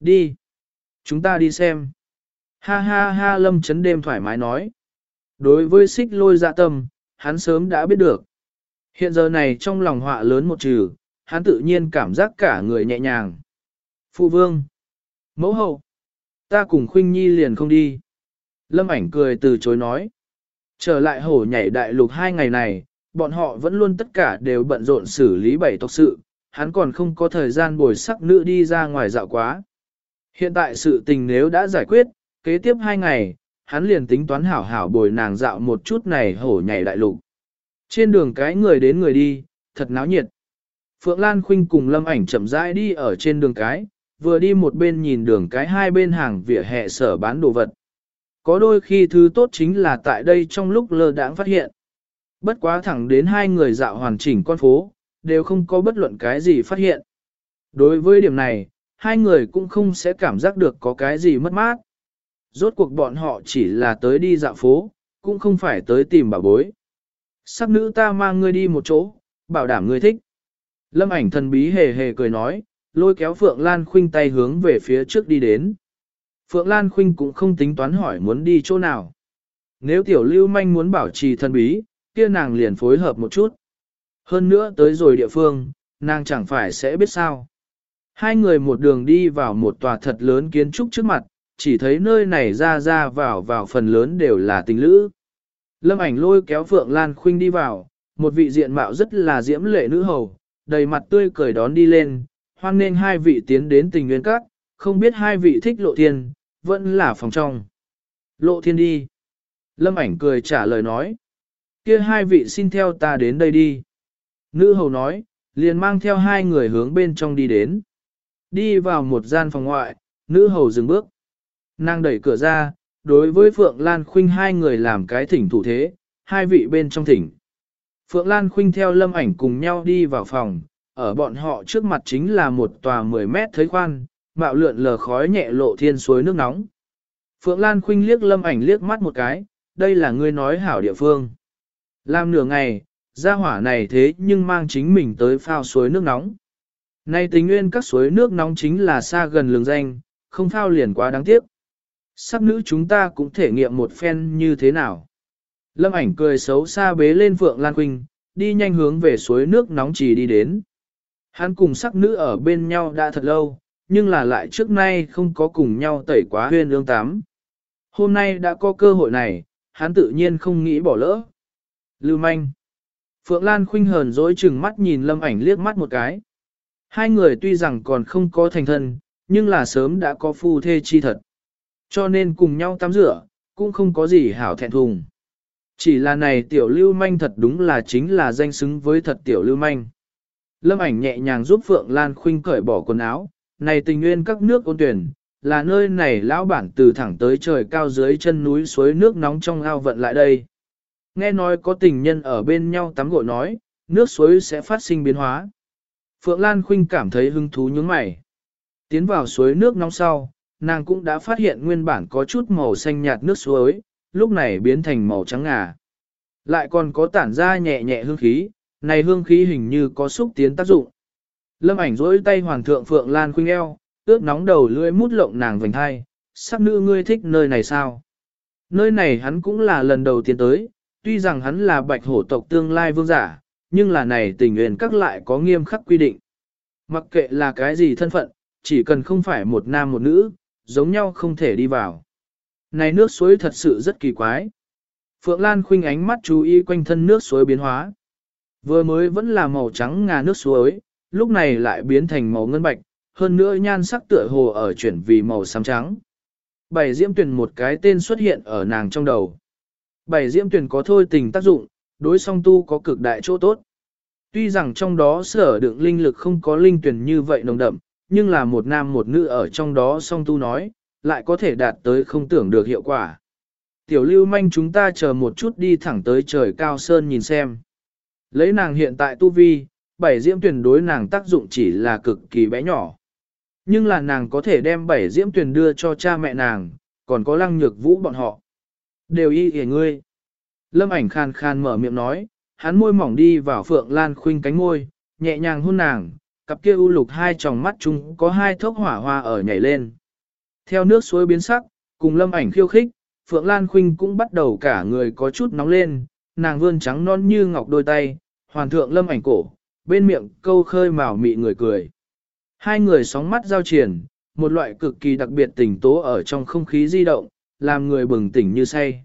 Đi. Chúng ta đi xem. Ha ha ha lâm chấn đêm thoải mái nói. Đối với xích lôi dạ tâm, hắn sớm đã biết được. Hiện giờ này trong lòng họa lớn một trừ, hắn tự nhiên cảm giác cả người nhẹ nhàng. Phụ vương. Mẫu hậu. Ta cùng Khuynh Nhi liền không đi. Lâm ảnh cười từ chối nói. Trở lại hổ nhảy đại lục hai ngày này, bọn họ vẫn luôn tất cả đều bận rộn xử lý bảy tộc sự, hắn còn không có thời gian bồi sắc nữ đi ra ngoài dạo quá. Hiện tại sự tình nếu đã giải quyết, kế tiếp hai ngày, hắn liền tính toán hảo hảo bồi nàng dạo một chút này hổ nhảy đại lục. Trên đường cái người đến người đi, thật náo nhiệt. Phượng Lan Khuynh cùng Lâm ảnh chậm rãi đi ở trên đường cái, vừa đi một bên nhìn đường cái hai bên hàng vỉa hè sở bán đồ vật. Có đôi khi thứ tốt chính là tại đây trong lúc lơ đãng phát hiện. Bất quá thẳng đến hai người dạo hoàn chỉnh con phố, đều không có bất luận cái gì phát hiện. Đối với điểm này, hai người cũng không sẽ cảm giác được có cái gì mất mát. Rốt cuộc bọn họ chỉ là tới đi dạo phố, cũng không phải tới tìm bảo bối. Sắc nữ ta mang ngươi đi một chỗ, bảo đảm ngươi thích. Lâm ảnh thần bí hề hề cười nói, lôi kéo Phượng Lan Khuynh tay hướng về phía trước đi đến. Phượng Lan Khuynh cũng không tính toán hỏi muốn đi chỗ nào. Nếu tiểu lưu manh muốn bảo trì thần bí, kia nàng liền phối hợp một chút. Hơn nữa tới rồi địa phương, nàng chẳng phải sẽ biết sao. Hai người một đường đi vào một tòa thật lớn kiến trúc trước mặt, chỉ thấy nơi này ra ra vào vào phần lớn đều là tình lữ. Lâm ảnh lôi kéo Phượng Lan Khuynh đi vào, một vị diện mạo rất là diễm lệ nữ hầu, đầy mặt tươi cười đón đi lên, hoan nên hai vị tiến đến tình nguyên các, không biết hai vị thích lộ thiên, vẫn là phòng trong. Lộ thiên đi. Lâm ảnh cười trả lời nói. kia hai vị xin theo ta đến đây đi. Nữ hầu nói, liền mang theo hai người hướng bên trong đi đến. Đi vào một gian phòng ngoại, nữ hầu dừng bước. Nàng đẩy cửa ra, đối với Phượng Lan Khuynh hai người làm cái thỉnh thủ thế, hai vị bên trong thỉnh. Phượng Lan Khuynh theo lâm ảnh cùng nhau đi vào phòng, ở bọn họ trước mặt chính là một tòa 10 mét thấy khoan, mạo lượn lờ khói nhẹ lộ thiên suối nước nóng. Phượng Lan Khuynh liếc lâm ảnh liếc mắt một cái, đây là ngươi nói hảo địa phương. Làm nửa ngày, gia hỏa này thế nhưng mang chính mình tới phao suối nước nóng. Nay tình nguyên các suối nước nóng chính là xa gần lường danh, không phao liền quá đáng tiếc. Sắc nữ chúng ta cũng thể nghiệm một phen như thế nào. Lâm ảnh cười xấu xa bế lên Phượng Lan Quỳnh, đi nhanh hướng về suối nước nóng chỉ đi đến. Hắn cùng sắc nữ ở bên nhau đã thật lâu, nhưng là lại trước nay không có cùng nhau tẩy quá huyên ương tám. Hôm nay đã có cơ hội này, hắn tự nhiên không nghĩ bỏ lỡ. Lưu manh. Phượng Lan khinh hờn dối chừng mắt nhìn lâm ảnh liếc mắt một cái. Hai người tuy rằng còn không có thành thân, nhưng là sớm đã có phu thê chi thật. Cho nên cùng nhau tắm rửa, cũng không có gì hảo thẹn thùng. Chỉ là này tiểu lưu manh thật đúng là chính là danh xứng với thật tiểu lưu manh. Lâm ảnh nhẹ nhàng giúp Phượng Lan Khuynh cởi bỏ quần áo, này tình nguyên các nước ôn tuyển, là nơi này lão bản từ thẳng tới trời cao dưới chân núi suối nước nóng trong ao vận lại đây. Nghe nói có tình nhân ở bên nhau tắm gội nói, nước suối sẽ phát sinh biến hóa. Phượng Lan Khuynh cảm thấy hứng thú nhướng mày. Tiến vào suối nước nóng sau, nàng cũng đã phát hiện nguyên bản có chút màu xanh nhạt nước suối, lúc này biến thành màu trắng ngà. Lại còn có tản ra nhẹ nhẹ hương khí, này hương khí hình như có xúc tiến tác dụng. Lâm ảnh rỗi tay hoàng thượng Phượng Lan Khuynh eo, ướt nóng đầu lưỡi mút lộng nàng vành hai, sắc nữ ngươi thích nơi này sao? Nơi này hắn cũng là lần đầu tiên tới, tuy rằng hắn là bạch hổ tộc tương lai vương giả, nhưng là này tình nguyện các lại có nghiêm khắc quy định. Mặc kệ là cái gì thân phận, chỉ cần không phải một nam một nữ, giống nhau không thể đi vào. Này nước suối thật sự rất kỳ quái. Phượng Lan khuynh ánh mắt chú ý quanh thân nước suối biến hóa. Vừa mới vẫn là màu trắng ngà nước suối, lúc này lại biến thành màu ngân bạch, hơn nữa nhan sắc tựa hồ ở chuyển vì màu xám trắng. Bảy diễm tuyển một cái tên xuất hiện ở nàng trong đầu. Bảy diễm tuyển có thôi tình tác dụng, đối song tu có cực đại chỗ tốt. Tuy rằng trong đó sở đựng linh lực không có linh tuyển như vậy nồng đậm, nhưng là một nam một nữ ở trong đó song tu nói, lại có thể đạt tới không tưởng được hiệu quả. Tiểu lưu manh chúng ta chờ một chút đi thẳng tới trời cao sơn nhìn xem. Lấy nàng hiện tại tu vi, bảy diễm tuyển đối nàng tác dụng chỉ là cực kỳ bé nhỏ. Nhưng là nàng có thể đem bảy diễm tuyển đưa cho cha mẹ nàng, còn có lăng nhược vũ bọn họ. Đều y hề ngươi. Lâm ảnh khan khan mở miệng nói, hắn môi mỏng đi vào phượng lan khuynh cánh môi, nhẹ nhàng hôn nàng, cặp kia u lục hai tròng mắt chung có hai thốc hỏa hoa ở nhảy lên. Theo nước suối biến sắc, cùng lâm ảnh khiêu khích, Phượng Lan Khuynh cũng bắt đầu cả người có chút nóng lên, nàng vươn trắng non như ngọc đôi tay, hoàn thượng lâm ảnh cổ, bên miệng câu khơi màu mị người cười. Hai người sóng mắt giao triển, một loại cực kỳ đặc biệt tình tố ở trong không khí di động, làm người bừng tỉnh như say.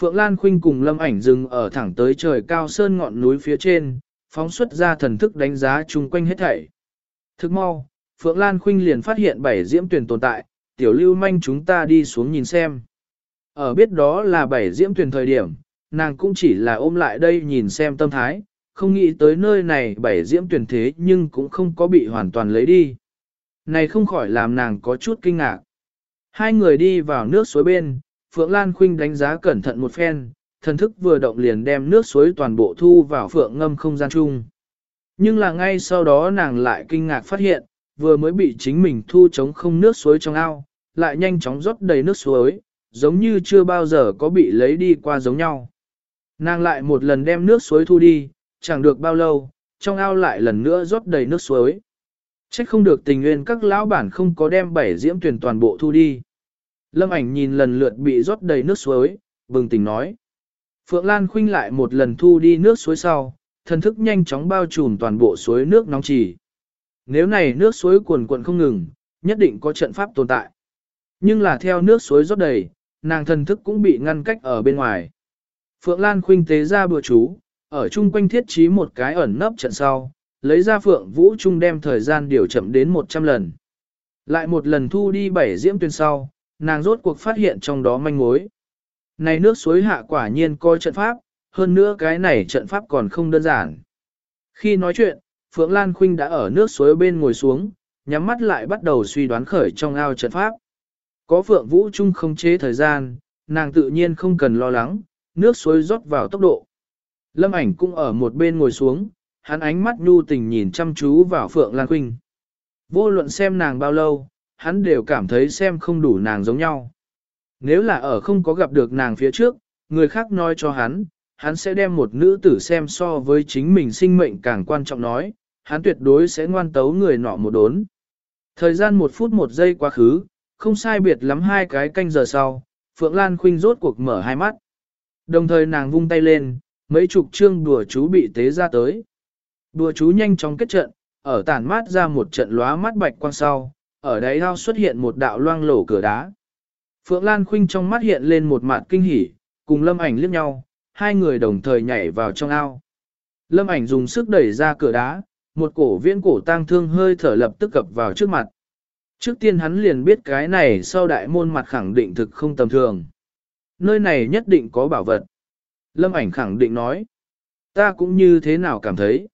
Phượng Lan Khuynh cùng lâm ảnh dừng ở thẳng tới trời cao sơn ngọn núi phía trên, phóng xuất ra thần thức đánh giá chung quanh hết thảy. Thức mau, Phượng Lan Khuynh liền phát hiện bảy diễm tuyển tồn tại, tiểu lưu manh chúng ta đi xuống nhìn xem. Ở biết đó là bảy diễm tuyển thời điểm, nàng cũng chỉ là ôm lại đây nhìn xem tâm thái, không nghĩ tới nơi này bảy diễm tuyển thế nhưng cũng không có bị hoàn toàn lấy đi. Này không khỏi làm nàng có chút kinh ngạc. Hai người đi vào nước suối bên, Phượng Lan Khuynh đánh giá cẩn thận một phen, thần thức vừa động liền đem nước suối toàn bộ thu vào Phượng ngâm không gian chung. Nhưng là ngay sau đó nàng lại kinh ngạc phát hiện, vừa mới bị chính mình thu chống không nước suối trong ao, lại nhanh chóng rót đầy nước suối, giống như chưa bao giờ có bị lấy đi qua giống nhau. Nàng lại một lần đem nước suối thu đi, chẳng được bao lâu, trong ao lại lần nữa rót đầy nước suối. Chắc không được tình nguyên các lão bản không có đem bảy diễm tuyển toàn bộ thu đi. Lâm ảnh nhìn lần lượt bị rót đầy nước suối, bừng tỉnh nói. Phượng Lan khuynh lại một lần thu đi nước suối sau, thần thức nhanh chóng bao trùm toàn bộ suối nước nóng chỉ. Nếu này nước suối cuồn cuộn không ngừng, nhất định có trận pháp tồn tại. Nhưng là theo nước suối rót đầy, nàng thần thức cũng bị ngăn cách ở bên ngoài. Phượng Lan khuynh tế ra bừa chú, ở chung quanh thiết trí một cái ẩn nấp trận sau, lấy ra Phượng Vũ Trung đem thời gian điều chậm đến 100 lần. Lại một lần thu đi bảy diễm tuyên sau, nàng rốt cuộc phát hiện trong đó manh mối. Này nước suối hạ quả nhiên coi trận pháp, hơn nữa cái này trận pháp còn không đơn giản. Khi nói chuyện, Phượng Lan Khuynh đã ở nước suối bên ngồi xuống, nhắm mắt lại bắt đầu suy đoán khởi trong ao trận pháp. Có Phượng Vũ Trung không chế thời gian, nàng tự nhiên không cần lo lắng, nước suối rót vào tốc độ. Lâm ảnh cũng ở một bên ngồi xuống, hắn ánh mắt nhu tình nhìn chăm chú vào Phượng Lan Khuynh. Vô luận xem nàng bao lâu, hắn đều cảm thấy xem không đủ nàng giống nhau. Nếu là ở không có gặp được nàng phía trước, người khác nói cho hắn, hắn sẽ đem một nữ tử xem so với chính mình sinh mệnh càng quan trọng nói, hắn tuyệt đối sẽ ngoan tấu người nọ một đốn. Thời gian một phút một giây quá khứ, không sai biệt lắm hai cái canh giờ sau, Phượng Lan Khuynh rốt cuộc mở hai mắt. Đồng thời nàng vung tay lên, mấy chục chương đùa chú bị tế ra tới. Đùa chú nhanh chóng kết trận, ở tản mát ra một trận lóa mắt bạch quang sau, ở đáy ao xuất hiện một đạo loang lổ cửa đá. Phượng Lan Khuynh trong mắt hiện lên một mặt kinh hỉ, cùng Lâm Ảnh liếc nhau, hai người đồng thời nhảy vào trong ao. Lâm Ảnh dùng sức đẩy ra cửa đá, một cổ viễn cổ tang thương hơi thở lập tức cập vào trước mặt. Trước tiên hắn liền biết cái này sau đại môn mặt khẳng định thực không tầm thường. Nơi này nhất định có bảo vật. Lâm ảnh khẳng định nói. Ta cũng như thế nào cảm thấy.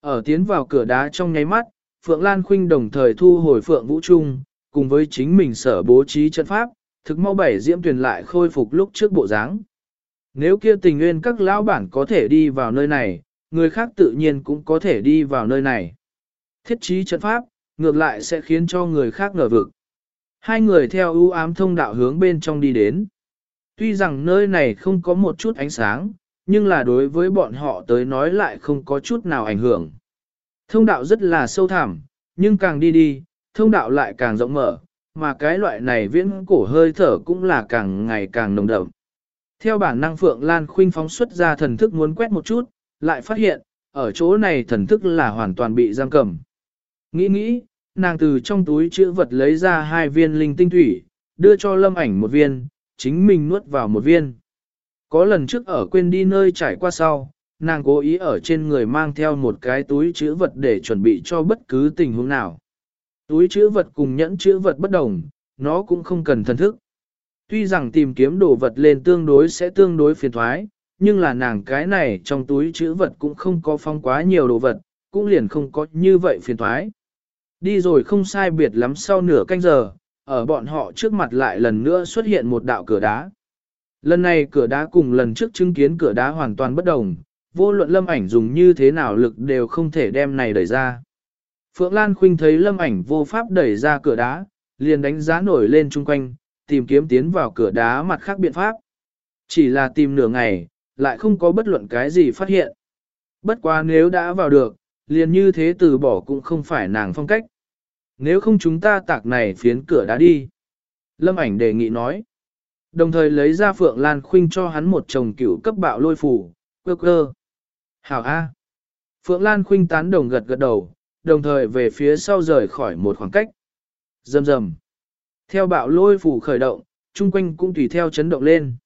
Ở tiến vào cửa đá trong nháy mắt, Phượng Lan Khuynh đồng thời thu hồi Phượng Vũ Trung, cùng với chính mình sở bố trí trận pháp, thực mau bảy diễm tuyển lại khôi phục lúc trước bộ dáng. Nếu kia tình nguyên các lão bản có thể đi vào nơi này, người khác tự nhiên cũng có thể đi vào nơi này. Thiết trí trận pháp, ngược lại sẽ khiến cho người khác ngờ vực. Hai người theo ưu ám thông đạo hướng bên trong đi đến. Tuy rằng nơi này không có một chút ánh sáng, nhưng là đối với bọn họ tới nói lại không có chút nào ảnh hưởng. Thông đạo rất là sâu thẳm, nhưng càng đi đi, thông đạo lại càng rộng mở, mà cái loại này viễn cổ hơi thở cũng là càng ngày càng nồng đậm. Theo bản năng Phượng Lan Khuynh phóng xuất ra thần thức muốn quét một chút, lại phát hiện, ở chỗ này thần thức là hoàn toàn bị giam cầm. Nghĩ nghĩ, nàng từ trong túi chữ vật lấy ra hai viên linh tinh thủy, đưa cho lâm ảnh một viên, chính mình nuốt vào một viên. Có lần trước ở quên đi nơi trải qua sau, nàng cố ý ở trên người mang theo một cái túi chữ vật để chuẩn bị cho bất cứ tình huống nào. Túi chữ vật cùng nhẫn chữ vật bất đồng, nó cũng không cần thần thức. Tuy rằng tìm kiếm đồ vật lên tương đối sẽ tương đối phiền thoái, nhưng là nàng cái này trong túi chữ vật cũng không có phong quá nhiều đồ vật, cũng liền không có như vậy phiền thoái. Đi rồi không sai biệt lắm sau nửa canh giờ, ở bọn họ trước mặt lại lần nữa xuất hiện một đạo cửa đá. Lần này cửa đá cùng lần trước chứng kiến cửa đá hoàn toàn bất đồng, vô luận lâm ảnh dùng như thế nào lực đều không thể đem này đẩy ra. Phượng Lan Khuynh thấy lâm ảnh vô pháp đẩy ra cửa đá, liền đánh giá nổi lên chung quanh, tìm kiếm tiến vào cửa đá mặt khác biện pháp. Chỉ là tìm nửa ngày, lại không có bất luận cái gì phát hiện. Bất quá nếu đã vào được, liền như thế từ bỏ cũng không phải nàng phong cách. Nếu không chúng ta tạc này phiến cửa đá đi. Lâm ảnh đề nghị nói. Đồng thời lấy ra Phượng Lan Khuynh cho hắn một chồng cửu cấp bạo lôi phủ, cơ cơ. Hảo A. Phượng Lan Khuynh tán đồng gật gật đầu, đồng thời về phía sau rời khỏi một khoảng cách. Dầm dầm. Theo bạo lôi phủ khởi động, chung quanh cũng tùy theo chấn động lên.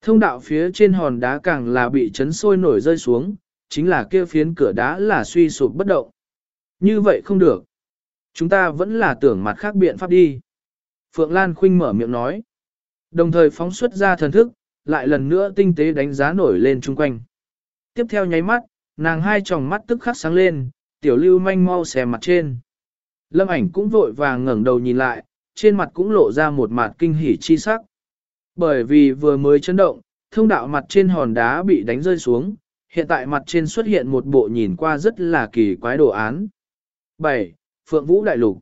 Thông đạo phía trên hòn đá càng là bị chấn sôi nổi rơi xuống, chính là kia phiến cửa đá là suy sụp bất động. Như vậy không được. Chúng ta vẫn là tưởng mặt khác biện pháp đi. Phượng Lan Khuynh mở miệng nói. Đồng thời phóng xuất ra thần thức, lại lần nữa tinh tế đánh giá nổi lên chung quanh. Tiếp theo nháy mắt, nàng hai tròng mắt tức khắc sáng lên, tiểu lưu manh mau xè mặt trên. Lâm ảnh cũng vội vàng ngẩng đầu nhìn lại, trên mặt cũng lộ ra một mặt kinh hỉ chi sắc. Bởi vì vừa mới chấn động, thông đạo mặt trên hòn đá bị đánh rơi xuống, hiện tại mặt trên xuất hiện một bộ nhìn qua rất là kỳ quái đồ án. 7. Phượng Vũ Đại Lục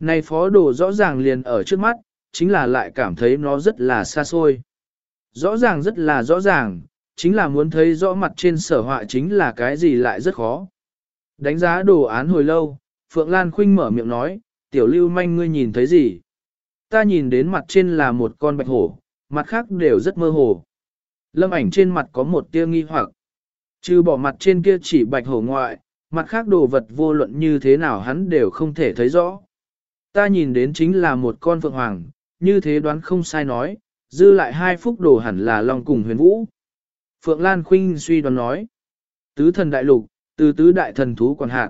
Này phó đồ rõ ràng liền ở trước mắt, chính là lại cảm thấy nó rất là xa xôi. Rõ ràng rất là rõ ràng, chính là muốn thấy rõ mặt trên sở họa chính là cái gì lại rất khó. Đánh giá đồ án hồi lâu, Phượng Lan Khuynh mở miệng nói, tiểu lưu manh ngươi nhìn thấy gì? Ta nhìn đến mặt trên là một con bạch hổ, mặt khác đều rất mơ hồ. Lâm ảnh trên mặt có một tia nghi hoặc. Trừ bỏ mặt trên kia chỉ bạch hổ ngoại, mặt khác đồ vật vô luận như thế nào hắn đều không thể thấy rõ. Ta nhìn đến chính là một con phượng hoàng, như thế đoán không sai nói, dư lại hai phúc đồ hẳn là Long cùng huyền vũ. Phượng Lan Khuynh suy đoán nói, tứ thần đại lục, từ tứ đại thần thú quản hạt.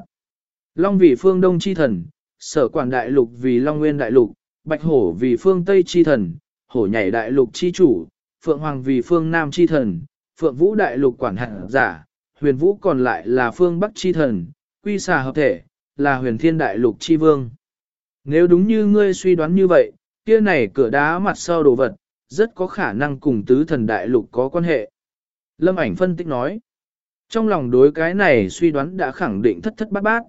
Long vì phương đông chi thần, sở quản đại lục vì Long nguyên đại lục, bạch hổ vì phương tây chi thần, hổ nhảy đại lục chi chủ, phượng hoàng vì phương nam chi thần, phượng vũ đại lục quản hạt giả, huyền vũ còn lại là phương bắc chi thần, quy xà hợp thể, là huyền thiên đại lục chi vương. Nếu đúng như ngươi suy đoán như vậy, kia này cửa đá mặt sau đồ vật, rất có khả năng cùng tứ thần đại lục có quan hệ. Lâm ảnh phân tích nói, trong lòng đối cái này suy đoán đã khẳng định thất thất bát bát.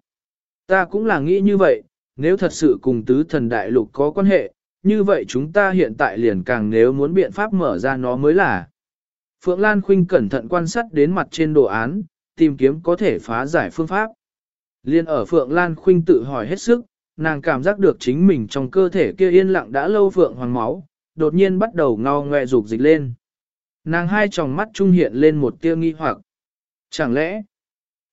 Ta cũng là nghĩ như vậy, nếu thật sự cùng tứ thần đại lục có quan hệ, như vậy chúng ta hiện tại liền càng nếu muốn biện pháp mở ra nó mới là. Phượng Lan Khuynh cẩn thận quan sát đến mặt trên đồ án, tìm kiếm có thể phá giải phương pháp. Liên ở Phượng Lan Khuynh tự hỏi hết sức, nàng cảm giác được chính mình trong cơ thể kia yên lặng đã lâu Phượng hoàng máu, đột nhiên bắt đầu ngao ngoe dục dịch lên. Nàng hai tròng mắt trung hiện lên một tia nghi hoặc. Chẳng lẽ,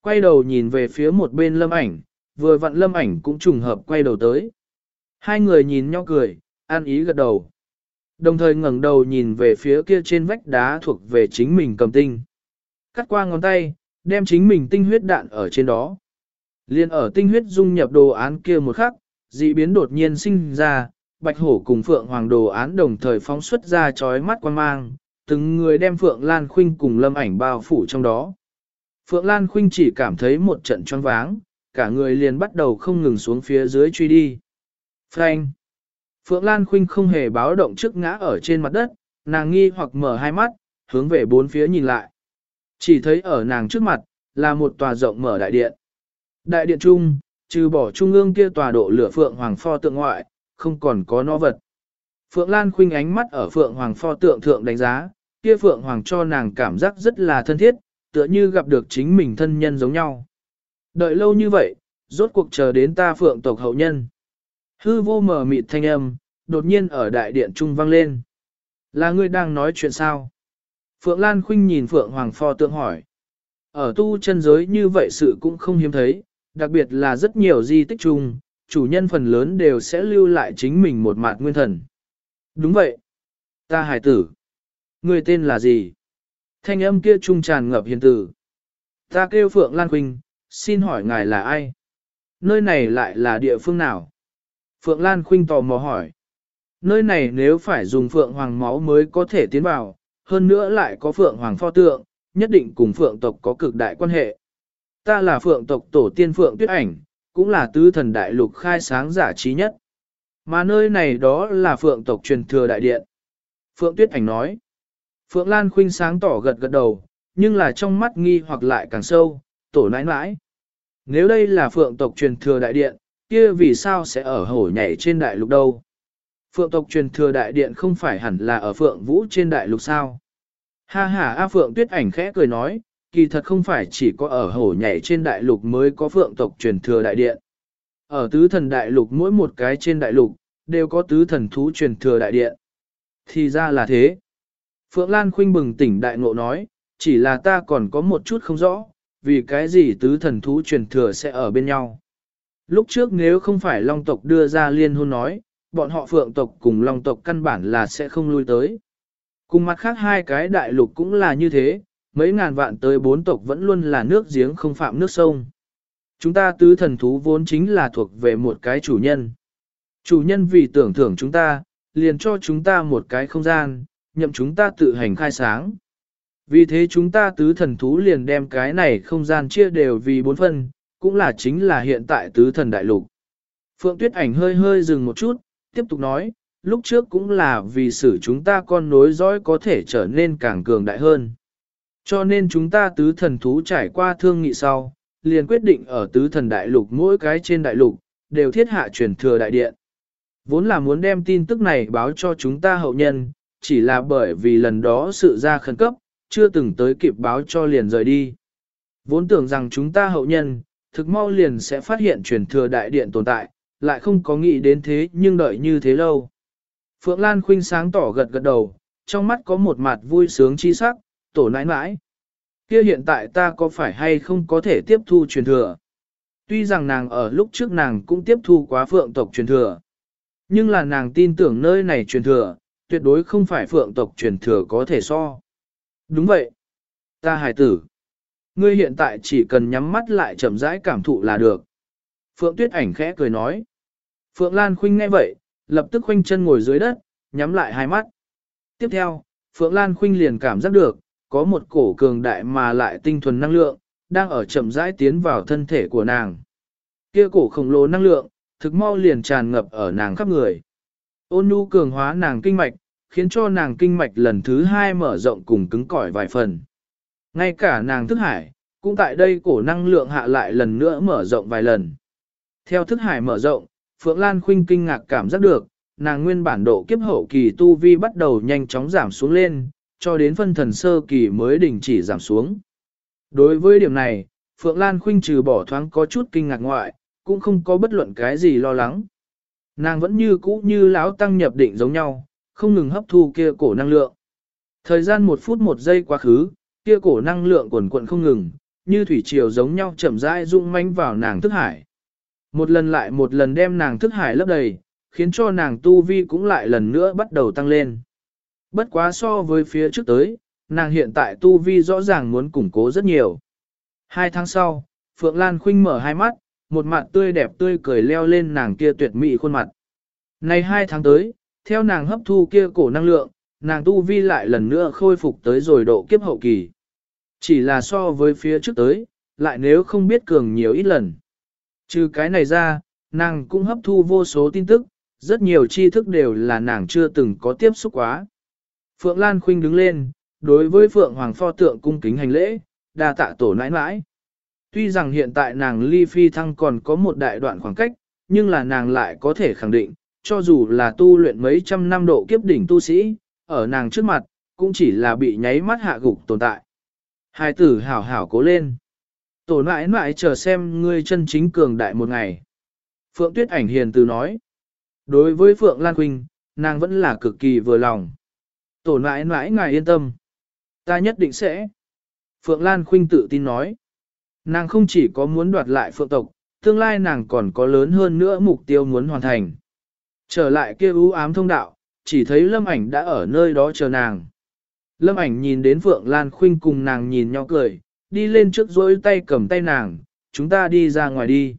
quay đầu nhìn về phía một bên lâm ảnh, vừa vặn lâm ảnh cũng trùng hợp quay đầu tới. Hai người nhìn nhau cười, an ý gật đầu. Đồng thời ngẩng đầu nhìn về phía kia trên vách đá thuộc về chính mình cầm tinh. Cắt qua ngón tay, đem chính mình tinh huyết đạn ở trên đó. Liên ở tinh huyết dung nhập đồ án kia một khắc, dị biến đột nhiên sinh ra, bạch hổ cùng phượng hoàng đồ án đồng thời phóng xuất ra chói mắt quan mang, từng người đem phượng lan khuynh cùng lâm ảnh bao phủ trong đó. Phượng Lan Khuynh chỉ cảm thấy một trận choáng váng, cả người liền bắt đầu không ngừng xuống phía dưới truy đi. Phanh! Phượng Lan Khuynh không hề báo động trước ngã ở trên mặt đất, nàng nghi hoặc mở hai mắt, hướng về bốn phía nhìn lại. Chỉ thấy ở nàng trước mặt, là một tòa rộng mở đại điện. Đại điện trung, trừ bỏ trung ương kia tòa độ lửa Phượng Hoàng pho tượng ngoại, không còn có no vật. Phượng Lan Khuynh ánh mắt ở Phượng Hoàng pho tượng thượng đánh giá, kia Phượng Hoàng cho nàng cảm giác rất là thân thiết, tựa như gặp được chính mình thân nhân giống nhau. Đợi lâu như vậy, rốt cuộc chờ đến ta Phượng tộc hậu nhân. Hư vô mờ mịt thanh âm, đột nhiên ở đại điện trung vang lên. Là ngươi đang nói chuyện sao? Phượng Lan Khuynh nhìn Phượng Hoàng Pho tượng hỏi. Ở tu chân giới như vậy sự cũng không hiếm thấy, đặc biệt là rất nhiều di tích chung, chủ nhân phần lớn đều sẽ lưu lại chính mình một mạt nguyên thần. Đúng vậy. Ta hải tử. Người tên là gì? Thanh âm kia trung tràn ngập hiền tử. Ta kêu Phượng Lan Quỳnh, xin hỏi ngài là ai? Nơi này lại là địa phương nào? Phượng Lan Khuynh tò mò hỏi. Nơi này nếu phải dùng Phượng Hoàng máu mới có thể tiến vào, hơn nữa lại có Phượng Hoàng pho tượng, nhất định cùng Phượng tộc có cực đại quan hệ. Ta là Phượng tộc tổ tiên Phượng Tuyết Ảnh, cũng là tứ thần đại lục khai sáng giả trí nhất. Mà nơi này đó là Phượng tộc truyền thừa đại điện. Phượng Tuyết Ảnh nói. Phượng Lan Khuynh sáng tỏ gật gật đầu, nhưng là trong mắt nghi hoặc lại càng sâu, tổ nãi nãi. Nếu đây là Phượng tộc truyền thừa đại điện, kia vì sao sẽ ở hổ nhảy trên đại lục đâu? Phượng tộc truyền thừa đại điện không phải hẳn là ở Phượng Vũ trên đại lục sao? Ha ha A Phượng tuyết ảnh khẽ cười nói, kỳ thật không phải chỉ có ở hổ nhảy trên đại lục mới có phượng tộc truyền thừa đại điện. Ở tứ thần đại lục mỗi một cái trên đại lục, đều có tứ thần thú truyền thừa đại điện. Thì ra là thế. Phượng Lan Khuynh bừng tỉnh đại ngộ nói, chỉ là ta còn có một chút không rõ, vì cái gì tứ thần thú truyền thừa sẽ ở bên nhau. Lúc trước nếu không phải Long tộc đưa ra liên hôn nói, bọn họ Phượng tộc cùng Long tộc căn bản là sẽ không lui tới. Cùng mặt khác hai cái đại lục cũng là như thế, mấy ngàn vạn tới bốn tộc vẫn luôn là nước giếng không phạm nước sông. Chúng ta tứ thần thú vốn chính là thuộc về một cái chủ nhân. Chủ nhân vì tưởng thưởng chúng ta, liền cho chúng ta một cái không gian, nhậm chúng ta tự hành khai sáng. Vì thế chúng ta tứ thần thú liền đem cái này không gian chia đều vì bốn phân, cũng là chính là hiện tại tứ thần đại lục. Phượng Tuyết ảnh hơi hơi dừng một chút, tiếp tục nói, lúc trước cũng là vì xử chúng ta con nối dõi có thể trở nên càng cường đại hơn. Cho nên chúng ta tứ thần thú trải qua thương nghị sau, liền quyết định ở tứ thần đại lục mỗi cái trên đại lục, đều thiết hạ truyền thừa đại điện. Vốn là muốn đem tin tức này báo cho chúng ta hậu nhân, chỉ là bởi vì lần đó sự ra khẩn cấp, chưa từng tới kịp báo cho liền rời đi. Vốn tưởng rằng chúng ta hậu nhân, thực mau liền sẽ phát hiện truyền thừa đại điện tồn tại, lại không có nghĩ đến thế nhưng đợi như thế lâu. Phượng Lan khuynh sáng tỏ gật gật đầu, trong mắt có một mặt vui sướng chi sắc, tổ nãi nãi. Kia hiện tại ta có phải hay không có thể tiếp thu truyền thừa? Tuy rằng nàng ở lúc trước nàng cũng tiếp thu quá phượng tộc truyền thừa. Nhưng là nàng tin tưởng nơi này truyền thừa, tuyệt đối không phải phượng tộc truyền thừa có thể so. Đúng vậy. Ta hài tử. Ngươi hiện tại chỉ cần nhắm mắt lại chậm rãi cảm thụ là được. Phượng tuyết ảnh khẽ cười nói. Phượng Lan Khuynh nghe vậy, lập tức khoanh chân ngồi dưới đất, nhắm lại hai mắt. Tiếp theo, Phượng Lan Khuynh liền cảm giác được, có một cổ cường đại mà lại tinh thuần năng lượng, đang ở chậm rãi tiến vào thân thể của nàng. Kia cổ khổng lồ năng lượng, thực mau liền tràn ngập ở nàng khắp người. Ôn nhu cường hóa nàng kinh mạch, khiến cho nàng kinh mạch lần thứ hai mở rộng cùng cứng cỏi vài phần. Ngay cả nàng thức hải, cũng tại đây cổ năng lượng hạ lại lần nữa mở rộng vài lần. Theo thức hải mở rộng, Phượng Lan Khuynh kinh ngạc cảm giác được, nàng nguyên bản độ kiếp hậu kỳ tu vi bắt đầu nhanh chóng giảm xuống lên, cho đến phân thần sơ kỳ mới đình chỉ giảm xuống. Đối với điểm này, Phượng Lan Khuynh trừ bỏ thoáng có chút kinh ngạc ngoại, cũng không có bất luận cái gì lo lắng. Nàng vẫn như cũ như lão tăng nhập định giống nhau, không ngừng hấp thu kia cổ năng lượng. Thời gian một phút một giây quá khứ, kia cổ năng lượng quần quận không ngừng, như thủy triều giống nhau chậm rãi rung manh vào nàng thức hải. Một lần lại một lần đem nàng thức hải lấp đầy, khiến cho nàng tu vi cũng lại lần nữa bắt đầu tăng lên. Bất quá so với phía trước tới, nàng hiện tại tu vi rõ ràng muốn củng cố rất nhiều. Hai tháng sau, Phượng Lan Khuynh mở hai mắt, một mặt tươi đẹp tươi cười leo lên nàng kia tuyệt mỹ khuôn mặt. Này hai tháng tới, theo nàng hấp thu kia cổ năng lượng, nàng tu vi lại lần nữa khôi phục tới rồi độ kiếp hậu kỳ. Chỉ là so với phía trước tới, lại nếu không biết cường nhiều ít lần. Trừ cái này ra, nàng cũng hấp thu vô số tin tức, rất nhiều tri thức đều là nàng chưa từng có tiếp xúc quá. Phượng Lan Khuynh đứng lên, đối với Phượng Hoàng pho tượng cung kính hành lễ, đa tạ tổ nãi nãi. Tuy rằng hiện tại nàng ly phi thăng còn có một đại đoạn khoảng cách, nhưng là nàng lại có thể khẳng định, cho dù là tu luyện mấy trăm năm độ kiếp đỉnh tu sĩ, ở nàng trước mặt, cũng chỉ là bị nháy mắt hạ gục tồn tại. Hai tử hảo hảo cố lên. Tổ nãi nãi chờ xem ngươi chân chính cường đại một ngày. Phượng Tuyết ảnh hiền từ nói. Đối với Phượng Lan Quỳnh, nàng vẫn là cực kỳ vừa lòng. Tổ nãi nãi ngài yên tâm. Ta nhất định sẽ. Phượng Lan Khuynh tự tin nói. Nàng không chỉ có muốn đoạt lại phượng tộc, tương lai nàng còn có lớn hơn nữa mục tiêu muốn hoàn thành. Trở lại kia ưu ám thông đạo, chỉ thấy lâm ảnh đã ở nơi đó chờ nàng. Lâm ảnh nhìn đến Phượng Lan Khuynh cùng nàng nhìn nhau cười, đi lên trước dối tay cầm tay nàng, chúng ta đi ra ngoài đi.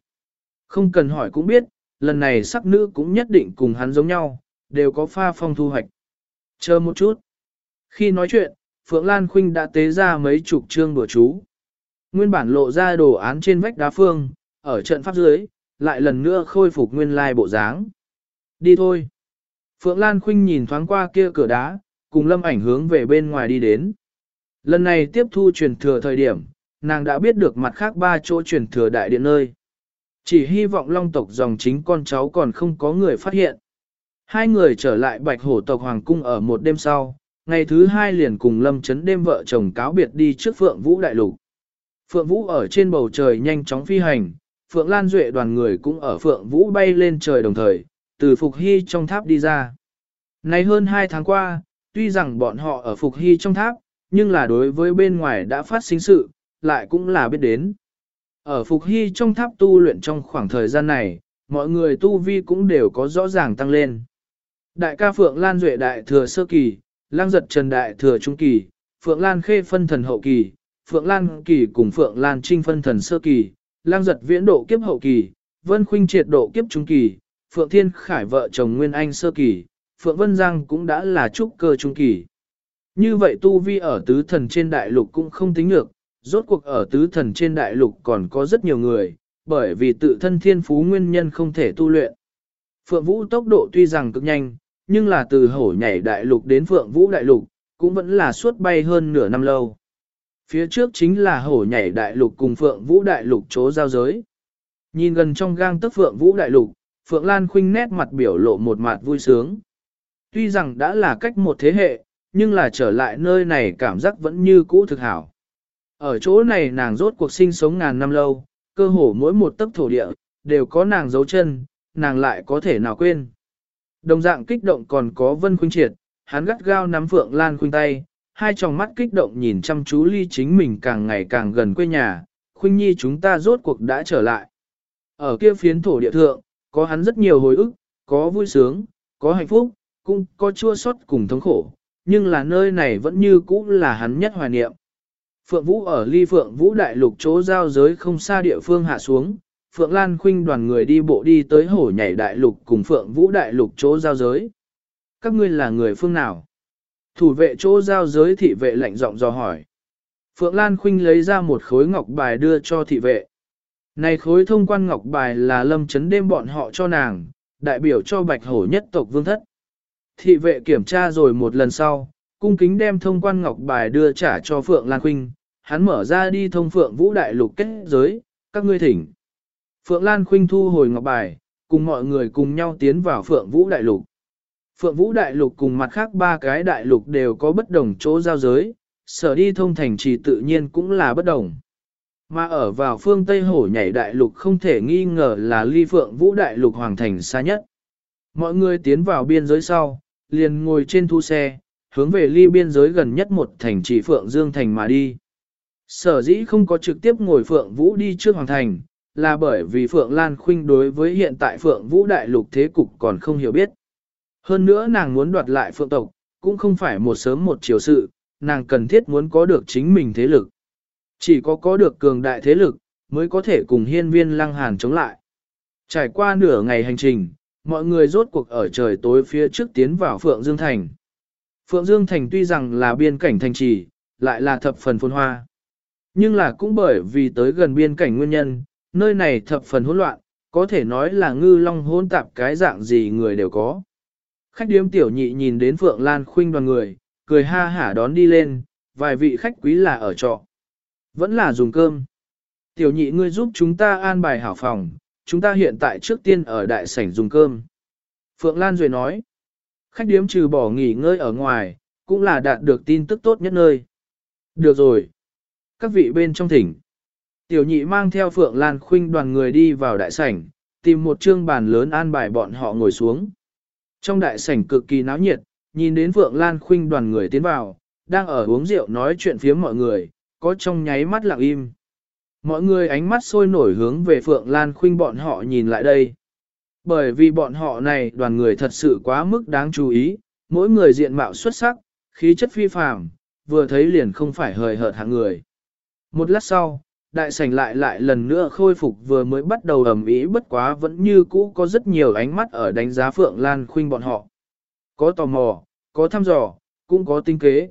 Không cần hỏi cũng biết, lần này sắc nữ cũng nhất định cùng hắn giống nhau, đều có pha phong thu hoạch. Chờ một chút. Khi nói chuyện, Phượng Lan Khuynh đã tế ra mấy chục chương bữa chú. Nguyên bản lộ ra đồ án trên vách đá phương, ở trận pháp dưới, lại lần nữa khôi phục nguyên lai bộ dáng. Đi thôi. Phượng Lan Khuynh nhìn thoáng qua kia cửa đá, cùng lâm ảnh hướng về bên ngoài đi đến. Lần này tiếp thu truyền thừa thời điểm, nàng đã biết được mặt khác ba chỗ truyền thừa đại điện nơi. Chỉ hy vọng long tộc dòng chính con cháu còn không có người phát hiện. Hai người trở lại bạch hổ tộc hoàng cung ở một đêm sau, ngày thứ hai liền cùng lâm chấn đêm vợ chồng cáo biệt đi trước phượng vũ đại lục. Phượng Vũ ở trên bầu trời nhanh chóng phi hành, Phượng Lan Duệ đoàn người cũng ở Phượng Vũ bay lên trời đồng thời, từ Phục Hy trong tháp đi ra. Này hơn hai tháng qua, tuy rằng bọn họ ở Phục Hy trong tháp, nhưng là đối với bên ngoài đã phát sinh sự, lại cũng là biết đến. Ở Phục Hy trong tháp tu luyện trong khoảng thời gian này, mọi người tu vi cũng đều có rõ ràng tăng lên. Đại ca Phượng Lan Duệ đại thừa sơ kỳ, Lang giật trần đại thừa trung kỳ, Phượng Lan khê phân thần hậu kỳ, Phượng Lan kỳ cùng Phượng Lan trinh phân thần sơ kỳ, Lang giật viễn độ kiếp hậu kỳ, Vân khuynh triệt độ kiếp trung kỳ, Phượng Thiên Khải vợ chồng Nguyên Anh sơ kỳ, Phượng Vân Giang cũng đã là trúc cơ trung kỳ. Như vậy tu vi ở tứ thần trên đại lục cũng không tính được, rốt cuộc ở tứ thần trên đại lục còn có rất nhiều người, bởi vì tự thân thiên phú nguyên nhân không thể tu luyện. Phượng Vũ tốc độ tuy rằng cực nhanh, nhưng là từ hổ nhảy đại lục đến Phượng Vũ đại lục, cũng vẫn là suốt bay hơn nửa năm lâu. Phía trước chính là hổ nhảy đại lục cùng Phượng Vũ đại lục chỗ giao giới. Nhìn gần trong gang tức Phượng Vũ đại lục, Phượng Lan khuynh nét mặt biểu lộ một mặt vui sướng. Tuy rằng đã là cách một thế hệ, nhưng là trở lại nơi này cảm giác vẫn như cũ thực hảo. Ở chỗ này nàng rốt cuộc sinh sống ngàn năm lâu, cơ hồ mỗi một tấc thổ địa, đều có nàng dấu chân, nàng lại có thể nào quên. Đồng dạng kích động còn có Vân Khuynh Triệt, hắn gắt gao nắm Phượng Lan Khuynh tay, hai tròng mắt kích động nhìn chăm chú ly chính mình càng ngày càng gần quê nhà, Khuynh Nhi chúng ta rốt cuộc đã trở lại. Ở kia phiến thổ địa thượng, có hắn rất nhiều hồi ức, có vui sướng, có hạnh phúc, cũng có chua xót cùng thống khổ, nhưng là nơi này vẫn như cũ là hắn nhất hoài niệm. Phượng Vũ ở ly Phượng Vũ đại lục chỗ giao giới không xa địa phương hạ xuống, Phượng Lan Khuynh đoàn người đi bộ đi tới hổ nhảy đại lục cùng Phượng Vũ đại lục chỗ giao giới. Các ngươi là người phương nào? Thủ vệ chỗ giao giới thị vệ lạnh giọng dò hỏi. Phượng Lan Khuynh lấy ra một khối ngọc bài đưa cho thị vệ. Này khối thông quan ngọc bài là lâm chấn đêm bọn họ cho nàng, đại biểu cho bạch hổ nhất tộc vương thất. Thị vệ kiểm tra rồi một lần sau, cung kính đem thông quan ngọc bài đưa trả cho Phượng Lan Khuynh, hắn mở ra đi thông Phượng Vũ Đại Lục kết giới, các ngươi thỉnh. Phượng Lan Khuynh thu hồi ngọc bài, cùng mọi người cùng nhau tiến vào Phượng Vũ Đại Lục. Phượng Vũ Đại Lục cùng mặt khác ba cái đại lục đều có bất đồng chỗ giao giới, sở đi thông thành trì tự nhiên cũng là bất đồng. Mà ở vào phương Tây Hổ nhảy đại lục không thể nghi ngờ là ly Phượng Vũ Đại Lục Hoàng Thành xa nhất. Mọi người tiến vào biên giới sau, liền ngồi trên thu xe, hướng về ly biên giới gần nhất một thành trì Phượng Dương Thành mà đi. Sở dĩ không có trực tiếp ngồi Phượng Vũ đi trước Hoàng Thành, là bởi vì Phượng Lan Khuynh đối với hiện tại Phượng Vũ Đại Lục thế cục còn không hiểu biết. Hơn nữa nàng muốn đoạt lại Phượng tộc, cũng không phải một sớm một chiều sự, nàng cần thiết muốn có được chính mình thế lực. Chỉ có có được cường đại thế lực, mới có thể cùng hiên viên lăng hàn chống lại. Trải qua nửa ngày hành trình, mọi người rốt cuộc ở trời tối phía trước tiến vào Phượng Dương Thành. Phượng Dương Thành tuy rằng là biên cảnh thành trì, lại là thập phần phồn hoa. Nhưng là cũng bởi vì tới gần biên cảnh nguyên nhân, nơi này thập phần hỗn loạn, có thể nói là ngư long hỗn tạp cái dạng gì người đều có. Khách điếm tiểu nhị nhìn đến Phượng Lan Khuynh đoàn người, cười ha hả đón đi lên, vài vị khách quý là ở trọ. Vẫn là dùng cơm. Tiểu nhị ngươi giúp chúng ta an bài hảo phòng, chúng ta hiện tại trước tiên ở đại sảnh dùng cơm. Phượng Lan Duệ nói, khách điếm trừ bỏ nghỉ ngơi ở ngoài, cũng là đạt được tin tức tốt nhất nơi. Được rồi. Các vị bên trong thỉnh. Tiểu nhị mang theo Phượng Lan Khuynh đoàn người đi vào đại sảnh, tìm một trương bàn lớn an bài bọn họ ngồi xuống. Trong đại sảnh cực kỳ náo nhiệt, nhìn đến Phượng Lan Khuynh đoàn người tiến vào, đang ở uống rượu nói chuyện phía mọi người, có trong nháy mắt lặng im. Mọi người ánh mắt sôi nổi hướng về Phượng Lan Khuynh bọn họ nhìn lại đây. Bởi vì bọn họ này đoàn người thật sự quá mức đáng chú ý, mỗi người diện mạo xuất sắc, khí chất phi phàm, vừa thấy liền không phải hời hợt hạng người. Một lát sau, đại sảnh lại lại lần nữa khôi phục vừa mới bắt đầu ầm ĩ bất quá vẫn như cũ có rất nhiều ánh mắt ở đánh giá Phượng Lan Khuynh bọn họ. Có tò mò, có thăm dò, cũng có tinh kế.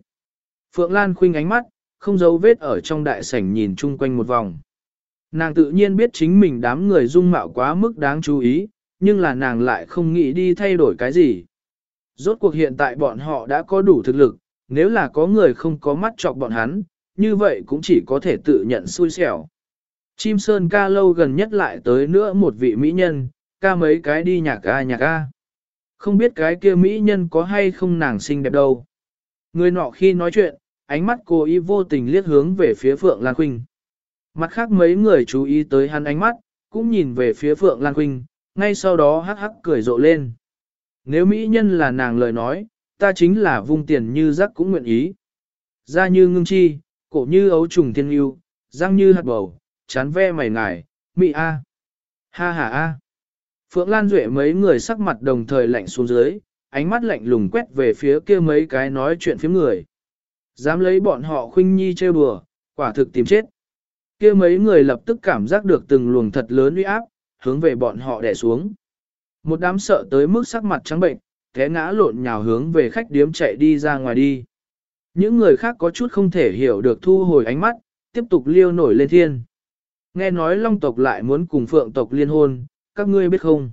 Phượng Lan Khuynh ánh mắt, không giấu vết ở trong đại sảnh nhìn chung quanh một vòng. Nàng tự nhiên biết chính mình đám người dung mạo quá mức đáng chú ý, nhưng là nàng lại không nghĩ đi thay đổi cái gì. Rốt cuộc hiện tại bọn họ đã có đủ thực lực, nếu là có người không có mắt chọc bọn hắn, như vậy cũng chỉ có thể tự nhận xui xẻo. Chim Sơn ca lâu gần nhất lại tới nữa một vị mỹ nhân, ca mấy cái đi nhạc ca nhạc ca. Không biết cái kia mỹ nhân có hay không nàng xinh đẹp đâu. Người nọ khi nói chuyện, ánh mắt cô y vô tình liếc hướng về phía Phượng Lan Khuynh. Mặt khác mấy người chú ý tới hắn ánh mắt, cũng nhìn về phía Phượng Lan Khuynh, ngay sau đó hắc hắc cười rộ lên. Nếu mỹ nhân là nàng lời nói, ta chính là vung tiền như rắc cũng nguyện ý. Ra như ngưng chi, cổ như ấu trùng thiên yêu, răng như hạt bầu, chán ve mày ngài, mị a. Ha ha a. Phượng Lan Duệ mấy người sắc mặt đồng thời lạnh xuống dưới, ánh mắt lạnh lùng quét về phía kia mấy cái nói chuyện phía người. Dám lấy bọn họ khuynh nhi trêu đùa, quả thực tìm chết. kia mấy người lập tức cảm giác được từng luồng thật lớn uy áp, hướng về bọn họ đè xuống. Một đám sợ tới mức sắc mặt trắng bệnh, té ngã lộn nhào hướng về khách điếm chạy đi ra ngoài đi. Những người khác có chút không thể hiểu được thu hồi ánh mắt, tiếp tục liêu nổi lên thiên. Nghe nói long tộc lại muốn cùng phượng tộc liên hôn, các ngươi biết không?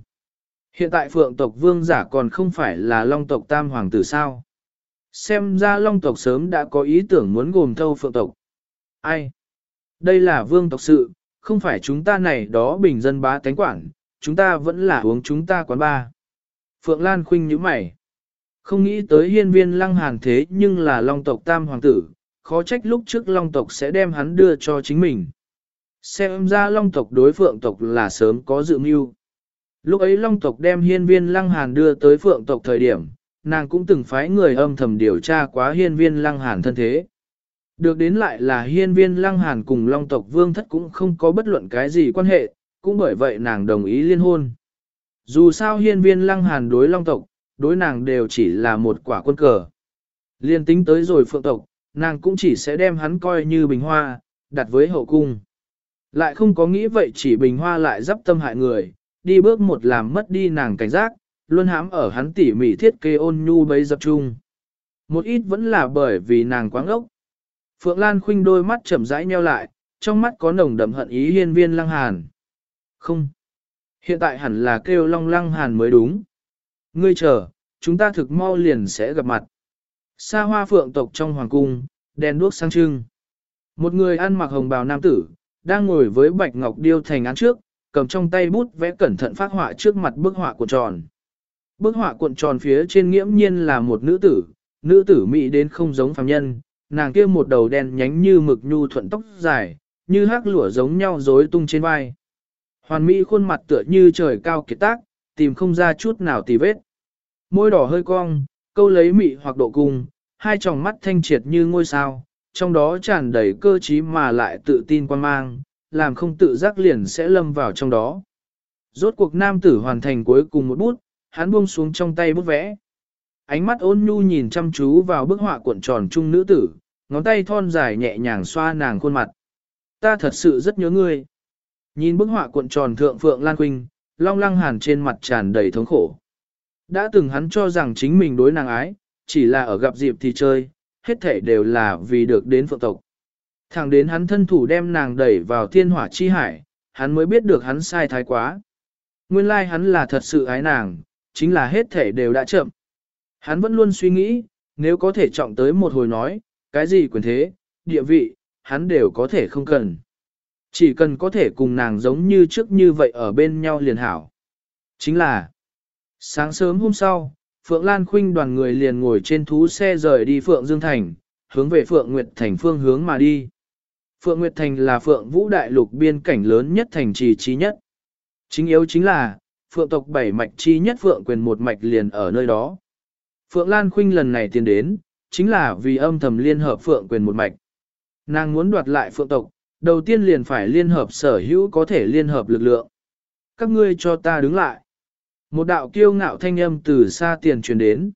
Hiện tại phượng tộc vương giả còn không phải là long tộc tam hoàng tử sao? Xem ra long tộc sớm đã có ý tưởng muốn gồm thâu phượng tộc. Ai? Đây là vương tộc sự, không phải chúng ta này đó bình dân bá tánh quản, chúng ta vẫn là uống chúng ta quán ba. Phượng Lan khinh như mày. Không nghĩ tới hiên viên lăng hàn thế nhưng là long tộc tam hoàng tử, khó trách lúc trước long tộc sẽ đem hắn đưa cho chính mình. Xem ra long tộc đối phượng tộc là sớm có dự mưu. Lúc ấy long tộc đem hiên viên lăng hàn đưa tới phượng tộc thời điểm, nàng cũng từng phái người âm thầm điều tra quá hiên viên lăng hàn thân thế. Được đến lại là hiên viên lăng hàn cùng long tộc vương thất cũng không có bất luận cái gì quan hệ, cũng bởi vậy nàng đồng ý liên hôn. Dù sao hiên viên lăng hàn đối long tộc, đối nàng đều chỉ là một quả quân cờ. Liên tính tới rồi phượng tộc, nàng cũng chỉ sẽ đem hắn coi như bình hoa, đặt với hậu cung. Lại không có nghĩ vậy chỉ bình hoa lại dắp tâm hại người, đi bước một làm mất đi nàng cảnh giác, luôn hãm ở hắn tỉ mỉ thiết kế ôn nhu bấy dập chung. Một ít vẫn là bởi vì nàng quáng ngốc Phượng Lan khinh đôi mắt chậm rãi nheo lại, trong mắt có nồng đậm hận ý hiên viên lăng hàn. Không. Hiện tại hẳn là kêu long lăng hàn mới đúng. Ngươi chờ, chúng ta thực mau liền sẽ gặp mặt. Sa hoa phượng tộc trong hoàng cung, đèn đuốc sáng trưng. Một người ăn mặc hồng bào nam tử, đang ngồi với bạch ngọc điêu thành án trước, cầm trong tay bút vẽ cẩn thận phát họa trước mặt bức họa cuộn tròn. Bức họa cuộn tròn phía trên nghiễm nhiên là một nữ tử, nữ tử mỹ đến không giống phàm nhân, nàng kia một đầu đen nhánh như mực nhu thuận tóc dài, như hắc lụa giống nhau rối tung trên vai. Hoàn mỹ khuôn mặt tựa như trời cao kiệt tác, tìm không ra chút nào tì vết. Môi đỏ hơi cong, câu lấy mị hoặc độ cung, hai tròng mắt thanh triệt như ngôi sao, trong đó tràn đầy cơ trí mà lại tự tin quan mang, làm không tự giác liền sẽ lâm vào trong đó. Rốt cuộc nam tử hoàn thành cuối cùng một bút, hắn buông xuống trong tay bút vẽ. Ánh mắt ôn nhu nhìn chăm chú vào bức họa cuộn tròn trung nữ tử, ngón tay thon dài nhẹ nhàng xoa nàng khuôn mặt. Ta thật sự rất nhớ ngươi. Nhìn bức họa cuộn tròn thượng phượng Lan quỳnh long lăng hàn trên mặt tràn đầy thống khổ. Đã từng hắn cho rằng chính mình đối nàng ái, chỉ là ở gặp dịp thì chơi, hết thể đều là vì được đến phượng tộc. Thẳng đến hắn thân thủ đem nàng đẩy vào thiên hỏa chi hải, hắn mới biết được hắn sai thái quá. Nguyên lai like hắn là thật sự ái nàng, chính là hết thể đều đã chậm. Hắn vẫn luôn suy nghĩ, nếu có thể trọng tới một hồi nói, cái gì quyền thế, địa vị, hắn đều có thể không cần. Chỉ cần có thể cùng nàng giống như trước như vậy ở bên nhau liền hảo. Chính là, sáng sớm hôm sau, Phượng Lan Khuynh đoàn người liền ngồi trên thú xe rời đi Phượng Dương Thành, hướng về Phượng Nguyệt Thành phương hướng mà đi. Phượng Nguyệt Thành là Phượng Vũ Đại Lục biên cảnh lớn nhất thành trì trí nhất. Chính yếu chính là, Phượng tộc bảy mạch chi nhất Phượng quyền một mạch liền ở nơi đó. Phượng Lan Khuynh lần này tiến đến, chính là vì âm thầm liên hợp Phượng quyền một mạch. Nàng muốn đoạt lại Phượng tộc, đầu tiên liền phải liên hợp sở hữu có thể liên hợp lực lượng. Các ngươi cho ta đứng lại. Một đạo kiêu ngạo thanh âm từ xa tiền truyền đến.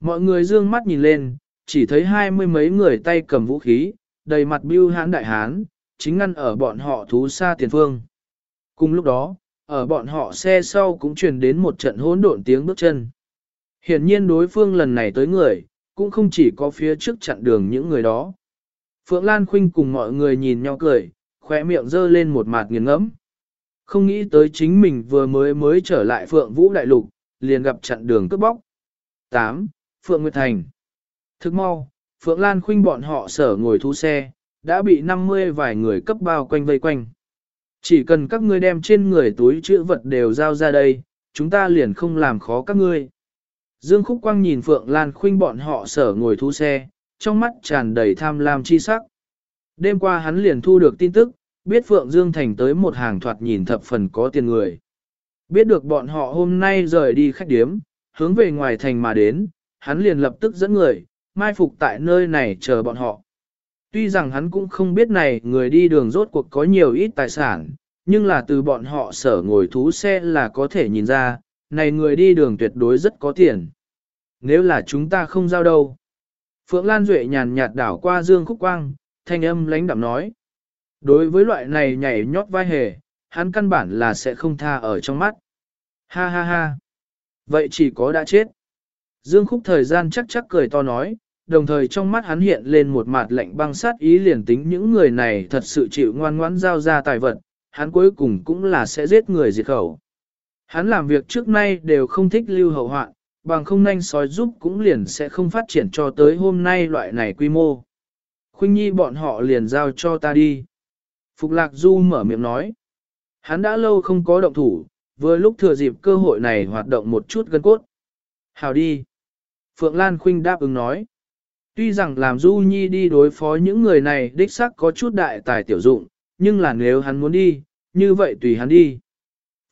Mọi người dương mắt nhìn lên, chỉ thấy hai mươi mấy người tay cầm vũ khí, đầy mặt bưu hãn đại hán, chính ngăn ở bọn họ thú xa tiền phương. Cùng lúc đó, ở bọn họ xe sau cũng truyền đến một trận hỗn độn tiếng bước chân. Hiển nhiên đối phương lần này tới người, cũng không chỉ có phía trước chặn đường những người đó. Phượng Lan Khuynh cùng mọi người nhìn nhau cười, khóe miệng dơ lên một mặt nghiền ngẫm. Không nghĩ tới chính mình vừa mới mới trở lại Phượng Vũ Đại Lục, liền gặp chặn đường cướp bóc. 8. Phượng Nguyệt Thành Thức mau, Phượng Lan Khuynh bọn họ sở ngồi thu xe, đã bị 50 vài người cấp bao quanh vây quanh. Chỉ cần các ngươi đem trên người túi chữ vật đều giao ra đây, chúng ta liền không làm khó các ngươi. Dương Khúc Quang nhìn Phượng Lan Khuynh bọn họ sở ngồi thu xe, trong mắt tràn đầy tham lam chi sắc. Đêm qua hắn liền thu được tin tức, biết Phượng Dương Thành tới một hàng thoạt nhìn thập phần có tiền người. Biết được bọn họ hôm nay rời đi khách điếm, hướng về ngoài thành mà đến, hắn liền lập tức dẫn người, mai phục tại nơi này chờ bọn họ. Tuy rằng hắn cũng không biết này người đi đường rốt cuộc có nhiều ít tài sản, nhưng là từ bọn họ sở ngồi thú xe là có thể nhìn ra, này người đi đường tuyệt đối rất có tiền. Nếu là chúng ta không giao đâu. Phượng Lan Duệ nhàn nhạt đảo qua Dương Khúc Quang, thanh âm lãnh đạm nói. Đối với loại này nhảy nhót vai hề, hắn căn bản là sẽ không tha ở trong mắt. Ha ha ha. Vậy chỉ có đã chết. Dương Khúc thời gian chắc chắc cười to nói, đồng thời trong mắt hắn hiện lên một mặt lạnh băng sát ý liền tính những người này thật sự chịu ngoan ngoãn giao ra tài vật, hắn cuối cùng cũng là sẽ giết người diệt khẩu. Hắn làm việc trước nay đều không thích lưu hậu hoạn, bằng không nhanh sói giúp cũng liền sẽ không phát triển cho tới hôm nay loại này quy mô. Khuynh nhi bọn họ liền giao cho ta đi. Phục Lạc Du mở miệng nói. Hắn đã lâu không có động thủ, vừa lúc thừa dịp cơ hội này hoạt động một chút gân cốt. Hào đi. Phượng Lan Khuynh đáp ứng nói. Tuy rằng làm Du Nhi đi đối phó những người này đích xác có chút đại tài tiểu dụng, nhưng là nếu hắn muốn đi, như vậy tùy hắn đi.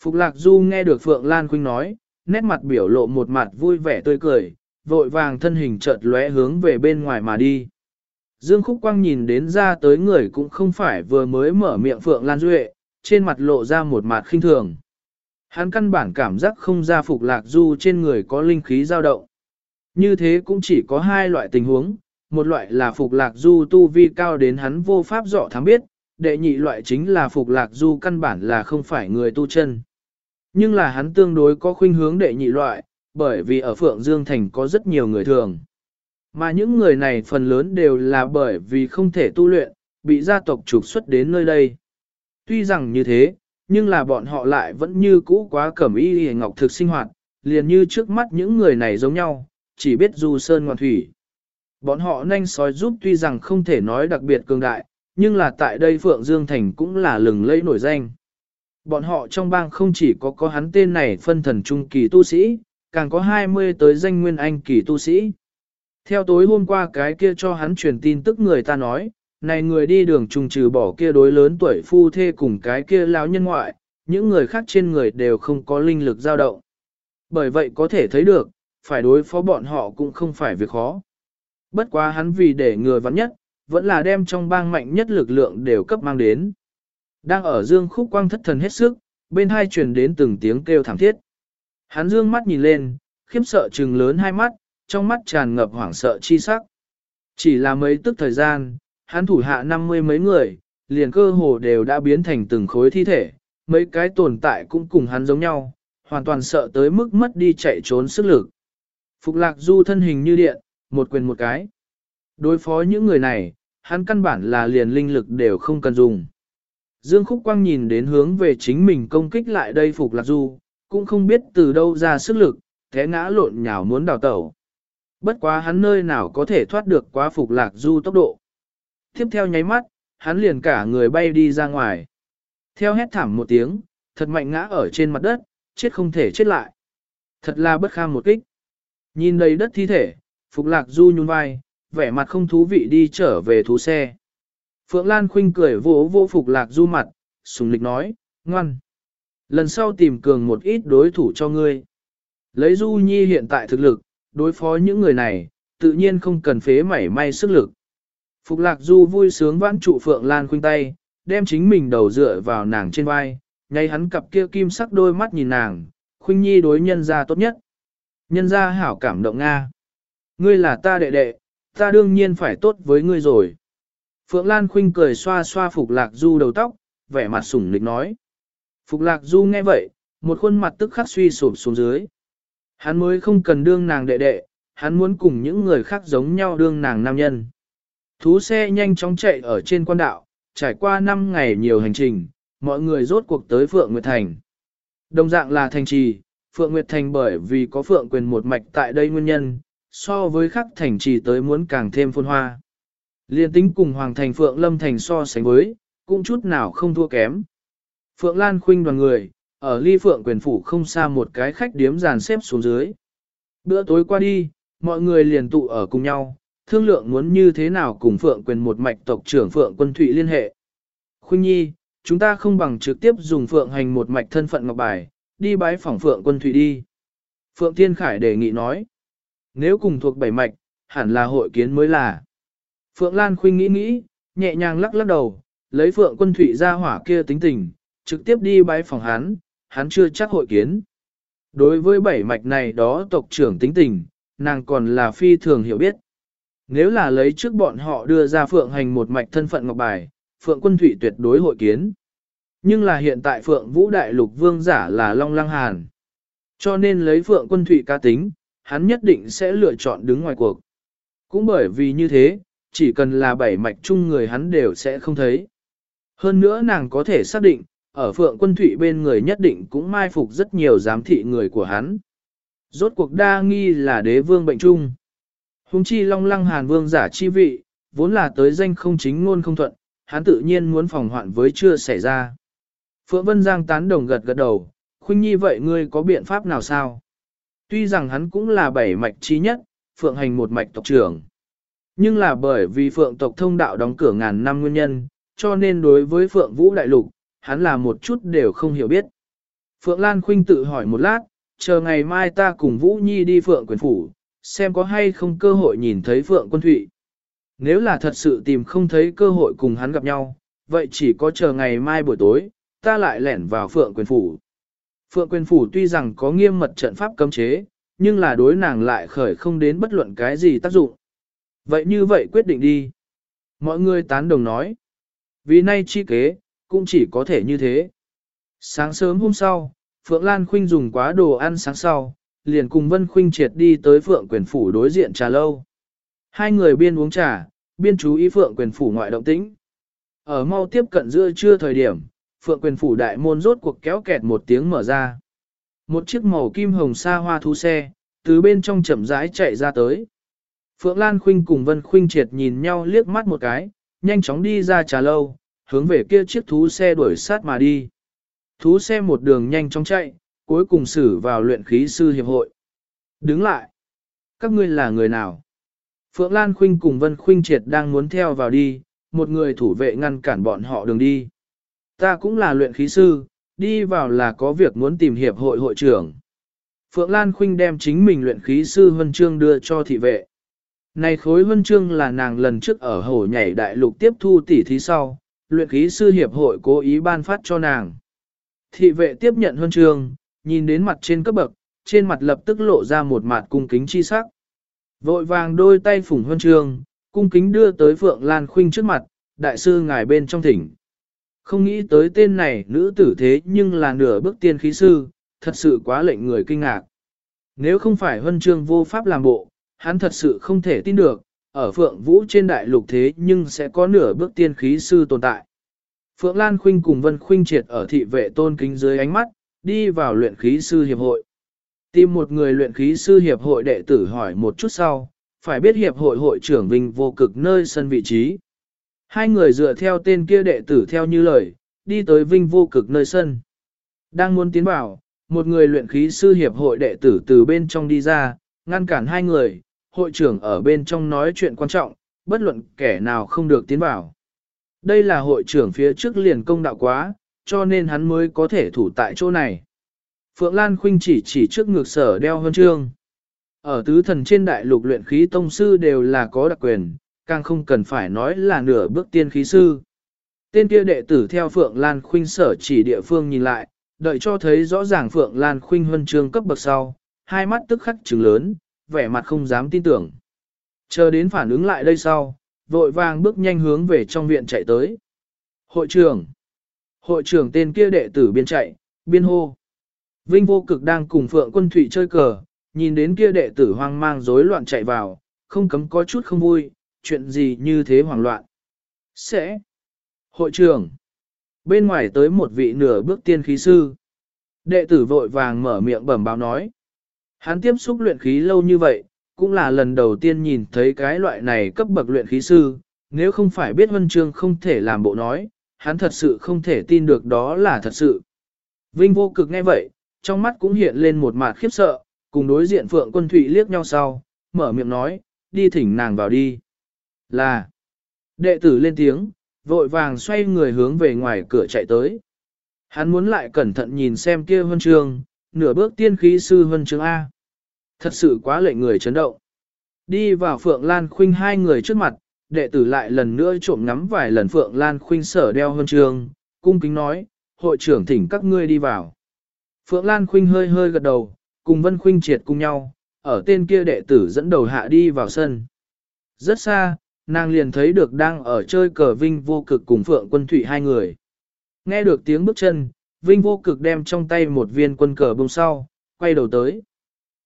Phục Lạc Du nghe được Phượng Lan Khuynh nói, nét mặt biểu lộ một mặt vui vẻ tươi cười, vội vàng thân hình chợt lóe hướng về bên ngoài mà đi. Dương Khúc Quang nhìn đến ra tới người cũng không phải vừa mới mở miệng Phượng Lan Duệ, trên mặt lộ ra một mặt khinh thường. Hắn căn bản cảm giác không ra Phục Lạc Du trên người có linh khí dao động. Như thế cũng chỉ có hai loại tình huống, một loại là Phục Lạc Du tu vi cao đến hắn vô pháp dọ thám biết, đệ nhị loại chính là Phục Lạc Du căn bản là không phải người tu chân. Nhưng là hắn tương đối có khuynh hướng đệ nhị loại, bởi vì ở Phượng Dương Thành có rất nhiều người thường. Mà những người này phần lớn đều là bởi vì không thể tu luyện, bị gia tộc trục xuất đến nơi đây. Tuy rằng như thế, nhưng là bọn họ lại vẫn như cũ quá cẩm y hề ngọc thực sinh hoạt, liền như trước mắt những người này giống nhau, chỉ biết du sơn ngoan thủy. Bọn họ nhanh sói giúp tuy rằng không thể nói đặc biệt cường đại, nhưng là tại đây Phượng Dương Thành cũng là lừng lẫy nổi danh. Bọn họ trong bang không chỉ có có hắn tên này phân thần trung kỳ tu sĩ, càng có 20 tới danh nguyên anh kỳ tu sĩ. Theo tối hôm qua cái kia cho hắn truyền tin tức người ta nói, này người đi đường trùng trừ bỏ kia đối lớn tuổi phu thê cùng cái kia lão nhân ngoại, những người khác trên người đều không có linh lực dao động. Bởi vậy có thể thấy được, phải đối phó bọn họ cũng không phải việc khó. Bất quá hắn vì để người vắn nhất, vẫn là đem trong bang mạnh nhất lực lượng đều cấp mang đến. Đang ở dương khúc quang thất thần hết sức, bên hai truyền đến từng tiếng kêu thảm thiết. Hắn dương mắt nhìn lên, khiếp sợ trừng lớn hai mắt, trong mắt tràn ngập hoảng sợ chi sắc. Chỉ là mấy tức thời gian, hắn thủ hạ năm mươi mấy người, liền cơ hồ đều đã biến thành từng khối thi thể, mấy cái tồn tại cũng cùng hắn giống nhau, hoàn toàn sợ tới mức mất đi chạy trốn sức lực. Phục lạc du thân hình như điện, một quyền một cái. Đối phó những người này, hắn căn bản là liền linh lực đều không cần dùng. Dương Khúc Quang nhìn đến hướng về chính mình công kích lại đây Phục Lạc Du, cũng không biết từ đâu ra sức lực, thế ngã lộn nhào muốn đào tẩu. Bất quá hắn nơi nào có thể thoát được quá Phục Lạc Du tốc độ. Tiếp theo nháy mắt, hắn liền cả người bay đi ra ngoài. Theo hét thảm một tiếng, thật mạnh ngã ở trên mặt đất, chết không thể chết lại. Thật là bất kham một kích. Nhìn đầy đất thi thể, Phục Lạc Du nhún vai, vẻ mặt không thú vị đi trở về thú xe. Phượng Lan Khuynh cười vỗ vỗ Phục Lạc Du mặt, sùng lịch nói, ngoan. Lần sau tìm cường một ít đối thủ cho ngươi. Lấy Du Nhi hiện tại thực lực, đối phó những người này, tự nhiên không cần phế mảy may sức lực. Phục Lạc Du vui sướng vãn trụ Phượng Lan Khuynh tay, đem chính mình đầu dựa vào nàng trên vai, ngay hắn cặp kia kim sắc đôi mắt nhìn nàng, Khuynh Nhi đối nhân ra tốt nhất. Nhân ra hảo cảm động Nga. Ngươi là ta đệ đệ, ta đương nhiên phải tốt với ngươi rồi. Phượng Lan Khuynh cười xoa xoa Phục Lạc Du đầu tóc, vẻ mặt sủng lịch nói. Phục Lạc Du nghe vậy, một khuôn mặt tức khắc suy sụp xuống dưới. Hắn mới không cần đương nàng đệ đệ, hắn muốn cùng những người khác giống nhau đương nàng nam nhân. Thú xe nhanh chóng chạy ở trên quan đạo, trải qua 5 ngày nhiều hành trình, mọi người rốt cuộc tới Phượng Nguyệt Thành. Đồng dạng là thành trì, Phượng Nguyệt Thành bởi vì có Phượng quyền một mạch tại đây nguyên nhân, so với khắc thành trì tới muốn càng thêm phôn hoa. Liên tính cùng Hoàng Thành Phượng Lâm Thành so sánh với, cũng chút nào không thua kém. Phượng Lan Khuynh đoàn người, ở ly Phượng quyền phủ không xa một cái khách điếm dàn xếp xuống dưới. Bữa tối qua đi, mọi người liền tụ ở cùng nhau, thương lượng muốn như thế nào cùng Phượng quyền một mạch tộc trưởng Phượng quân Thụy liên hệ. Khuynh Nhi, chúng ta không bằng trực tiếp dùng phượng hành một mạch thân phận ngọc bài, đi bái phỏng phượng quân thụy đi. Phượng Thiên Khải đề nghị nói, nếu cùng thuộc bảy mạch, hẳn là hội kiến mới là. Phượng Lan Khuynh nghĩ nghĩ, nhẹ nhàng lắc lắc đầu, lấy Phượng quân Thụy ra hỏa kia tính tình, trực tiếp đi bái phòng hắn, hắn chưa chắc hội kiến. Đối với bảy mạch này đó tộc trưởng tính tình, nàng còn là phi thường hiểu biết. Nếu là lấy trước bọn họ đưa ra Phượng hành một mạch thân phận ngọc bài, Phượng quân Thụy tuyệt đối hội kiến. Nhưng là hiện tại Phượng Vũ Đại Lục Vương giả là Long Lăng Hàn. Cho nên lấy Phượng quân Thụy ca tính, hắn nhất định sẽ lựa chọn đứng ngoài cuộc. Cũng bởi vì như thế, chỉ cần là bảy mạch chung người hắn đều sẽ không thấy. Hơn nữa nàng có thể xác định, ở Phượng quân thủy bên người nhất định cũng mai phục rất nhiều giám thị người của hắn. Rốt cuộc đa nghi là đế vương bệnh chung. Hùng chi long lăng hàn vương giả chi vị, vốn là tới danh không chính ngôn không thuận, hắn tự nhiên muốn phòng hoạn với chưa xảy ra. Phượng Vân Giang tán đồng gật gật đầu, khuynh nhi vậy ngươi có biện pháp nào sao? Tuy rằng hắn cũng là bảy mạch chi nhất, Phượng hành một mạch tộc trưởng. Nhưng là bởi vì Phượng tộc thông đạo đóng cửa ngàn năm nguyên nhân, cho nên đối với Phượng Vũ Đại Lục, hắn là một chút đều không hiểu biết. Phượng Lan Khuynh tự hỏi một lát, chờ ngày mai ta cùng Vũ Nhi đi Phượng quyền phủ, xem có hay không cơ hội nhìn thấy Phượng Quân Thụy. Nếu là thật sự tìm không thấy cơ hội cùng hắn gặp nhau, vậy chỉ có chờ ngày mai buổi tối, ta lại lẻn vào Phượng quyền phủ. Phượng quyền phủ tuy rằng có nghiêm mật trận pháp cấm chế, nhưng là đối nàng lại khởi không đến bất luận cái gì tác dụng. Vậy như vậy quyết định đi. Mọi người tán đồng nói. Vì nay chi kế, cũng chỉ có thể như thế. Sáng sớm hôm sau, Phượng Lan Khuynh dùng quá đồ ăn sáng sau, liền cùng Vân Khuynh triệt đi tới Phượng quyền phủ đối diện trà lâu. Hai người biên uống trà, biên chú ý Phượng quyền phủ ngoại động tĩnh. Ở mau tiếp cận giữa trưa thời điểm, Phượng quyền phủ đại môn rốt cuộc kéo kẹt một tiếng mở ra. Một chiếc màu kim hồng xa hoa thu xe, từ bên trong chậm rãi chạy ra tới. Phượng Lan Khuynh cùng Vân Khuynh triệt nhìn nhau liếc mắt một cái, nhanh chóng đi ra trà lâu, hướng về kia chiếc thú xe đuổi sát mà đi. Thú xe một đường nhanh chóng chạy, cuối cùng xử vào luyện khí sư hiệp hội. Đứng lại! Các ngươi là người nào? Phượng Lan Khuynh cùng Vân Khuynh Triệt đang muốn theo vào đi, một người thủ vệ ngăn cản bọn họ đường đi. Ta cũng là luyện khí sư, đi vào là có việc muốn tìm hiệp hội hội trưởng. Phượng Lan Khuynh đem chính mình luyện khí sư huân chương đưa cho thị vệ. Này khối huân chương là nàng lần trước ở hồ nhảy đại lục tiếp thu tỷ thí sau, luyện khí sư hiệp hội cố ý ban phát cho nàng. Thị vệ tiếp nhận huân chương, nhìn đến mặt trên cấp bậc, trên mặt lập tức lộ ra một mặt cung kính chi sắc. Vội vàng đôi tay phủng huân chương, cung kính đưa tới Phượng Lan Khuynh trước mặt, đại sư ngài bên trong thỉnh. Không nghĩ tới tên này nữ tử thế nhưng là nửa bước tiên khí sư, thật sự quá lệnh người kinh ngạc. Nếu không phải huân chương vô pháp làm bộ, hắn thật sự không thể tin được, ở Phượng Vũ trên đại lục thế nhưng sẽ có nửa bước tiên khí sư tồn tại. Phượng Lan Khuynh cùng Vân Khuynh triệt ở thị vệ tôn kính dưới ánh mắt, đi vào luyện khí sư hiệp hội. Tìm một người luyện khí sư hiệp hội đệ tử hỏi một chút sau, phải biết hiệp hội hội trưởng Vinh vô cực nơi sân vị trí. Hai người dựa theo tên kia đệ tử theo như lời, đi tới Vinh vô cực nơi sân. Đang muốn tiến vào, một người luyện khí sư hiệp hội đệ tử từ bên trong đi ra, ngăn cản hai người, hội trưởng ở bên trong nói chuyện quan trọng, bất luận kẻ nào không được tiến vào. Đây là hội trưởng phía trước liền công đạo quá, cho nên hắn mới có thể thủ tại chỗ này. Phượng Lan Khuynh chỉ chỉ trước ngược sở đeo huân trương. Ở tứ thần trên đại lục luyện khí tông sư đều là có đặc quyền, càng không cần phải nói là nửa bước tiên khí sư. Tên kia đệ tử theo Phượng Lan Khuynh sở chỉ địa phương nhìn lại, đợi cho thấy rõ ràng Phượng Lan Khuynh huân chương cấp bậc sau, hai mắt tức khắc trừng lớn, vẻ mặt không dám tin tưởng. Chờ đến phản ứng lại đây sau, vội vàng bước nhanh hướng về trong viện chạy tới. Hội trưởng! Hội trưởng tên kia đệ tử biên chạy, biên hô. Vinh vô cực đang cùng Phượng Quân Thụy chơi cờ, nhìn đến kia đệ tử hoang mang rối loạn chạy vào, không cấm có chút không vui, chuyện gì như thế hoảng loạn. Sẽ! Hội trưởng! Bên ngoài tới một vị nửa bước tiên khí sư. Đệ tử vội vàng mở miệng bẩm báo nói. Hắn tiếp xúc luyện khí lâu như vậy, cũng là lần đầu tiên nhìn thấy cái loại này cấp bậc luyện khí sư, nếu không phải biết Vân Trương không thể làm bộ nói, hắn thật sự không thể tin được đó là thật sự. Vinh vô cực nghe vậy, trong mắt cũng hiện lên một mặt khiếp sợ, cùng đối diện Phượng Quân Thụy liếc nhau sau, mở miệng nói, đi thỉnh nàng vào đi. Là, đệ tử lên tiếng, vội vàng xoay người hướng về ngoài cửa chạy tới. Hắn muốn lại cẩn thận nhìn xem kia huân chương, nửa bước tiên khí sư vân chứng A. Thật sự quá lệnh người chấn động. Đi vào Phượng Lan Khuynh hai người trước mặt, đệ tử lại lần nữa trộm ngắm vài lần Phượng Lan Khuynh sở đeo huân trường cung kính nói, hội trưởng thỉnh các ngươi đi vào. Phượng Lan Khuynh hơi hơi gật đầu, cùng Vân Khuynh triệt cùng nhau, ở tên kia đệ tử dẫn đầu hạ đi vào sân. Rất xa, nàng liền thấy được đang ở chơi cờ Vinh vô cực cùng Phượng Quân Thụy hai người. Nghe được tiếng bước chân, Vinh vô cực đem trong tay một viên quân cờ bông sau, quay đầu tới.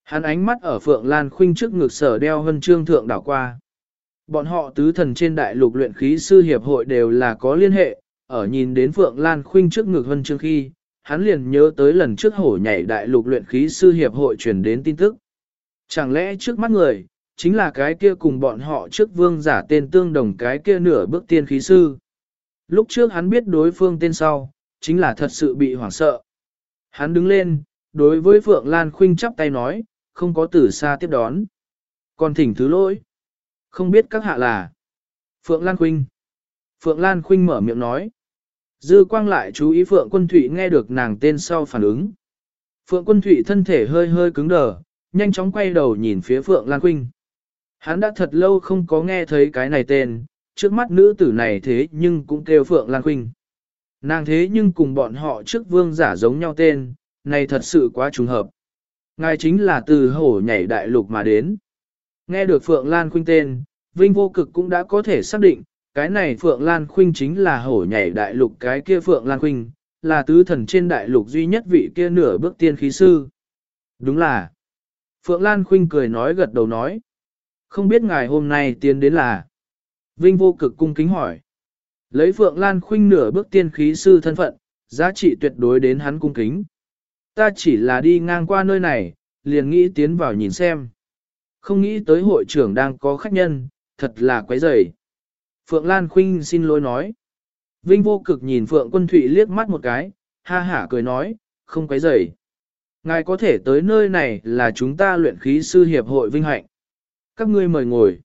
Hắn ánh mắt ở Phượng Lan Khuynh trước ngực sở đeo hân trương thượng đảo qua. Bọn họ tứ thần trên đại lục luyện khí sư hiệp hội đều là có liên hệ, ở nhìn đến Phượng Lan Khuynh trước ngực hân trương khi, hắn liền nhớ tới lần trước hổ nhảy đại lục luyện khí sư hiệp hội truyền đến tin tức. Chẳng lẽ trước mắt người, chính là cái kia cùng bọn họ trước vương giả tên tương đồng cái kia nửa bước tiên khí sư. Lúc trước hắn biết đối phương tên sau, chính là thật sự bị hoảng sợ. Hắn đứng lên, đối với Phượng Lan Khuynh chắp tay nói, không có từ xa tiếp đón. Còn thỉnh thứ lỗi. Không biết các hạ là. Phượng Lan Khuynh. Phượng Lan Khuynh mở miệng nói. Dư quang lại chú ý Phượng Quân Thụy nghe được nàng tên sau phản ứng. Phượng Quân Thụy thân thể hơi hơi cứng đờ, nhanh chóng quay đầu nhìn phía Phượng Lan Khuynh. Hắn đã thật lâu không có nghe thấy cái này tên, trước mắt nữ tử này thế nhưng cũng kêu Phượng Lan Khuynh. Nàng thế nhưng cùng bọn họ trước vương giả giống nhau tên, này thật sự quá trùng hợp. Ngài chính là từ hổ nhảy đại lục mà đến. Nghe được Phượng Lan Khuynh tên, Vinh vô cực cũng đã có thể xác định, cái này Phượng Lan Khuynh chính là hổ nhảy đại lục cái kia Phượng Lan Khuynh, là tứ thần trên đại lục duy nhất vị kia nửa bước tiên khí sư. Đúng là. Phượng Lan Khuynh cười nói gật đầu nói. Không biết ngài hôm nay tiến đến là. Vinh vô cực cung kính hỏi. Lấy Phượng Lan Khuynh nửa bước tiên khí sư thân phận, giá trị tuyệt đối đến hắn cung kính. Ta chỉ là đi ngang qua nơi này, liền nghĩ tiến vào nhìn xem. Không nghĩ tới hội trưởng đang có khách nhân, thật là quấy rầy. Phượng Lan Khuynh xin lỗi nói. Vinh vô cực nhìn Phượng Quân Thụy liếc mắt một cái, ha hả cười nói, không quấy rầy. Ngài có thể tới nơi này là chúng ta luyện khí sư hiệp hội vinh hạnh. Các ngươi mời ngồi.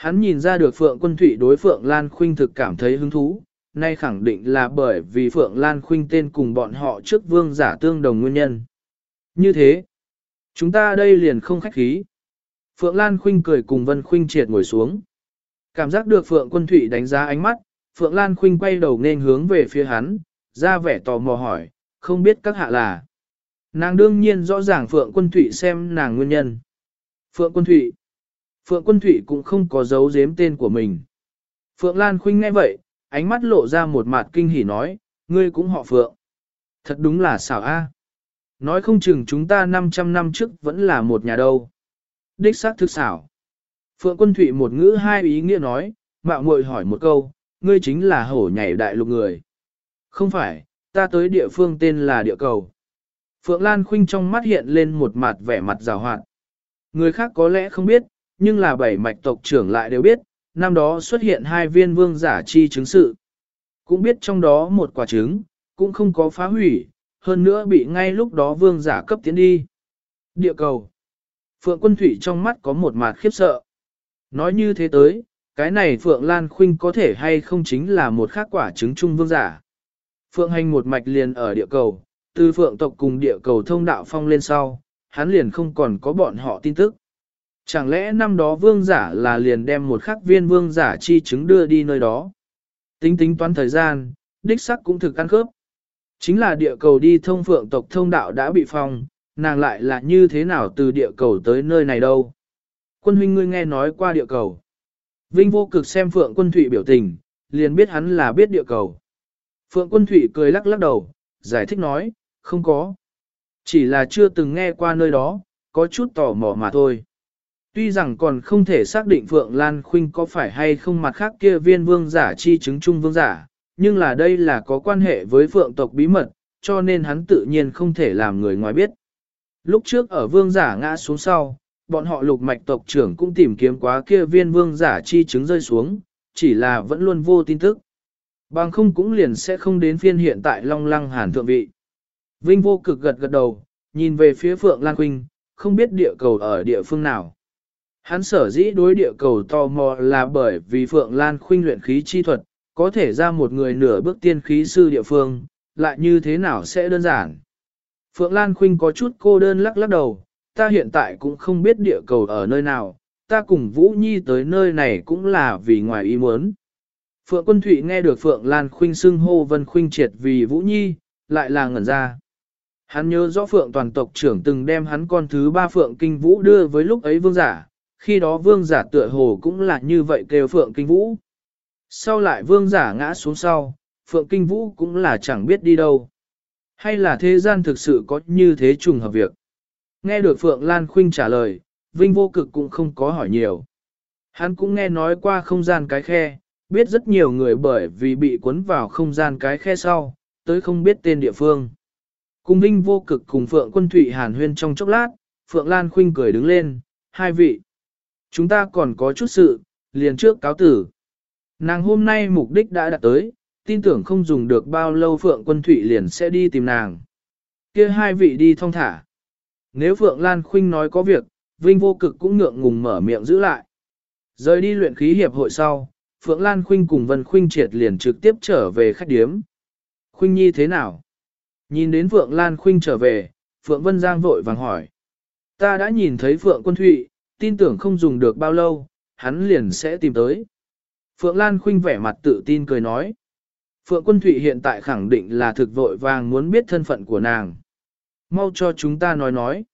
Hắn nhìn ra được Phượng Quân Thụy đối Phượng Lan Khuynh thực cảm thấy hứng thú, nay khẳng định là bởi vì Phượng Lan Khuynh tên cùng bọn họ trước vương giả tương đồng nguyên nhân. Như thế, chúng ta đây liền không khách khí. Phượng Lan Khuynh cười cùng Vân Khuynh triệt ngồi xuống. Cảm giác được Phượng Quân Thụy đánh giá ánh mắt, Phượng Lan Khuynh quay đầu nên hướng về phía hắn, ra vẻ tò mò hỏi, không biết các hạ là. Nàng đương nhiên rõ ràng Phượng Quân Thụy xem nàng nguyên nhân. Phượng Quân Thụy. Phượng Quân Thụy cũng không có giấu giếm tên của mình. Phượng Lan Khuynh nghe vậy, ánh mắt lộ ra một mặt kinh hỉ nói, ngươi cũng họ Phượng. Thật đúng là xảo a. Nói không chừng chúng ta 500 năm trước vẫn là một nhà đâu. Đích xác thực xảo. Phượng Quân Thụy một ngữ hai ý nghĩa nói, mạo muội hỏi một câu, ngươi chính là hổ nhảy đại lục người. Không phải, ta tới địa phương tên là địa cầu. Phượng Lan Khuynh trong mắt hiện lên một mặt vẻ mặt rào hoạt. Người khác có lẽ không biết, nhưng là bảy mạch tộc trưởng lại đều biết, năm đó xuất hiện hai viên vương giả chi chứng sự. Cũng biết trong đó một quả trứng, cũng không có phá hủy, hơn nữa bị ngay lúc đó vương giả cấp tiến đi. Địa cầu. Phượng Quân Thủy trong mắt có một mặt khiếp sợ. Nói như thế tới, cái này Phượng Lan Khuynh có thể hay không chính là một khác quả trứng trung vương giả. Phượng hành một mạch liền ở địa cầu, từ Phượng tộc cùng địa cầu thông đạo phong lên sau, hắn liền không còn có bọn họ tin tức. Chẳng lẽ năm đó vương giả là liền đem một khắc viên vương giả chi chứng đưa đi nơi đó? Tính tính toán thời gian, đích sắc cũng thực căn khớp. Chính là địa cầu đi thông phượng tộc thông đạo đã bị phong, nàng lại là như thế nào từ địa cầu tới nơi này đâu? Quân huynh ngươi nghe nói qua địa cầu. Vinh vô cực xem Phượng Quân Thụy biểu tình, liền biết hắn là biết địa cầu. Phượng Quân Thụy cười lắc lắc đầu, giải thích nói, không có. Chỉ là chưa từng nghe qua nơi đó, có chút tò mò mà thôi. Tuy rằng còn không thể xác định Phượng Lan Khuynh có phải hay không mặt khác kia viên vương giả chi chứng trung vương giả, nhưng là đây là có quan hệ với Phượng tộc bí mật, cho nên hắn tự nhiên không thể làm người ngoài biết. Lúc trước ở vương giả ngã xuống sau, bọn họ lục mạch tộc trưởng cũng tìm kiếm quá kia viên vương giả chi chứng rơi xuống, chỉ là vẫn luôn vô tin tức. Bằng không cũng liền sẽ không đến phiên hiện tại Long Lăng Hàn thượng vị. Vinh vô cực gật gật đầu, nhìn về phía Phượng Lan Khuynh, không biết địa cầu ở địa phương nào. Hắn sở dĩ đối địa cầu tò mò là bởi vì Phượng Lan Khuynh luyện khí chi thuật, có thể ra một người nửa bước tiên khí sư địa phương, lại như thế nào sẽ đơn giản. Phượng Lan Khuynh có chút cô đơn lắc lắc đầu, ta hiện tại cũng không biết địa cầu ở nơi nào, ta cùng Vũ Nhi tới nơi này cũng là vì ngoài ý muốn. Phượng Quân Thụy nghe được Phượng Lan Khuynh xưng hô Vân Khuynh triệt vì Vũ Nhi, lại là ngẩn ra. Hắn nhớ rõ Phượng toàn tộc trưởng từng đem hắn con thứ ba Phượng Kinh Vũ đưa với lúc ấy vương giả, khi đó vương giả tựa hồ cũng là như vậy kêu Phượng Kinh Vũ. Sau lại vương giả ngã xuống sau, Phượng Kinh Vũ cũng là chẳng biết đi đâu. Hay là thế gian thực sự có như thế trùng hợp việc. Nghe được Phượng Lan Khuynh trả lời, Vinh vô cực cũng không có hỏi nhiều. Hắn cũng nghe nói qua không gian cái khe, biết rất nhiều người bởi vì bị cuốn vào không gian cái khe sau, tới không biết tên địa phương. Cùng Vinh vô cực cùng Phượng Quân Thụy Hàn huyên trong chốc lát, Phượng Lan Khuynh cười đứng lên, hai vị. Chúng ta còn có chút sự, liền trước cáo tử. Nàng hôm nay mục đích đã đạt tới, tin tưởng không dùng được bao lâu Phượng Quân Thụy liền sẽ đi tìm nàng. kia hai vị đi thong thả. Nếu Phượng Lan Khuynh nói có việc, Vinh vô cực cũng ngượng ngùng mở miệng giữ lại. Rời đi luyện khí hiệp hội sau, Phượng Lan Khuynh cùng Vân Khuynh triệt liền trực tiếp trở về khách điếm. Khuynh Nhi thế nào? Nhìn đến Phượng Lan Khuynh trở về, Phượng Vân Giang vội vàng hỏi. Ta đã nhìn thấy Phượng Quân Thụy, tin tưởng không dùng được bao lâu, hắn liền sẽ tìm tới. Phượng Lan Khuynh vẻ mặt tự tin cười nói. Phượng Quân Thụy hiện tại khẳng định là thực vội vàng muốn biết thân phận của nàng. Mau cho chúng ta nói nói.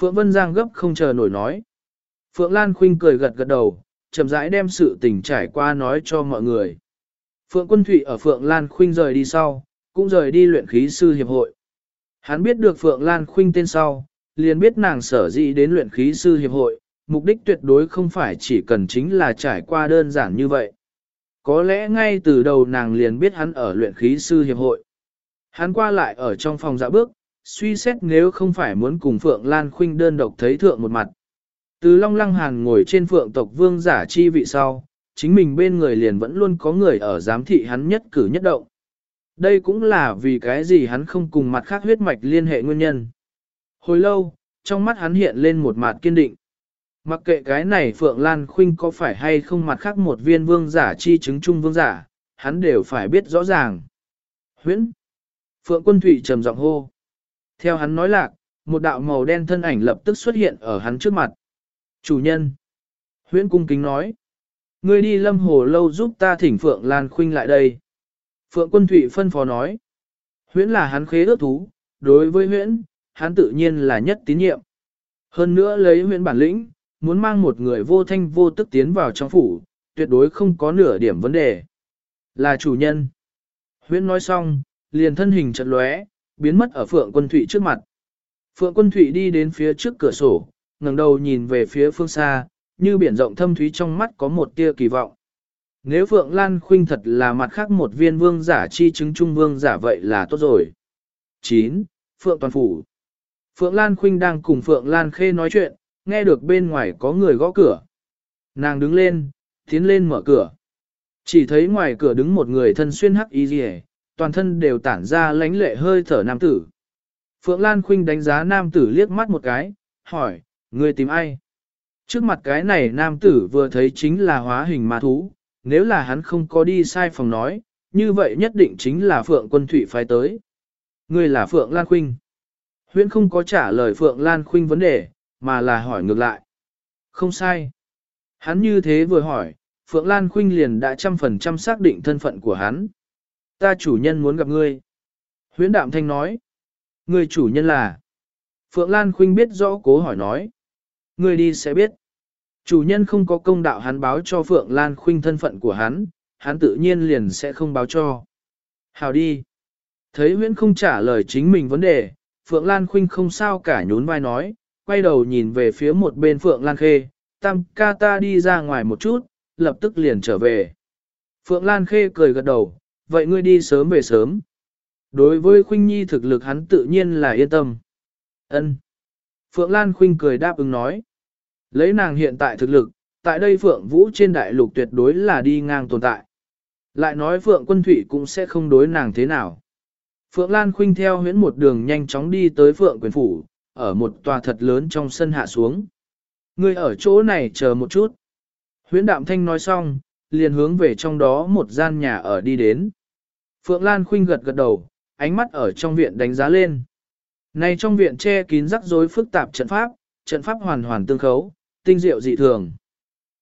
Phượng Vân Giang gấp không chờ nổi nói. Phượng Lan Khuynh cười gật gật đầu, chậm rãi đem sự tình trải qua nói cho mọi người. Phượng Quân Thụy ở Phượng Lan Khuynh rời đi sau, cũng rời đi luyện khí sư hiệp hội. Hắn biết được Phượng Lan Khuynh tên sau, liền biết nàng sở dĩ đến luyện khí sư hiệp hội, mục đích tuyệt đối không phải chỉ cần chính là trải qua đơn giản như vậy. Có lẽ ngay từ đầu nàng liền biết hắn ở luyện khí sư hiệp hội. Hắn qua lại ở trong phòng dạ bước, suy xét nếu không phải muốn cùng Phượng Lan Khuynh đơn độc thấy thượng một mặt. Từ Long Lăng Hàn ngồi trên Phượng tộc vương giả chi vị sau, chính mình bên người liền vẫn luôn có người ở giám thị hắn nhất cử nhất động. Đây cũng là vì cái gì hắn không cùng mặt khác huyết mạch liên hệ nguyên nhân. Hồi lâu, trong mắt hắn hiện lên một mặt kiên định. Mặc kệ cái này Phượng Lan Khuynh có phải hay không mặt khác một viên vương giả chi chứng chung vương giả, hắn đều phải biết rõ ràng. Huyễn! Phượng Quân Thụy trầm giọng hô. Theo hắn nói lạc, một đạo màu đen thân ảnh lập tức xuất hiện ở hắn trước mặt. Chủ nhân! Huyễn cung kính nói. Ngươi đi lâm hồ lâu giúp ta thỉnh Phượng Lan Khuynh lại đây. Phượng Quân Thụy phân phó nói. Huyễn là hắn khế ước thú, đối với huyễn, hắn tự nhiên là nhất tín nhiệm. Hơn nữa lấy huyễn bản lĩnh, muốn mang một người vô thanh vô tức tiến vào trong phủ, tuyệt đối không có nửa điểm vấn đề. Là chủ nhân. Huyễn nói xong, liền thân hình chật lóe, biến mất ở Phượng Quân Thụy trước mặt. Phượng Quân Thụy đi đến phía trước cửa sổ, ngẩng đầu nhìn về phía phương xa, như biển rộng thâm thúy trong mắt có một tia kỳ vọng. Nếu Phượng Lan Khuynh thật là mặt khác một viên vương giả chi chứng trung vương giả vậy là tốt rồi. 9. Phượng Toàn Phủ Phượng Lan Khuynh đang cùng Phượng Lan Khê nói chuyện, nghe được bên ngoài có người gõ cửa. Nàng đứng lên, tiến lên mở cửa. Chỉ thấy ngoài cửa đứng một người thân xuyên hắc y rìa, toàn thân đều tản ra lánh lệ hơi thở nam tử. Phượng Lan Khuynh đánh giá nam tử liếc mắt một cái, hỏi, người tìm ai? Trước mặt cái này nam tử vừa thấy chính là hóa hình ma thú, nếu là hắn không có đi sai phòng nói, như vậy nhất định chính là Phượng Quân Thụy phái tới. Người là Phượng Lan Khuynh. Huyễn không có trả lời Phượng Lan Khuynh vấn đề, mà là hỏi ngược lại. Không sai. Hắn như thế vừa hỏi, Phượng Lan Khuynh liền đã trăm phần trăm xác định thân phận của hắn. Ta chủ nhân muốn gặp ngươi. Huyễn Đạm Thanh nói. Ngươi chủ nhân là. Phượng Lan Khuynh biết rõ cố hỏi nói. Ngươi đi sẽ biết. Chủ nhân không có công đạo hắn báo cho Phượng Lan Khuynh thân phận của hắn, hắn tự nhiên liền sẽ không báo cho. Hào đi. Thấy Huyễn không trả lời chính mình vấn đề, Phượng Lan Khuynh không sao cả nhún vai nói, quay đầu nhìn về phía một bên Phượng Lan Khê, tam ca ta đi ra ngoài một chút, lập tức liền trở về. Phượng Lan Khê cười gật đầu, vậy ngươi đi sớm về sớm. Đối với Khuynh Nhi thực lực hắn tự nhiên là yên tâm. Ân. Phượng Lan Khuynh cười đáp ứng nói. Lấy nàng hiện tại thực lực, tại đây Phượng Vũ trên đại lục tuyệt đối là đi ngang tồn tại. Lại nói Phượng Quân Thủy cũng sẽ không đối nàng thế nào. Phượng Lan Khuynh theo huyễn một đường nhanh chóng đi tới Phượng Quyền Phủ, ở một tòa thật lớn trong sân hạ xuống. Ngươi ở chỗ này chờ một chút. Huyễn Đạm Thanh nói xong, liền hướng về trong đó một gian nhà ở đi đến. Phượng Lan Khuynh gật gật đầu, ánh mắt ở trong viện đánh giá lên. Này trong viện che kín rắc rối phức tạp trận pháp, trận pháp hoàn hoàn tương khấu, tinh diệu dị thường.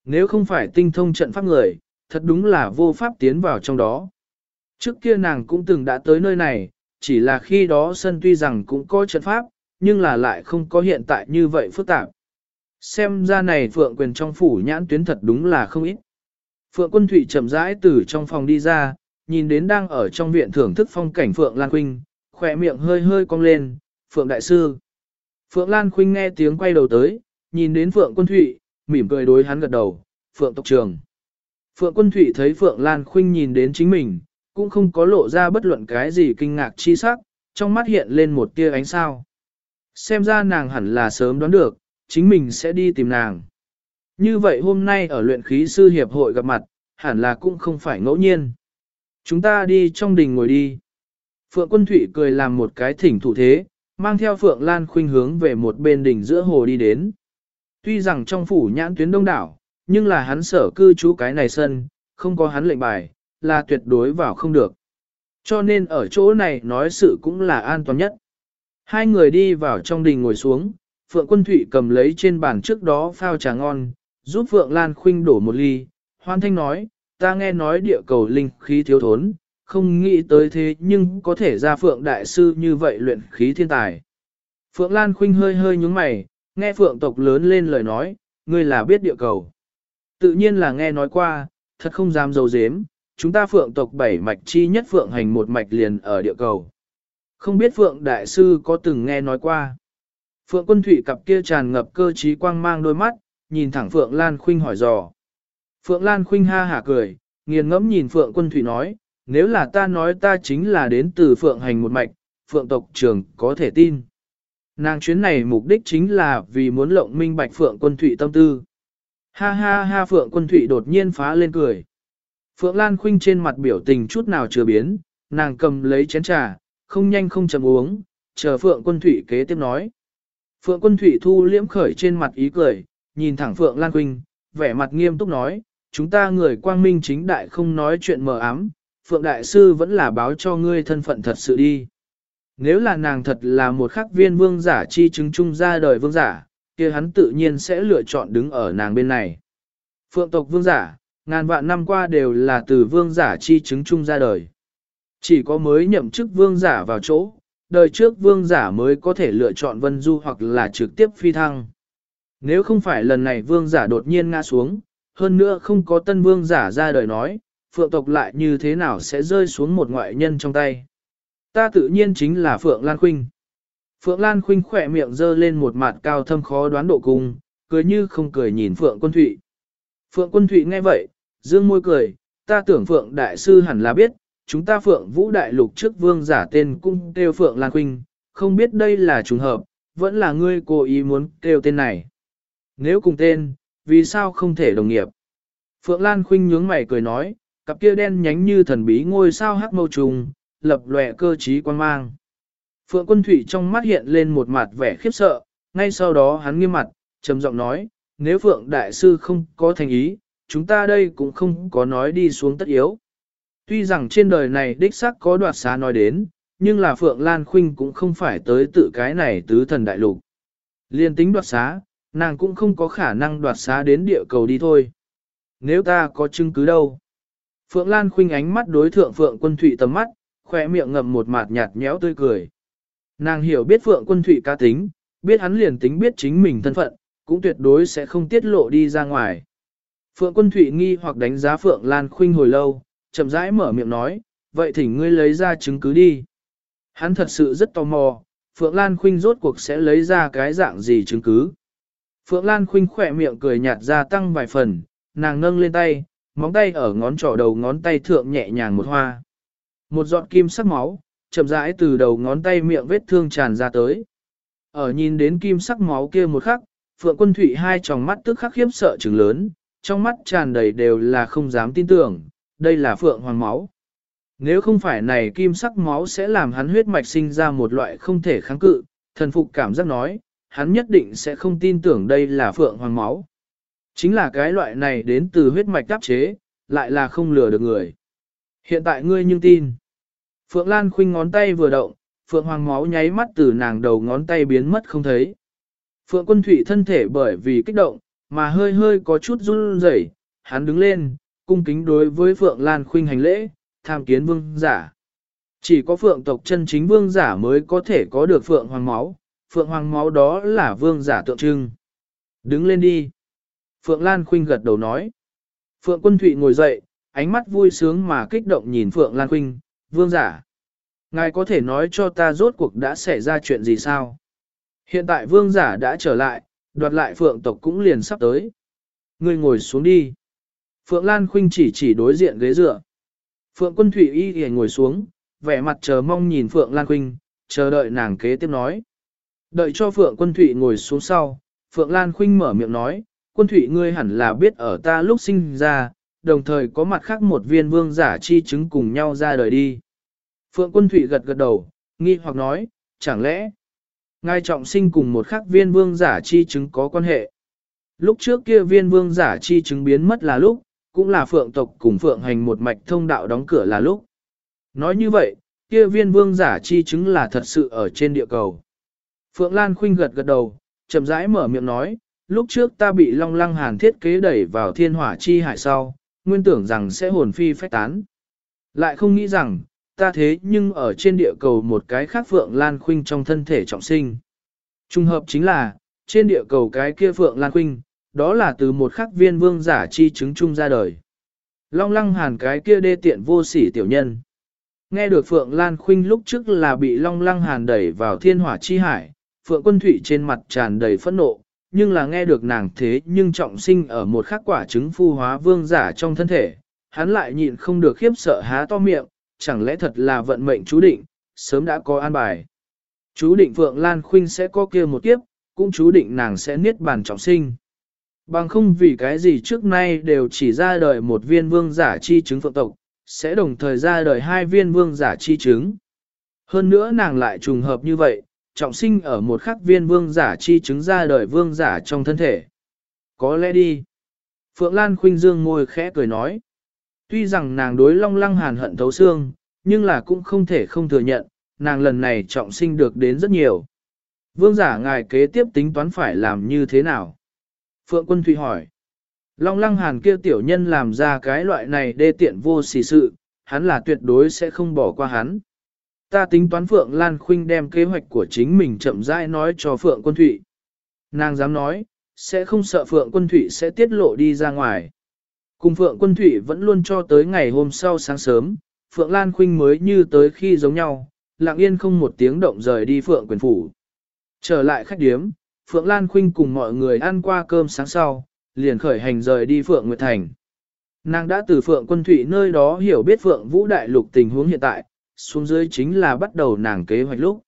Nếu không phải tinh thông trận pháp người, thật đúng là vô pháp tiến vào trong đó. Trước kia nàng cũng từng đã tới nơi này, chỉ là khi đó sân tuy rằng cũng có trận pháp, nhưng là lại không có hiện tại như vậy phức tạp. Xem ra này Phượng quyền trong phủ nhãn tuyến thật đúng là không ít. Phượng quân thủy chậm rãi từ trong phòng đi ra, nhìn đến đang ở trong viện thưởng thức phong cảnh Phượng Lan Quynh, khỏe miệng hơi hơi cong lên, Phượng Đại Sư. Phượng Lan Quynh nghe tiếng quay đầu tới, nhìn đến Phượng quân thủy, mỉm cười đối hắn gật đầu, Phượng tộc trường. Phượng quân thủy thấy Phượng Lan Khuynh nhìn đến chính mình, cũng không có lộ ra bất luận cái gì kinh ngạc chi sắc, trong mắt hiện lên một tia ánh sao. Xem ra nàng hẳn là sớm đoán được, chính mình sẽ đi tìm nàng. Như vậy hôm nay ở luyện khí sư hiệp hội gặp mặt, hẳn là cũng không phải ngẫu nhiên. Chúng ta đi trong đình ngồi đi. Phượng Quân Thụy cười làm một cái thỉnh thủ thế, mang theo Phượng Lan khuynh hướng về một bên đỉnh giữa hồ đi đến. Tuy rằng trong phủ nhãn tuyến đông đảo, nhưng là hắn sở cư trú cái này sân, không có hắn lệnh bài, là tuyệt đối vào không được. Cho nên ở chỗ này nói sự cũng là an toàn nhất. Hai người đi vào trong đình ngồi xuống, Phượng Quân Thụy cầm lấy trên bàn trước đó phao trà ngon, giúp Phượng Lan Khuynh đổ một ly. Hoan Thanh nói, ta nghe nói địa cầu linh khí thiếu thốn, không nghĩ tới thế nhưng có thể ra Phượng Đại Sư như vậy luyện khí thiên tài. Phượng Lan Khuynh hơi hơi nhúng mày, nghe Phượng tộc lớn lên lời nói, ngươi là biết địa cầu. Tự nhiên là nghe nói qua, thật không dám dấu dếm, chúng ta Phượng tộc bảy mạch chi nhất Phượng hành một mạch liền ở địa cầu. Không biết Phượng Đại Sư có từng nghe nói qua. Phượng Quân Thụy cặp kia tràn ngập cơ trí quang mang đôi mắt, nhìn thẳng Phượng Lan Khuynh hỏi dò. Phượng Lan Khuynh ha hả cười, nghiền ngẫm nhìn Phượng Quân Thụy nói, nếu là ta nói ta chính là đến từ Phượng hành một mạch, Phượng tộc trưởng có thể tin. Nàng chuyến này mục đích chính là vì muốn lộng minh bạch Phượng Quân Thụy tâm tư. Ha ha ha Phượng Quân Thụy đột nhiên phá lên cười. Phượng Lan Khuynh trên mặt biểu tình chút nào chưa biến, nàng cầm lấy chén trà, không nhanh không chậm uống, chờ Phượng Quân Thụy kế tiếp nói. Phượng Quân Thụy thu liễm khởi trên mặt ý cười, nhìn thẳng Phượng Lan Quynh, vẻ mặt nghiêm túc nói, chúng ta người quang minh chính đại không nói chuyện mờ ám, Phượng Đại Sư vẫn là báo cho ngươi thân phận thật sự đi. Nếu là nàng thật là một khắc viên vương giả chi chứng chung ra đời vương giả, kia hắn tự nhiên sẽ lựa chọn đứng ở nàng bên này. Phượng tộc vương giả, ngàn vạn năm qua đều là từ vương giả chi chứng chung ra đời. Chỉ có mới nhậm chức vương giả vào chỗ, đời trước vương giả mới có thể lựa chọn vân du hoặc là trực tiếp phi thăng. Nếu không phải lần này vương giả đột nhiên ngã xuống, hơn nữa không có tân vương giả ra đời nói, phượng tộc lại như thế nào sẽ rơi xuống một ngoại nhân trong tay. Ta tự nhiên chính là Phượng Lan Khuynh. Phượng Lan Khuynh khỏe miệng dơ lên một mặt cao thâm khó đoán độ cung, cười như không cười nhìn Phượng Quân Thụy. Phượng Quân Thụy nghe vậy, dương môi cười, ta tưởng Phượng Đại Sư hẳn là biết, chúng ta Phượng Vũ Đại Lục trước vương giả tên cung kêu Phượng Lan huynh không biết đây là trùng hợp, vẫn là ngươi cố ý muốn kêu tên này. Nếu cùng tên, vì sao không thể đồng nghiệp? Phượng Lan Khuynh nhướng mày cười nói, cặp kia đen nhánh như thần bí ngôi sao hắc mâu trùng, lập lòe cơ trí quan mang. Phượng Quân Thụy trong mắt hiện lên một mặt vẻ khiếp sợ, ngay sau đó hắn nghiêm mặt, trầm giọng nói, nếu Phượng Đại Sư không có thành ý, chúng ta đây cũng không có nói đi xuống tất yếu. Tuy rằng trên đời này đích xác có đoạt xá nói đến, nhưng là Phượng Lan Khuynh cũng không phải tới tự cái này tứ thần đại lục. Liên tính đoạt xá, nàng cũng không có khả năng đoạt xá đến địa cầu đi thôi. Nếu ta có chứng cứ đâu? Phượng Lan Khuynh ánh mắt đối thượng Phượng Quân Thụy tầm mắt, khỏe miệng ngậm một mạt nhạt nhẽo tươi cười. Nàng hiểu biết Phượng Quân Thụy ca tính, biết hắn liền tính biết chính mình thân phận, cũng tuyệt đối sẽ không tiết lộ đi ra ngoài. Phượng Quân Thụy nghi hoặc đánh giá Phượng Lan Khuynh hồi lâu, chậm rãi mở miệng nói, vậy thỉnh ngươi lấy ra chứng cứ đi. Hắn thật sự rất tò mò, Phượng Lan Khuynh rốt cuộc sẽ lấy ra cái dạng gì chứng cứ. Phượng Lan Khuynh khỏe miệng cười nhạt ra tăng vài phần, nàng nâng lên tay, móng tay ở ngón trỏ đầu ngón tay thượng nhẹ nhàng một hoa. Một giọt kim sắc máu, chậm rãi từ đầu ngón tay miệng vết thương tràn ra tới. Ở nhìn đến kim sắc máu kia một khắc, Phượng Quân Thụy hai tròng mắt tức khắc khiếp sợ trừng lớn, trong mắt tràn đầy đều là không dám tin tưởng, đây là Phượng Hoàng máu. Nếu không phải này kim sắc máu sẽ làm hắn huyết mạch sinh ra một loại không thể kháng cự, thần phục cảm giác nói, hắn nhất định sẽ không tin tưởng đây là Phượng Hoàng máu. Chính là cái loại này đến từ huyết mạch đáp chế, lại là không lừa được người. Hiện tại ngươi nhưng tin. Phượng Lan Khuynh ngón tay vừa động, Phượng Hoàng máu nháy mắt từ nàng đầu ngón tay biến mất không thấy. Phượng Quân Thụy thân thể bởi vì kích động, mà hơi hơi có chút run rẩy, hắn đứng lên, cung kính đối với Phượng Lan Khuynh hành lễ, tham kiến vương giả. Chỉ có Phượng tộc chân chính vương giả mới có thể có được Phượng Hoàng máu, Phượng Hoàng máu đó là vương giả tượng trưng. Đứng lên đi. Phượng Lan Khuynh gật đầu nói. Phượng Quân Thụy ngồi dậy, ánh mắt vui sướng mà kích động nhìn Phượng Lan Khuynh, vương giả. Ngài có thể nói cho ta rốt cuộc đã xảy ra chuyện gì sao? Hiện tại vương giả đã trở lại, đoạt lại Phượng tộc cũng liền sắp tới. Ngươi ngồi xuống đi. Phượng Lan Khuynh chỉ chỉ đối diện ghế dựa. Phượng Quân Thụy y thì ngồi xuống, vẻ mặt chờ mong nhìn Phượng Lan Khuynh, chờ đợi nàng kế tiếp nói. Đợi cho Phượng Quân Thụy ngồi xuống sau, Phượng Lan Khuynh mở miệng nói, Quân Thụy ngươi hẳn là biết ở ta lúc sinh ra, đồng thời có mặt khác một viên vương giả chi chứng cùng nhau ra đời đi. Phượng Quân Thụy gật gật đầu, nghi hoặc nói, chẳng lẽ, ngài trọng sinh cùng một khác viên vương giả chi chứng có quan hệ. Lúc trước kia viên vương giả chi chứng biến mất là lúc, cũng là phượng tộc cùng phượng hành một mạch thông đạo đóng cửa là lúc. Nói như vậy, kia viên vương giả chi chứng là thật sự ở trên địa cầu. Phượng Lan khinh gật gật đầu, chậm rãi mở miệng nói, lúc trước ta bị Long Lăng Hàn thiết kế đẩy vào thiên hỏa chi hải sau, nguyên tưởng rằng sẽ hồn phi phách tán. Lại không nghĩ rằng, ta thế nhưng ở trên địa cầu một cái khác Phượng Lan khinh trong thân thể trọng sinh. Trung hợp chính là, trên địa cầu cái kia Phượng Lan khinh đó là từ một khắc viên vương giả chi chứng chung ra đời. Long lăng hàn cái kia đê tiện vô sỉ tiểu nhân. Nghe được Phượng Lan Khuynh lúc trước là bị Long lăng hàn đẩy vào thiên hỏa chi hải, Phượng Quân Thụy trên mặt tràn đầy phẫn nộ, nhưng là nghe được nàng thế nhưng trọng sinh ở một khắc quả trứng phu hóa vương giả trong thân thể, hắn lại nhịn không được khiếp sợ há to miệng, chẳng lẽ thật là vận mệnh chú định, sớm đã có an bài. Chú định Phượng Lan Khuynh sẽ có kia một kiếp, cũng chú định nàng sẽ niết bàn trọng sinh. Bằng không vì cái gì trước nay đều chỉ ra đời một viên vương giả chi chứng phượng tộc, sẽ đồng thời ra đời hai viên vương giả chi chứng. Hơn nữa nàng lại trùng hợp như vậy, trọng sinh ở một khắc viên vương giả chi chứng ra đời vương giả trong thân thể. Có lẽ đi. Phượng Lan khuynh dương ngồi khẽ cười nói. Tuy rằng nàng đối long lăng hàn hận thấu xương, nhưng là cũng không thể không thừa nhận, nàng lần này trọng sinh được đến rất nhiều. Vương giả ngài kế tiếp tính toán phải làm như thế nào? Phượng Quân Thụy hỏi. Long lăng hàn kia tiểu nhân làm ra cái loại này đê tiện vô xỉ sự, hắn là tuyệt đối sẽ không bỏ qua hắn. Ta tính toán Phượng Lan Khuynh đem kế hoạch của chính mình chậm rãi nói cho Phượng Quân Thụy. Nàng dám nói, sẽ không sợ Phượng Quân Thụy sẽ tiết lộ đi ra ngoài. Cùng Phượng Quân Thụy vẫn luôn cho tới ngày hôm sau sáng sớm, Phượng Lan Khuynh mới như tới khi giống nhau, lặng yên không một tiếng động rời đi Phượng quyền phủ. Trở lại khách điếm, Phượng Lan Khuynh cùng mọi người ăn qua cơm sáng sau, liền khởi hành rời đi Phượng Nguyệt Thành. Nàng đã từ Phượng Quân Thụy nơi đó hiểu biết Phượng Vũ Đại Lục tình huống hiện tại, xuống dưới chính là bắt đầu nàng kế hoạch lúc.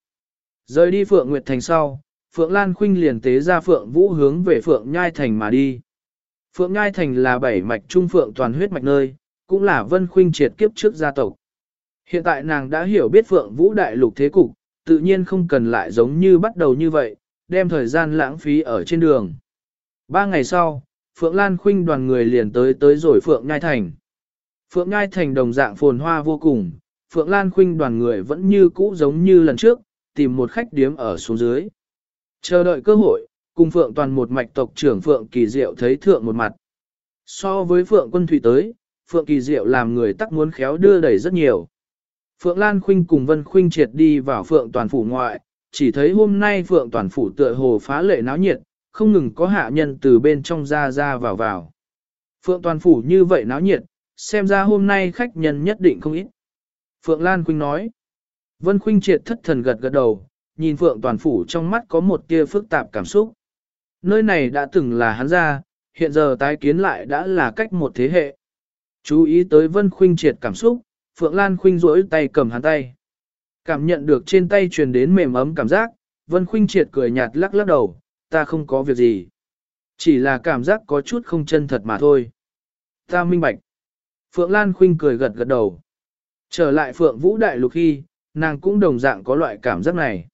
Rời đi Phượng Nguyệt Thành sau, Phượng Lan Khuynh liền tế ra Phượng Vũ hướng về Phượng Nhai Thành mà đi. Phượng Nhai Thành là bảy mạch trung Phượng toàn huyết mạch nơi, cũng là Vân Khuynh triệt kiếp trước gia tộc. Hiện tại nàng đã hiểu biết Phượng Vũ Đại Lục thế cục, tự nhiên không cần lại giống như bắt đầu như vậy, đem thời gian lãng phí ở trên đường. Ba ngày sau, Phượng Lan Khuynh đoàn người liền tới tới rồi Phượng Nhai Thành. Phượng Nhai Thành đồng dạng phồn hoa vô cùng, Phượng Lan Khuynh đoàn người vẫn như cũ giống như lần trước, tìm một khách điếm ở xuống dưới. Chờ đợi cơ hội, cùng Phượng toàn một mạch tộc trưởng Phượng Kỳ Diệu thấy thượng một mặt. So với Phượng quân thủy tới, Phượng Kỳ Diệu làm người tắc muốn khéo đưa đẩy rất nhiều. Phượng Lan Khuynh cùng Vân Khuynh triệt đi vào Phượng toàn phủ ngoại, chỉ thấy hôm nay Phượng toàn phủ tựa hồ phá lệ náo nhiệt, không ngừng có hạ nhân từ bên trong ra ra vào vào. Phượng toàn phủ như vậy náo nhiệt, xem ra hôm nay khách nhân nhất định không ít. Phượng Lan Khuynh nói. Vân Khuynh triệt thất thần gật gật đầu, nhìn Phượng toàn phủ trong mắt có một tia phức tạp cảm xúc. Nơi này đã từng là hắn ra, hiện giờ tái kiến lại đã là cách một thế hệ. Chú ý tới Vân Khuynh triệt cảm xúc, Phượng Lan Khuynh rỗi tay cầm hắn tay. Cảm nhận được trên tay truyền đến mềm ấm cảm giác, Vân Khuynh triệt cười nhạt lắc lắc đầu, ta không có việc gì. Chỉ là cảm giác có chút không chân thật mà thôi. Ta minh bạch. Phượng Lan Khuynh cười gật gật đầu. Trở lại Phượng Vũ Đại Lục khi, nàng cũng đồng dạng có loại cảm giác này.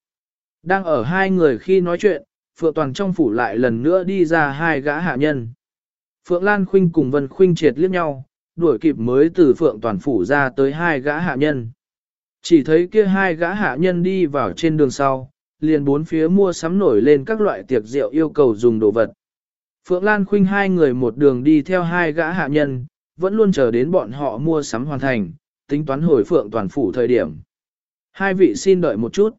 Đang ở hai người khi nói chuyện, Phượng Toàn trong phủ lại lần nữa đi ra hai gã hạ nhân. Phượng Lan Khuynh cùng Vân Khuynh triệt liếc nhau, đuổi kịp mới từ phượng toàn phủ ra tới hai gã hạ nhân. Chỉ thấy kia hai gã hạ nhân đi vào trên đường sau, liền bốn phía mua sắm nổi lên các loại tiệc rượu yêu cầu dùng đồ vật. Phượng Lan Khuynh hai người một đường đi theo hai gã hạ nhân, vẫn luôn chờ đến bọn họ mua sắm hoàn thành, tính toán hồi Phượng toàn phủ thời điểm. Hai vị xin đợi một chút.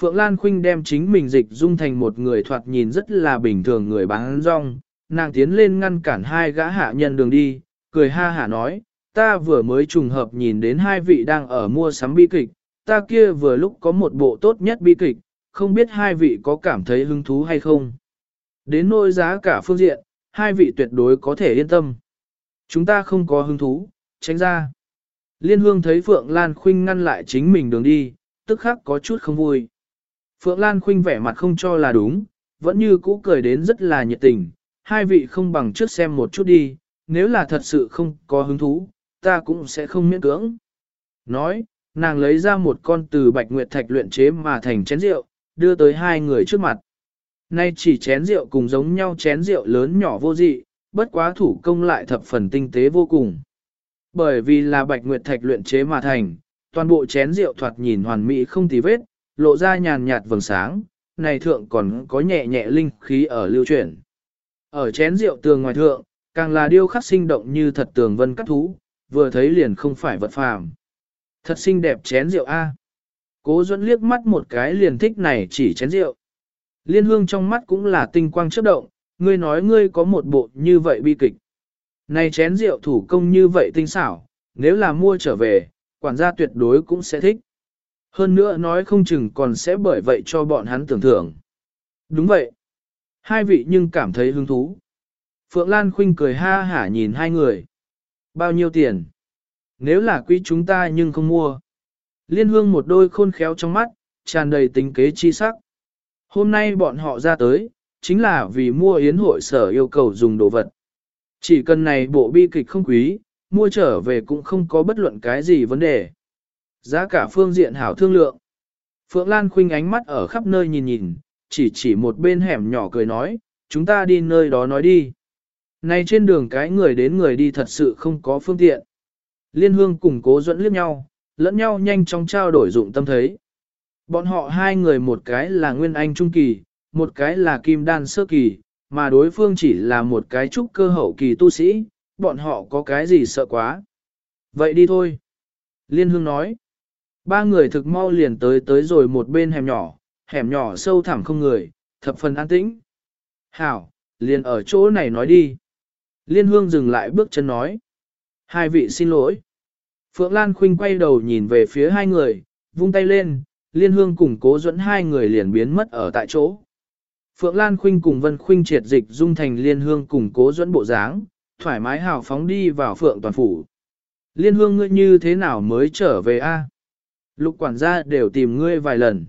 Phượng Lan Khuynh đem chính mình dịch dung thành một người thoạt nhìn rất là bình thường người bán rong, nàng tiến lên ngăn cản hai gã hạ nhân đường đi, cười ha hả nói, ta vừa mới trùng hợp nhìn đến hai vị đang ở mua sắm bi kịch, ta kia vừa lúc có một bộ tốt nhất bi kịch, không biết hai vị có cảm thấy hứng thú hay không. Đến nỗi giá cả phương diện, hai vị tuyệt đối có thể yên tâm. Chúng ta không có hứng thú, tránh ra. Liên hương thấy Phượng Lan Khuynh ngăn lại chính mình đường đi, tức khắc có chút không vui. Phượng Lan Khuynh vẻ mặt không cho là đúng, vẫn như cũ cười đến rất là nhiệt tình, hai vị không bằng trước xem một chút đi, nếu là thật sự không có hứng thú, ta cũng sẽ không miễn cưỡng. Nói, nàng lấy ra một con từ bạch nguyệt thạch luyện chế mà thành chén rượu, đưa tới hai người trước mặt. Nay chỉ chén rượu cùng giống nhau chén rượu lớn nhỏ vô dị, bất quá thủ công lại thập phần tinh tế vô cùng. Bởi vì là bạch nguyệt thạch luyện chế mà thành, toàn bộ chén rượu thoạt nhìn hoàn mỹ không tì vết, lộ ra nhàn nhạt vầng sáng, này thượng còn có nhẹ nhẹ linh khí ở lưu chuyển. Ở chén rượu tường ngoài thượng, càng là điêu khắc sinh động như thật tường vân cắt thú, vừa thấy liền không phải vật phàm. Thật xinh đẹp chén rượu A. Cố Duẫn liếc mắt một cái liền thích này chỉ chén rượu. Liên hương trong mắt cũng là tinh quang chớp động, ngươi nói ngươi có một bộ như vậy bi kịch. Này chén rượu thủ công như vậy tinh xảo, nếu là mua trở về, quản gia tuyệt đối cũng sẽ thích. Hơn nữa nói không chừng còn sẽ bởi vậy cho bọn hắn tưởng thưởng. Đúng vậy. Hai vị nhưng cảm thấy hứng thú. Phượng Lan Khuynh cười ha hả nhìn hai người. Bao nhiêu tiền? Nếu là quý chúng ta nhưng không mua. Liên hương một đôi khôn khéo trong mắt, tràn đầy tính kế chi sắc. Hôm nay bọn họ ra tới, chính là vì mua yến hội sở yêu cầu dùng đồ vật. Chỉ cần này bộ bi kịch không quý, mua trở về cũng không có bất luận cái gì vấn đề. Giá cả phương diện hảo thương lượng. Phượng Lan khuynh ánh mắt ở khắp nơi nhìn nhìn, chỉ chỉ một bên hẻm nhỏ cười nói, chúng ta đi nơi đó nói đi. Này trên đường cái người đến người đi thật sự không có phương tiện. Liên hương cùng cố dẫn liếc nhau, lẫn nhau nhanh chóng trao đổi dụng tâm thấy. Bọn họ hai người một cái là Nguyên Anh Trung Kỳ, một cái là Kim Đan Sơ Kỳ, mà đối phương chỉ là một cái trúc cơ hậu kỳ tu sĩ, bọn họ có cái gì sợ quá. Vậy đi thôi. Liên Hương nói. Ba người thực mau liền tới tới rồi một bên hẻm nhỏ, hẻm nhỏ sâu thẳm không người, thập phần an tĩnh. Hảo, liền ở chỗ này nói đi. Liên Hương dừng lại bước chân nói. Hai vị xin lỗi. Phượng Lan Khuynh quay đầu nhìn về phía hai người, vung tay lên, Liên Hương cùng cố dẫn hai người liền biến mất ở tại chỗ. Phượng Lan Khuynh cùng Vân Khuynh triệt dịch dung thành Liên Hương cùng cố dẫn bộ dáng, thoải mái hào phóng đi vào Phượng Toàn Phủ. Liên Hương ngươi như thế nào mới trở về a? Lục quản gia đều tìm ngươi vài lần.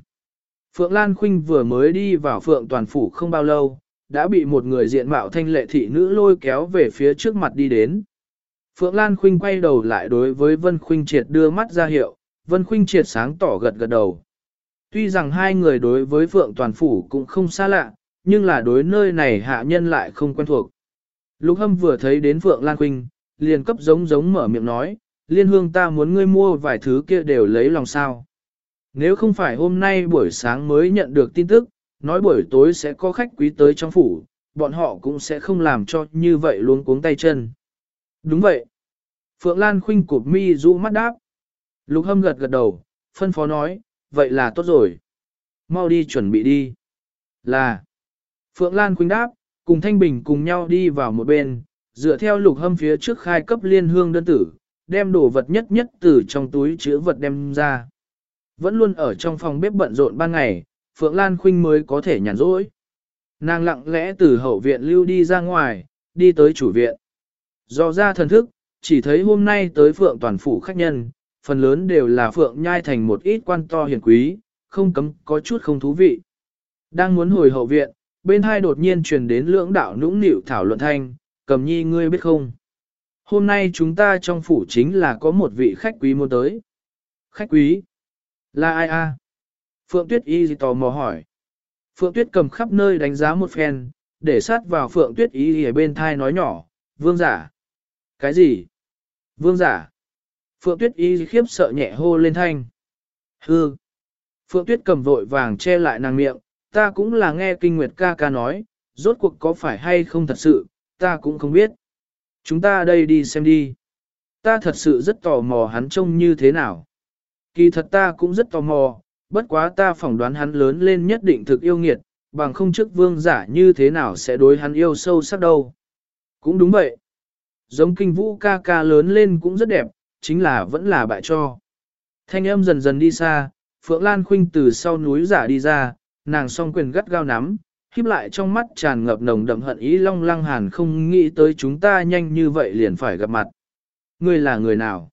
Phượng Lan Khuynh vừa mới đi vào Phượng Toàn Phủ không bao lâu, đã bị một người diện mạo thanh lệ thị nữ lôi kéo về phía trước mặt đi đến. Phượng Lan Khuynh quay đầu lại đối với Vân Khuynh Triệt đưa mắt ra hiệu, Vân Khuynh Triệt sáng tỏ gật gật đầu. Tuy rằng hai người đối với Phượng Toàn Phủ cũng không xa lạ, nhưng là đối nơi này hạ nhân lại không quen thuộc. Lục Hâm vừa thấy đến Phượng Lan Khuynh, liền cấp giống giống mở miệng nói, liên hương ta muốn ngươi mua vài thứ kia đều lấy lòng sao. Nếu không phải hôm nay buổi sáng mới nhận được tin tức, nói buổi tối sẽ có khách quý tới trong phủ, bọn họ cũng sẽ không làm cho như vậy luôn cuống tay chân. Đúng vậy. Phượng Lan khinh cụp mi rũ mắt đáp. Lục hâm gật gật đầu, phân phó nói, vậy là tốt rồi. Mau đi chuẩn bị đi. Là. Phượng Lan khinh đáp, cùng Thanh Bình cùng nhau đi vào một bên, dựa theo lục hâm phía trước khai cấp liên hương đơn tử, đem đồ vật nhất nhất từ trong túi chứa vật đem ra. Vẫn luôn ở trong phòng bếp bận rộn ban ngày, Phượng Lan Khuynh mới có thể nhàn rỗi. Nàng lặng lẽ từ hậu viện lưu đi ra ngoài, đi tới chủ viện. Do ra thần thức, chỉ thấy hôm nay tới Phượng toàn phủ khách nhân, phần lớn đều là Phượng nhai thành một ít quan to hiền quý, không cấm có chút không thú vị. Đang muốn hồi hậu viện, bên hai đột nhiên truyền đến lưỡng đạo nũng nịu thảo luận thanh, cầm nhi ngươi biết không? Hôm nay chúng ta trong phủ chính là có một vị khách quý muốn tới. Khách quý? Là ai a? Phượng Tuyết Y tò mò hỏi. Phượng Tuyết cầm khắp nơi đánh giá một phen, để sát vào Phượng Tuyết Y ở bên thai nói nhỏ, vương giả. Cái gì? Vương giả. Phượng Tuyết y khiếp sợ nhẹ hô lên thanh. Hư. Phượng Tuyết cầm vội vàng che lại nàng miệng, ta cũng là nghe kinh nguyệt ca ca nói, rốt cuộc có phải hay không thật sự, ta cũng không biết. Chúng ta đây đi xem đi. Ta thật sự rất tò mò hắn trông như thế nào. Kỳ thật ta cũng rất tò mò, bất quá ta phỏng đoán hắn lớn lên nhất định thực yêu nghiệt, bằng không trước vương giả như thế nào sẽ đối hắn yêu sâu sắc đâu. Cũng đúng vậy. Giống kinh vũ ca ca lớn lên cũng rất đẹp, chính là vẫn là bại cho. Thanh âm dần dần đi xa, Phượng Lan Khuynh từ sau núi giả đi ra, nàng song quyền gắt gao nắm, khiếp lại trong mắt tràn ngập nồng đậm hận ý long lăng hàn không nghĩ tới chúng ta nhanh như vậy liền phải gặp mặt. Ngươi là người nào?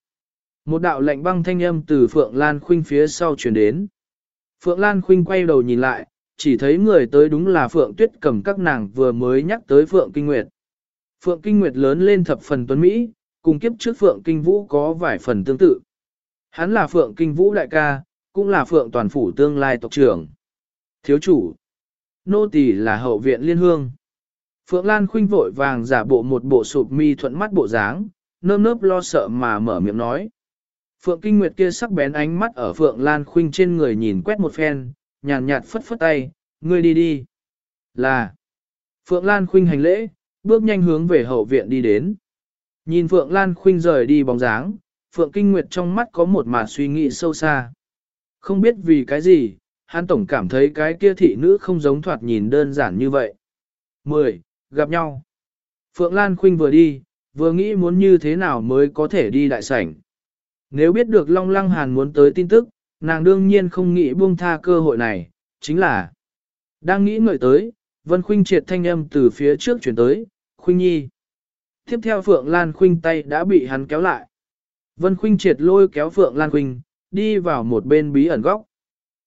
Một đạo lệnh băng thanh âm từ Phượng Lan Khuynh phía sau truyền đến. Phượng Lan Khuynh quay đầu nhìn lại, chỉ thấy người tới đúng là Phượng Tuyết cầm các nàng vừa mới nhắc tới Phượng Kinh Nguyệt. Phượng Kinh Nguyệt lớn lên thập phần tuấn Mỹ, cùng kiếp trước Phượng Kinh Vũ có vài phần tương tự. Hắn là Phượng Kinh Vũ đại ca, cũng là Phượng toàn phủ tương lai tộc trưởng. Thiếu chủ, nô tỳ là hậu viện liên hương. Phượng Lan khuynh vội vàng giả bộ một bộ sụp mi thuận mắt bộ dáng, nơm nớp lo sợ mà mở miệng nói. Phượng Kinh Nguyệt kia sắc bén ánh mắt ở Phượng Lan khuynh trên người nhìn quét một phen, nhàn nhạt phất phất tay, ngươi đi đi. Là. Phượng Lan khuynh hành lễ, bước nhanh hướng về hậu viện đi đến. Nhìn Phượng Lan khuynh rời đi bóng dáng, Phượng Kinh Nguyệt trong mắt có một màn suy nghĩ sâu xa. Không biết vì cái gì, hắn tổng cảm thấy cái kia thị nữ không giống thoạt nhìn đơn giản như vậy. 10. Gặp nhau. Phượng Lan Khuynh vừa đi, vừa nghĩ muốn như thế nào mới có thể đi đại sảnh. Nếu biết được Long Lăng Hàn muốn tới tin tức, nàng đương nhiên không nghĩ buông tha cơ hội này, chính là đang nghĩ ngợi tới, Vân Khuynh triệt thanh âm từ phía trước chuyển tới, Khuynh Nhi. Tiếp theo Phượng Lan Khuynh tay đã bị hắn kéo lại. Vân Khuynh triệt lôi kéo Phượng Lan Khuynh, đi vào một bên bí ẩn góc.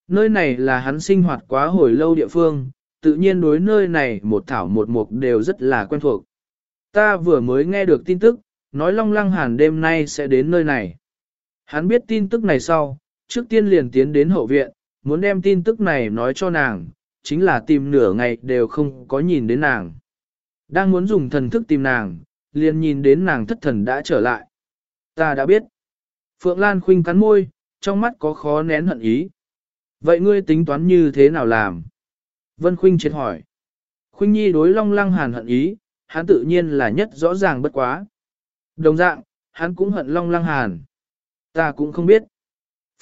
Nơi này là hắn sinh hoạt quá hồi lâu địa phương, tự nhiên đối nơi này một thảo một mục đều rất là quen thuộc. Ta vừa mới nghe được tin tức, nói Long Lăng Hàn đêm nay sẽ đến nơi này. Hắn biết tin tức này sau, trước tiên liền tiến đến hậu viện, muốn đem tin tức này nói cho nàng, chính là tìm nửa ngày đều không có nhìn đến nàng. Đang muốn dùng thần thức tìm nàng, liền nhìn đến nàng thất thần đã trở lại. Ta đã biết. Phượng Lan khinh cắn môi, trong mắt có khó nén hận ý. Vậy ngươi tính toán như thế nào làm? Vân Khuynh triệt hỏi. Khuynh Nhi đối Long Lăng Hàn hận ý, hắn tự nhiên là nhất rõ ràng bất quá. Đồng dạng, hắn cũng hận Long Lăng Hàn. Ta cũng không biết.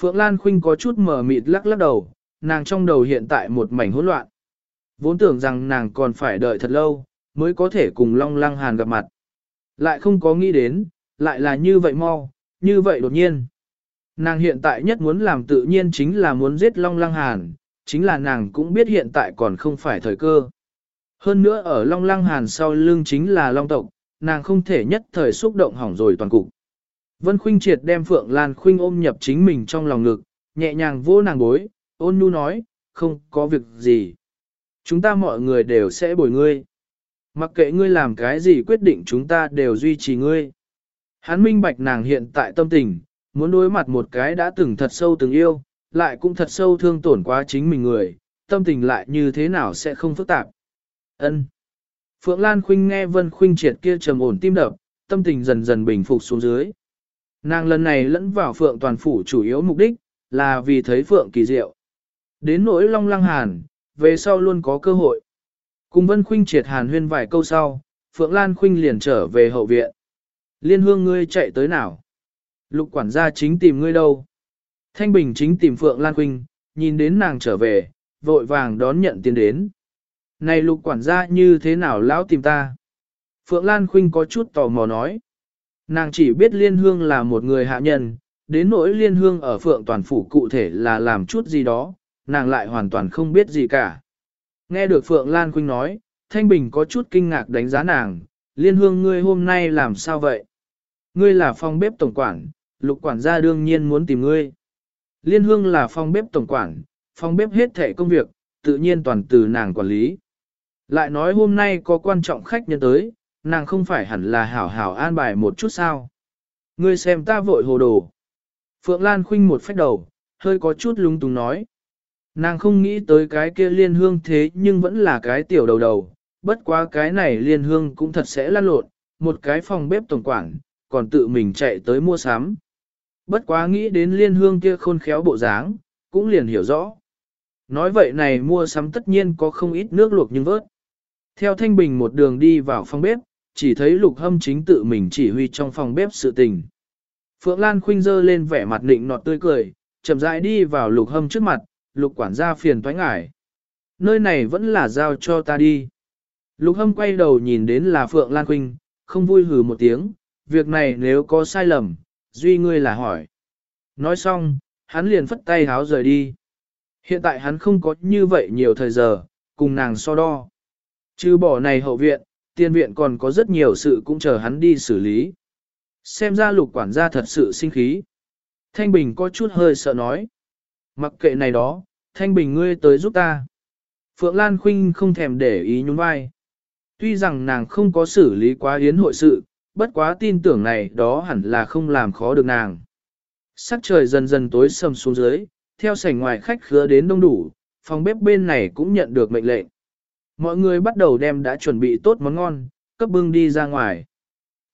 Phượng Lan Khuynh có chút mở mịt lắc lắc đầu, nàng trong đầu hiện tại một mảnh hỗn loạn. Vốn tưởng rằng nàng còn phải đợi thật lâu, mới có thể cùng Long Lăng Hàn gặp mặt. Lại không có nghĩ đến, lại là như vậy mau, như vậy đột nhiên. Nàng hiện tại nhất muốn làm tự nhiên chính là muốn giết Long Lăng Hàn, chính là nàng cũng biết hiện tại còn không phải thời cơ. Hơn nữa ở Long Lăng Hàn sau lưng chính là Long tộc, nàng không thể nhất thời xúc động hỏng rồi toàn cục. Vân Khuynh Triệt đem Phượng Lan Khuynh ôm nhập chính mình trong lòng ngực, nhẹ nhàng vô nàng bối, ôn nhu nói, không có việc gì. Chúng ta mọi người đều sẽ bồi ngươi. Mặc kệ ngươi làm cái gì quyết định chúng ta đều duy trì ngươi. Hắn minh bạch nàng hiện tại tâm tình, muốn đối mặt một cái đã từng thật sâu từng yêu, lại cũng thật sâu thương tổn quá chính mình người, tâm tình lại như thế nào sẽ không phức tạp. Ân. Phượng Lan Khuynh nghe Vân Khuynh triệt kia trầm ổn tim đập, tâm tình dần dần bình phục xuống dưới. Nàng lần này lẫn vào Phượng toàn phủ chủ yếu mục đích, là vì thấy Phượng kỳ diệu. Đến nỗi long lăng hàn, về sau luôn có cơ hội. Cùng Vân Khuynh triệt hàn huyên vài câu sau, Phượng Lan Khuynh liền trở về hậu viện. Liên hương ngươi chạy tới nào? Lục quản gia chính tìm ngươi đâu? Thanh Bình chính tìm Phượng Lan Khuynh, nhìn đến nàng trở về, vội vàng đón nhận tiền đến. Này lục quản gia như thế nào lão tìm ta? Phượng Lan Khuynh có chút tò mò nói. Nàng chỉ biết Liên Hương là một người hạ nhân, đến nỗi Liên Hương ở Phượng Toàn Phủ cụ thể là làm chút gì đó, nàng lại hoàn toàn không biết gì cả. Nghe được Phượng Lan Khuynh nói, Thanh Bình có chút kinh ngạc đánh giá nàng, Liên Hương ngươi hôm nay làm sao vậy? Ngươi là phòng bếp tổng quản, lục quản gia đương nhiên muốn tìm ngươi. Liên hương là phòng bếp tổng quản, phòng bếp hết thể công việc, tự nhiên toàn từ nàng quản lý. Lại nói hôm nay có quan trọng khách nhân tới, nàng không phải hẳn là hảo hảo an bài một chút sao. Ngươi xem ta vội hồ đồ. Phượng Lan khinh một phách đầu, hơi có chút lung tung nói. Nàng không nghĩ tới cái kia liên hương thế nhưng vẫn là cái tiểu đầu đầu, bất quá cái này liên hương cũng thật sẽ lăn lộn, một cái phòng bếp tổng quản, còn tự mình chạy tới mua sắm. Bất quá nghĩ đến liên hương kia khôn khéo bộ dáng, cũng liền hiểu rõ. Nói vậy này mua sắm tất nhiên có không ít nước luộc nhưng vớt. Theo Thanh Bình một đường đi vào phòng bếp, chỉ thấy Lục Hâm chính tự mình chỉ huy trong phòng bếp sự tình. Phượng Lan khuynh dơ lên vẻ mặt định nọt tươi cười, chậm rãi đi vào Lục Hâm trước mặt, Lục quản gia phiền toái ngải. Nơi này vẫn là giao cho ta đi. Lục Hâm quay đầu nhìn đến là Phượng Lan khuynh, không vui hừ một tiếng, việc này nếu có sai lầm, duy ngươi là hỏi. Nói xong, hắn liền phất tay háo rời đi. Hiện tại hắn không có như vậy nhiều thời giờ, cùng nàng so đo. Trừ bỏ này hậu viện, Tiền viện còn có rất nhiều sự cũng chờ hắn đi xử lý. Xem ra lục quản gia thật sự sinh khí. Thanh Bình có chút hơi sợ nói. Mặc kệ này đó, Thanh Bình ngươi tới giúp ta. Phượng Lan Khuynh không thèm để ý nhún vai. Tuy rằng nàng không có xử lý quá yến hội sự, bất quá tin tưởng này đó hẳn là không làm khó được nàng. Sắc trời dần dần tối sầm xuống dưới, theo sảnh ngoài khách khứa đến đông đủ, phòng bếp bên này cũng nhận được mệnh lệnh. Mọi người bắt đầu đem đã chuẩn bị tốt món ngon, cấp bưng đi ra ngoài.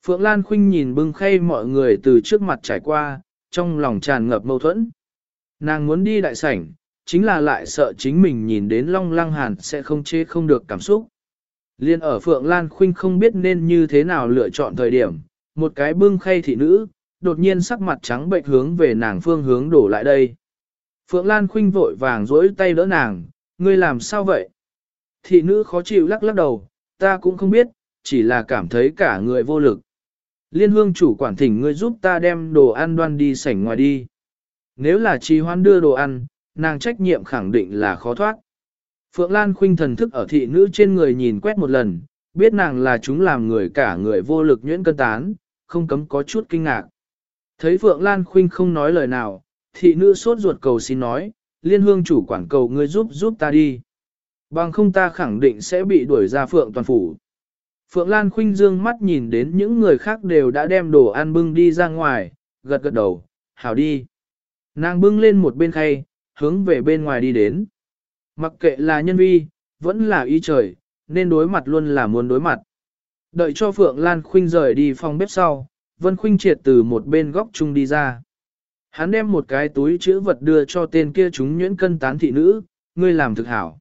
Phượng Lan Khuynh nhìn bưng khay mọi người từ trước mặt trải qua, trong lòng tràn ngập mâu thuẫn. Nàng muốn đi đại sảnh, chính là lại sợ chính mình nhìn đến Long Lăng Hàn sẽ không chế không được cảm xúc. Liên ở Phượng Lan Khuynh không biết nên như thế nào lựa chọn thời điểm, một cái bưng khay thị nữ, đột nhiên sắc mặt trắng bệnh hướng về nàng phương hướng đổ lại đây. Phượng Lan Khuynh vội vàng duỗi tay đỡ nàng, ngươi làm sao vậy? Thị nữ khó chịu lắc lắc đầu, ta cũng không biết, chỉ là cảm thấy cả người vô lực. Liên hương chủ quản thỉnh ngươi giúp ta đem đồ ăn đoan đi sảnh ngoài đi. Nếu là trì hoan đưa đồ ăn, nàng trách nhiệm khẳng định là khó thoát. Phượng Lan khuynh thần thức ở thị nữ trên người nhìn quét một lần, biết nàng là chúng làm người cả người vô lực nhuyễn cân tán, không cấm có chút kinh ngạc. Thấy Phượng Lan khuynh không nói lời nào, thị nữ sốt ruột cầu xin nói, liên hương chủ quản cầu ngươi giúp giúp ta đi. Bằng không ta khẳng định sẽ bị đuổi ra Phượng toàn phủ. Phượng Lan khuynh dương mắt nhìn đến những người khác đều đã đem đồ ăn bưng đi ra ngoài, gật gật đầu, hảo đi. Nàng bưng lên một bên khay, hướng về bên ngoài đi đến. Mặc kệ là nhân vi, vẫn là ý trời, nên đối mặt luôn là muốn đối mặt. Đợi cho Phượng Lan Khuynh rời đi phòng bếp sau, Vân Khuynh triệt từ một bên góc chung đi ra. Hắn đem một cái túi chữ vật đưa cho tên kia chúng nhuyễn cân tán thị nữ, ngươi làm thực hảo.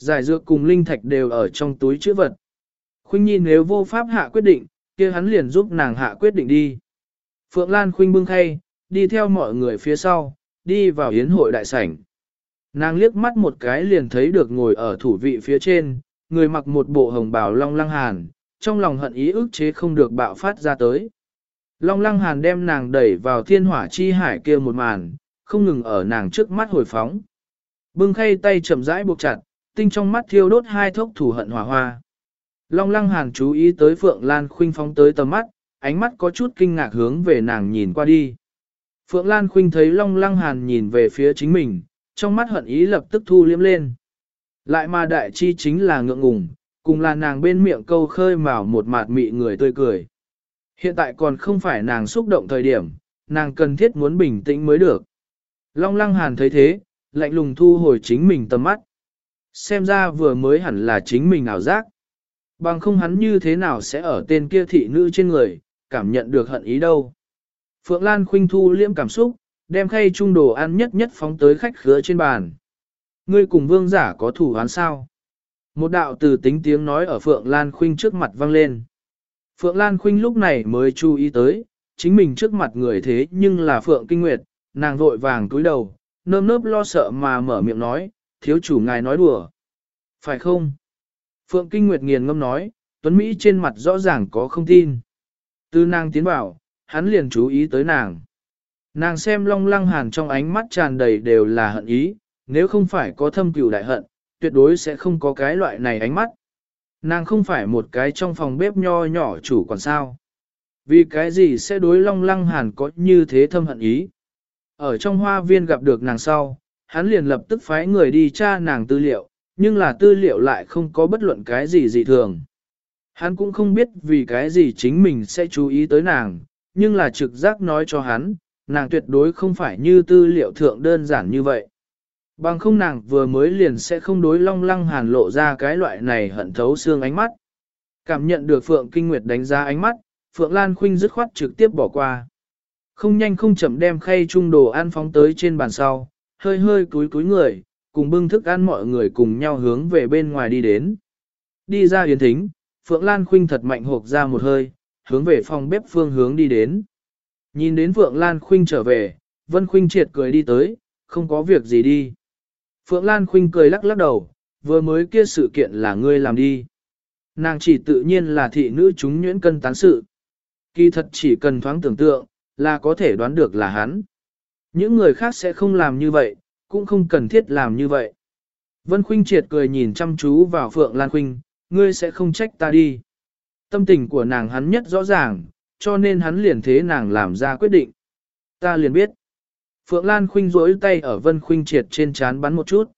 Giải dược cùng linh thạch đều ở trong túi chữ vật. Khuynh Nhi nếu vô pháp hạ quyết định, kia hắn liền giúp nàng hạ quyết định đi. Phượng Lan Khuynh bưng khay, đi theo mọi người phía sau, đi vào yến hội đại sảnh. Nàng liếc mắt một cái liền thấy được ngồi ở thủ vị phía trên, người mặc một bộ hồng bào long lăng hàn, trong lòng hận ý ức chế không được bạo phát ra tới. Long lăng hàn đem nàng đẩy vào thiên hỏa chi hải kia một màn, không ngừng ở nàng trước mắt hồi phóng. Bưng khay tay chậm rãi buộc chặt, tinh trong mắt thiêu đốt hai thốc thủ hận hỏa hoa. Long lăng hàn chú ý tới Phượng Lan khuynh phóng tới tầm mắt, ánh mắt có chút kinh ngạc hướng về nàng nhìn qua đi. Phượng Lan khuynh thấy Long lăng hàn nhìn về phía chính mình, trong mắt hận ý lập tức thu liếm lên. Lại mà đại chi chính là ngượng ngùng, cùng là nàng bên miệng câu khơi mào một mạt mị người tươi cười. Hiện tại còn không phải nàng xúc động thời điểm, nàng cần thiết muốn bình tĩnh mới được. Long lăng hàn thấy thế, lạnh lùng thu hồi chính mình tầm mắt. Xem ra vừa mới hẳn là chính mình ảo giác. Bằng không hắn như thế nào sẽ ở tên kia thị nữ trên người, cảm nhận được hận ý đâu. Phượng Lan khuynh thu liễm cảm xúc, đem khay trung đồ ăn nhất nhất phóng tới khách khứa trên bàn. Ngươi cùng vương giả có thủ án sao? Một đạo từ tính tiếng nói ở Phượng Lan Khuynh trước mặt vang lên. Phượng Lan Khuynh lúc này mới chú ý tới, chính mình trước mặt người thế nhưng là Phượng Kinh Nguyệt, nàng vội vàng cúi đầu, nơm nớp lo sợ mà mở miệng nói, thiếu chủ ngài nói đùa. Phải không? Phượng Kinh Nguyệt nghiền ngâm nói, Tuấn Mỹ trên mặt rõ ràng có không tin. Từ nàng tiến vào, hắn liền chú ý tới nàng. Nàng xem long lăng hàn trong ánh mắt tràn đầy đều là hận ý, nếu không phải có thâm cửu đại hận, tuyệt đối sẽ không có cái loại này ánh mắt. Nàng không phải một cái trong phòng bếp nho nhỏ chủ còn sao. Vì cái gì sẽ đối long lăng hàn có như thế thâm hận ý. Ở trong hoa viên gặp được nàng sau, hắn liền lập tức phái người đi tra nàng tư liệu, nhưng là tư liệu lại không có bất luận cái gì dị thường. Hắn cũng không biết vì cái gì chính mình sẽ chú ý tới nàng, nhưng là trực giác nói cho hắn, nàng tuyệt đối không phải như tư liệu thượng đơn giản như vậy. Bằng không nàng vừa mới liền sẽ không đối long lăng hàn lộ ra cái loại này hận thấu xương ánh mắt. Cảm nhận được Phượng Kinh Nguyệt đánh giá ánh mắt, Phượng Lan Khuynh dứt khoát trực tiếp bỏ qua. Không nhanh không chậm đem khay trung đồ ăn phóng tới trên bàn sau, hơi hơi cúi cúi người, cùng bưng thức ăn mọi người cùng nhau hướng về bên ngoài đi đến. Đi ra yến thính, Phượng Lan Khuynh thật mạnh hộp ra một hơi, hướng về phòng bếp phương hướng đi đến. Nhìn đến Phượng Lan Khuynh trở về, Vân Khuynh triệt cười đi tới, không có việc gì đi. Phượng Lan Khuynh cười lắc lắc đầu, vừa mới kia sự kiện là ngươi làm đi. Nàng chỉ tự nhiên là thị nữ chúng nhuyễn cân tán sự. Kỳ thật chỉ cần thoáng tưởng tượng, là có thể đoán được là hắn. Những người khác sẽ không làm như vậy, cũng không cần thiết làm như vậy. Vân Khuynh triệt cười nhìn chăm chú vào Phượng Lan Khuynh, ngươi sẽ không trách ta đi. Tâm tình của nàng hắn nhất rõ ràng, cho nên hắn liền thế nàng làm ra quyết định. Ta liền biết. Phượng Lan Khuynh rỗi tay ở Vân Khuynh triệt trên chán bắn một chút.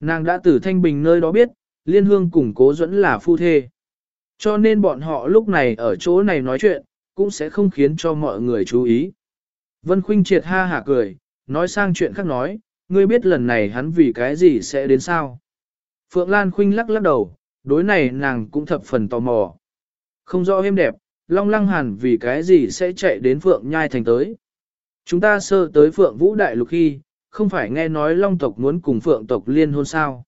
Nàng đã từ Thanh Bình nơi đó biết, Liên Hương cùng Cố dẫn là phu thê. Cho nên bọn họ lúc này ở chỗ này nói chuyện, cũng sẽ không khiến cho mọi người chú ý. Vân Khuynh triệt ha hả cười, nói sang chuyện khác nói, ngươi biết lần này hắn vì cái gì sẽ đến sao? Phượng Lan Khuynh lắc lắc đầu, đối này nàng cũng thập phần tò mò. Không rõ êm đẹp, Long Lăng Hàn vì cái gì sẽ chạy đến Phượng Nhai Thành tới. Chúng ta sơ tới Phượng Vũ Đại Lục khi, không phải nghe nói Long tộc muốn cùng Phượng tộc liên hôn sao.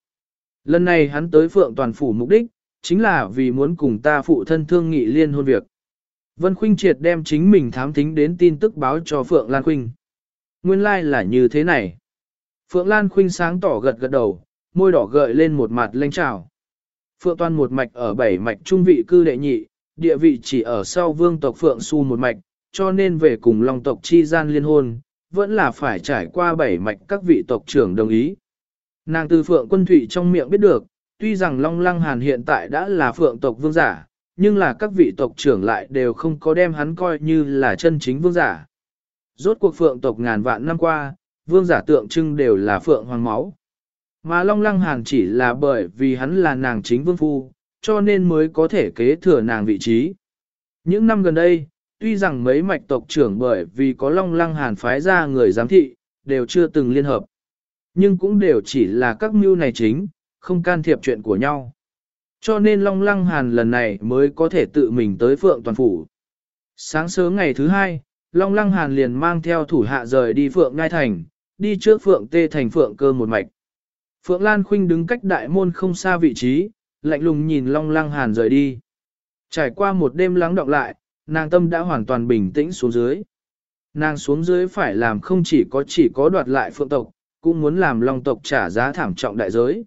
Lần này hắn tới Phượng Toàn Phủ mục đích, chính là vì muốn cùng ta phụ thân thương nghị liên hôn việc. Vân Khuynh Triệt đem chính mình thám thính đến tin tức báo cho Phượng Lan Khuynh. Nguyên lai like là như thế này. Phượng Lan Khuynh sáng tỏ gật gật đầu, môi đỏ gợi lên một mặt lênh trào. Phượng Toàn một mạch ở bảy mạch trung vị cư đệ nhị, địa vị chỉ ở sau vương tộc Phượng Su một mạch, cho nên về cùng Long tộc chi gian liên hôn, vẫn là phải trải qua bảy mạch các vị tộc trưởng đồng ý. Nàng từ Phượng Quân Thụy trong miệng biết được, tuy rằng Long Lăng Hàn hiện tại đã là Phượng tộc vương giả, nhưng là các vị tộc trưởng lại đều không có đem hắn coi như là chân chính vương giả. Rốt cuộc Phượng tộc ngàn vạn năm qua, vương giả tượng trưng đều là Phượng hoàng máu. Mà Long Lăng Hàn chỉ là bởi vì hắn là nàng chính vương phu, cho nên mới có thể kế thừa nàng vị trí. Những năm gần đây, tuy rằng mấy mạch tộc trưởng bởi vì có Long Lăng Hàn phái ra người giám thị, đều chưa từng liên hợp. Nhưng cũng đều chỉ là các mưu này chính, không can thiệp chuyện của nhau. Cho nên Long Lăng Hàn lần này mới có thể tự mình tới Phượng Toàn Phủ. Sáng sớm ngày thứ hai, Long Lăng Hàn liền mang theo thủ hạ rời đi Phượng Ngai Thành, đi trước Phượng Tê Thành Phượng Cơ một mạch. Phượng Lan Khuynh đứng cách đại môn không xa vị trí, lạnh lùng nhìn Long Lăng Hàn rời đi. Trải qua một đêm lắng đọng lại, nàng tâm đã hoàn toàn bình tĩnh xuống dưới. Nàng xuống dưới phải làm không chỉ có chỉ có đoạt lại phượng tộc, cũng muốn làm long tộc trả giá thảm trọng đại giới.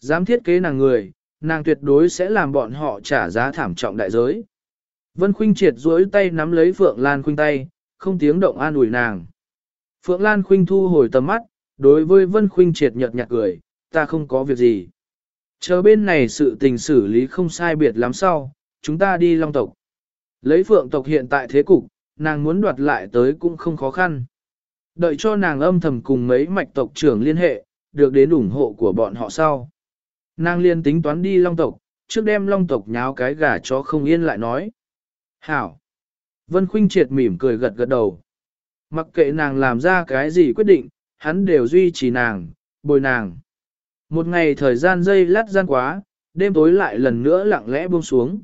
Dám thiết kế nàng người, nàng tuyệt đối sẽ làm bọn họ trả giá thảm trọng đại giới. Vân Khuynh triệt duỗi tay nắm lấy Phượng Lan Khuynh tay, không tiếng động an ủi nàng. Phượng Lan Khuynh thu hồi tầm mắt, đối với Vân Khuynh triệt nhợt nhạt cười, ta không có việc gì. Chờ bên này sự tình xử lý không sai biệt lắm sau, chúng ta đi long tộc. Lấy phượng tộc hiện tại thế cục, nàng muốn đoạt lại tới cũng không khó khăn. Đợi cho nàng âm thầm cùng mấy mạch tộc trưởng liên hệ, được đến ủng hộ của bọn họ sau. Nàng liền tính toán đi long tộc, trước đem long tộc nháo cái gà cho không yên lại nói. Hảo! Vân Khuynh triệt mỉm cười gật gật đầu. Mặc kệ nàng làm ra cái gì quyết định, hắn đều duy trì nàng, bồi nàng. Một ngày thời gian dây lát gian quá, đêm tối lại lần nữa lặng lẽ buông xuống.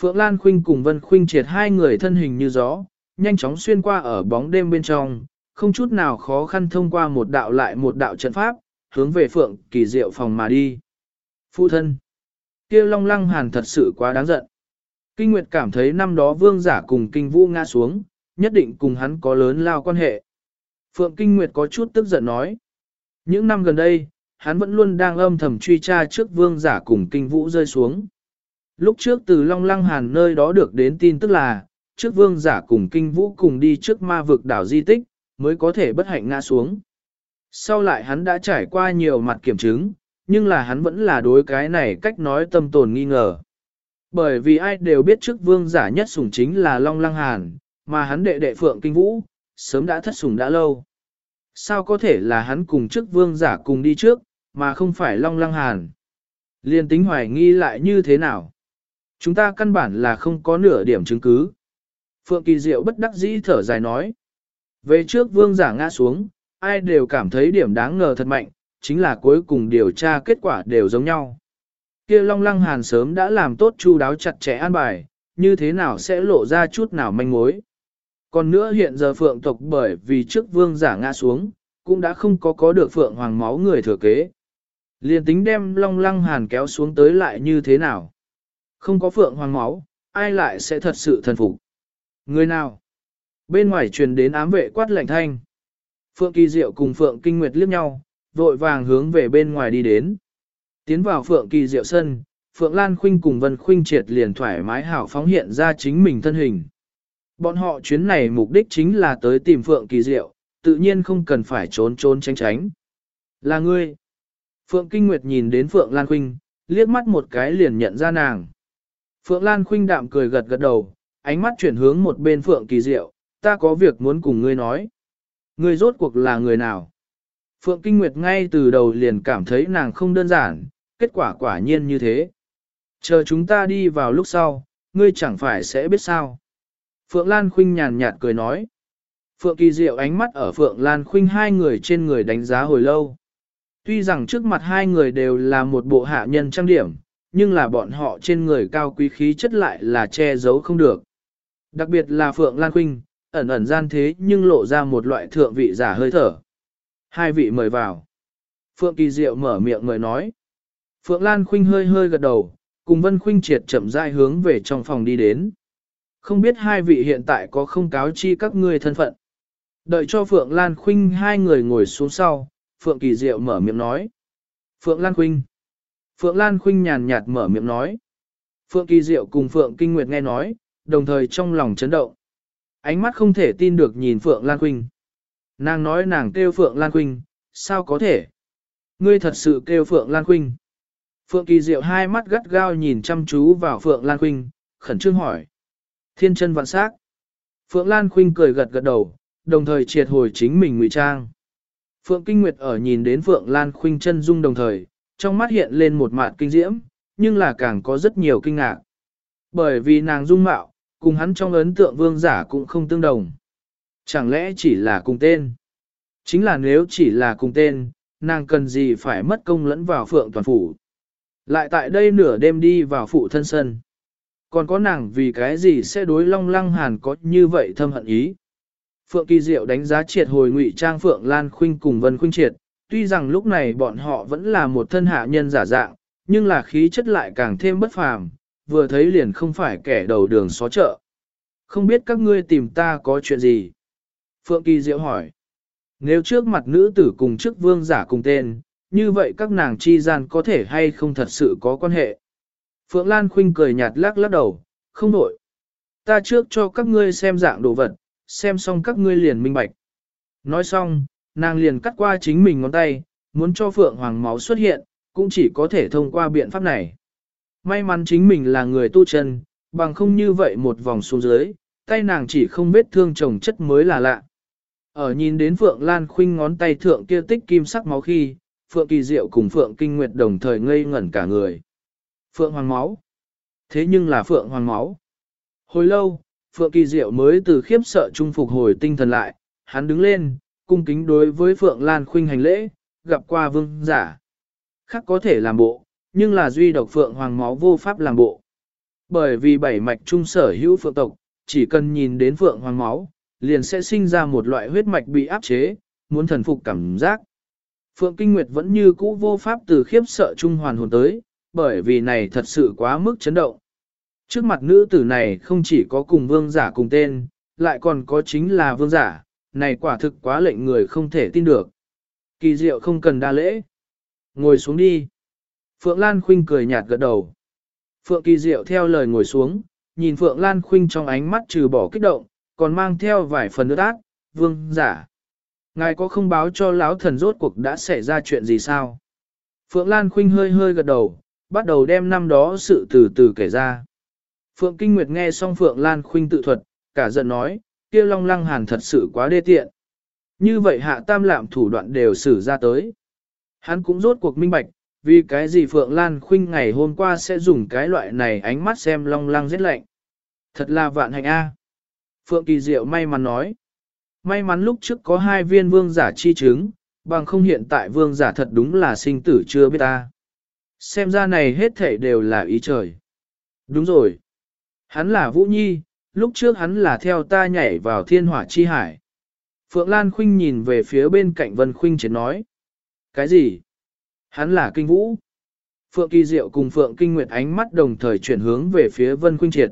Phượng Lan Khuynh cùng Vân Khuynh triệt hai người thân hình như gió, nhanh chóng xuyên qua ở bóng đêm bên trong, không chút nào khó khăn thông qua một đạo lại một đạo trận pháp, hướng về Phượng kỳ diệu phòng mà đi. Phu thân, kia Long Lăng Hàn thật sự quá đáng giận. Kinh Nguyệt cảm thấy năm đó vương giả cùng kinh vũ ngã xuống, nhất định cùng hắn có lớn lao quan hệ. Phượng Kinh Nguyệt có chút tức giận nói. Những năm gần đây, hắn vẫn luôn đang âm thầm truy tra trước vương giả cùng kinh vũ rơi xuống. Lúc trước từ Long Lăng Hàn nơi đó được đến tin tức là, trước vương giả cùng kinh vũ cùng đi trước ma vực đảo di tích, mới có thể bất hạnh ngã xuống. Sau lại hắn đã trải qua nhiều mặt kiểm chứng, nhưng là hắn vẫn là đối cái này cách nói tâm tồn nghi ngờ. Bởi vì ai đều biết trước vương giả nhất sủng chính là Long Lăng Hàn, mà hắn đệ đệ Phượng Kinh Vũ, sớm đã thất sủng đã lâu. Sao có thể là hắn cùng trước vương giả cùng đi trước, mà không phải Long Lăng Hàn? Liên tính hoài nghi lại như thế nào? Chúng ta căn bản là không có nửa điểm chứng cứ. Phượng Kỳ Diệu bất đắc dĩ thở dài nói. Về trước vương giả ngã xuống, ai đều cảm thấy điểm đáng ngờ thật mạnh, chính là cuối cùng điều tra kết quả đều giống nhau. Kia Long Lăng Hàn sớm đã làm tốt chu đáo chặt chẽ an bài, như thế nào sẽ lộ ra chút nào manh mối. Còn nữa hiện giờ phượng tộc bởi vì trước vương giả ngã xuống, cũng đã không có có được phượng hoàng máu người thừa kế. Liên tính đem long lăng hàn kéo xuống tới lại như thế nào? Không có phượng hoàng máu, ai lại sẽ thật sự thần phục? Người nào? Bên ngoài truyền đến ám vệ quát lạnh thanh. Phượng Kỳ Diệu cùng Phượng Kinh Nguyệt liếc nhau, vội vàng hướng về bên ngoài đi đến. Tiến vào Phượng Kỳ Diệu sân, Phượng Lan Khuynh cùng Vân Khuynh triệt liền thoải mái hảo phóng hiện ra chính mình thân hình. Bọn họ chuyến này mục đích chính là tới tìm Phượng Kỳ Diệu, tự nhiên không cần phải trốn trốn tránh tránh. Là ngươi. Phượng Kinh Nguyệt nhìn đến Phượng Lan Khuynh, liếc mắt một cái liền nhận ra nàng. Phượng Lan Khuynh đạm cười gật gật đầu, ánh mắt chuyển hướng một bên Phượng Kỳ Diệu, ta có việc muốn cùng ngươi nói. Ngươi rốt cuộc là người nào? Phượng Kinh Nguyệt ngay từ đầu liền cảm thấy nàng không đơn giản, kết quả quả nhiên như thế. Chờ chúng ta đi vào lúc sau, ngươi chẳng phải sẽ biết sao. Phượng Lan Khuynh nhàn nhạt cười nói. Phượng Kỳ Diệu ánh mắt ở Phượng Lan Khuynh hai người trên người đánh giá hồi lâu. Tuy rằng trước mặt hai người đều là một bộ hạ nhân trang điểm, nhưng là bọn họ trên người cao quý khí chất lại là che giấu không được. Đặc biệt là Phượng Lan Khuynh, ẩn ẩn gian thế nhưng lộ ra một loại thượng vị giả hơi thở. Hai vị mời vào. Phượng Kỳ Diệu mở miệng mời nói. Phượng Lan Khuynh hơi hơi gật đầu, cùng Vân Khuynh triệt chậm rãi hướng về trong phòng đi đến. Không biết hai vị hiện tại có không cáo chi các ngươi thân phận. Đợi cho Phượng Lan Khuynh hai người ngồi xuống sau, Phượng Kỳ Diệu mở miệng nói. Phượng Lan Khuynh. Phượng Lan Khuynh nhàn nhạt mở miệng nói. Phượng Kỳ Diệu cùng Phượng Kinh Nguyệt nghe nói, đồng thời trong lòng chấn động. Ánh mắt không thể tin được nhìn Phượng Lan Khuynh. Nàng nói nàng kêu Phượng Lan Quynh, sao có thể? Ngươi thật sự kêu Phượng Lan Quynh. Phượng Kỳ Diệu hai mắt gắt gao nhìn chăm chú vào Phượng Lan Quynh, khẩn trương hỏi. Thiên chân vạn sắc. Phượng Lan Quynh cười gật gật đầu, đồng thời triệt hồi chính mình ngụy trang. Phượng Kinh Nguyệt ở nhìn đến Phượng Lan Khuynh chân dung đồng thời, trong mắt hiện lên một mạt kinh diễm, nhưng là càng có rất nhiều kinh ngạc. Bởi vì nàng dung mạo, cùng hắn trong ấn tượng vương giả cũng không tương đồng. Chẳng lẽ chỉ là cùng tên? Chính là nếu chỉ là cùng tên, nàng cần gì phải mất công lẫn vào phượng toàn phủ. Lại tại đây nửa đêm đi vào phụ thân sân. Còn có nàng vì cái gì sẽ đối long lăng hàn có như vậy thâm hận ý. Phượng Kỳ Diệu đánh giá triệt hồi ngụy trang Phượng Lan Khuynh cùng Vân Khuynh triệt, tuy rằng lúc này bọn họ vẫn là một thân hạ nhân giả dạng, nhưng là khí chất lại càng thêm bất phàm, vừa thấy liền không phải kẻ đầu đường xó chợ. Không biết các ngươi tìm ta có chuyện gì? Phượng Kỳ Diệu hỏi. Nếu trước mặt nữ tử cùng trước vương giả cùng tên, như vậy các nàng chi gian có thể hay không thật sự có quan hệ? Phượng Lan Khuynh cười nhạt lắc lắc đầu, không nổi. Ta trước cho các ngươi xem dạng đồ vật, xem xong các ngươi liền minh bạch. Nói xong, nàng liền cắt qua chính mình ngón tay, muốn cho Phượng Hoàng máu xuất hiện, cũng chỉ có thể thông qua biện pháp này. May mắn chính mình là người tu chân, bằng không như vậy một vòng xuống dưới, tay nàng chỉ không vết thương chồng chất mới là lạ. Ở nhìn đến Phượng Lan Khuynh ngón tay thượng kia tích kim sắc máu khi, Phượng Kỳ Diệu cùng Phượng Kinh Nguyệt đồng thời ngây ngẩn cả người. Phượng Hoàng máu. Thế nhưng là Phượng Hoàng máu. Hồi lâu, Phượng Kỳ Diệu mới từ khiếp sợ trung phục hồi tinh thần lại, hắn đứng lên, cung kính đối với Phượng Lan Khuynh hành lễ, gặp qua vương giả. Khác có thể làm bộ, nhưng là duy độc Phượng Hoàng máu vô pháp làm bộ. Bởi vì bảy mạch trung sở hữu Phượng tộc, chỉ cần nhìn đến Phượng Hoàng máu, liền sẽ sinh ra một loại huyết mạch bị áp chế, muốn thần phục cảm giác. Phượng Kinh Nguyệt vẫn như cũ vô pháp từ khiếp sợ trung hoàn hồn tới, bởi vì này thật sự quá mức chấn động. Trước mặt nữ tử này không chỉ có cùng vương giả cùng tên, lại còn có chính là vương giả, này quả thực quá lệnh người không thể tin được. Kỳ diệu không cần đa lễ. Ngồi xuống đi. Phượng Lan Khuynh cười nhạt gật đầu. Phượng Kỳ Diệu theo lời ngồi xuống, nhìn Phượng Lan Khuynh trong ánh mắt trừ bỏ kích động, còn mang theo vài phần nước ác, vương giả. Ngài có không báo cho lão thần rốt cuộc đã xảy ra chuyện gì sao? Phượng Lan Khuynh hơi hơi gật đầu, bắt đầu đem năm đó sự từ từ kể ra. Phượng Kinh Nguyệt nghe xong Phượng Lan Khuynh tự thuật, cả giận nói, kia Long Lăng Hàn thật sự quá đê tiện. Như vậy hạ tam lạm thủ đoạn đều xử ra tới. Hắn cũng rốt cuộc minh bạch, vì cái gì Phượng Lan Khuynh ngày hôm qua sẽ dùng cái loại này ánh mắt xem Long Lăng giết lạnh. Thật là vạn hạnh a. Phượng Kỳ Diệu may mắn nói. May mắn lúc trước có hai viên vương giả chi chứng, bằng không hiện tại vương giả thật đúng là sinh tử chưa biết ta. Xem ra này hết thể đều là ý trời. Đúng rồi. Hắn là Vũ Nhi, lúc trước hắn là theo ta nhảy vào thiên hỏa chi hải. Phượng Lan Khuynh nhìn về phía bên cạnh Vân Khuynh Triệt nói. Cái gì? Hắn là kinh vũ. Phượng Kỳ Diệu cùng Phượng Kinh Nguyệt ánh mắt đồng thời chuyển hướng về phía Vân Khuynh Triệt.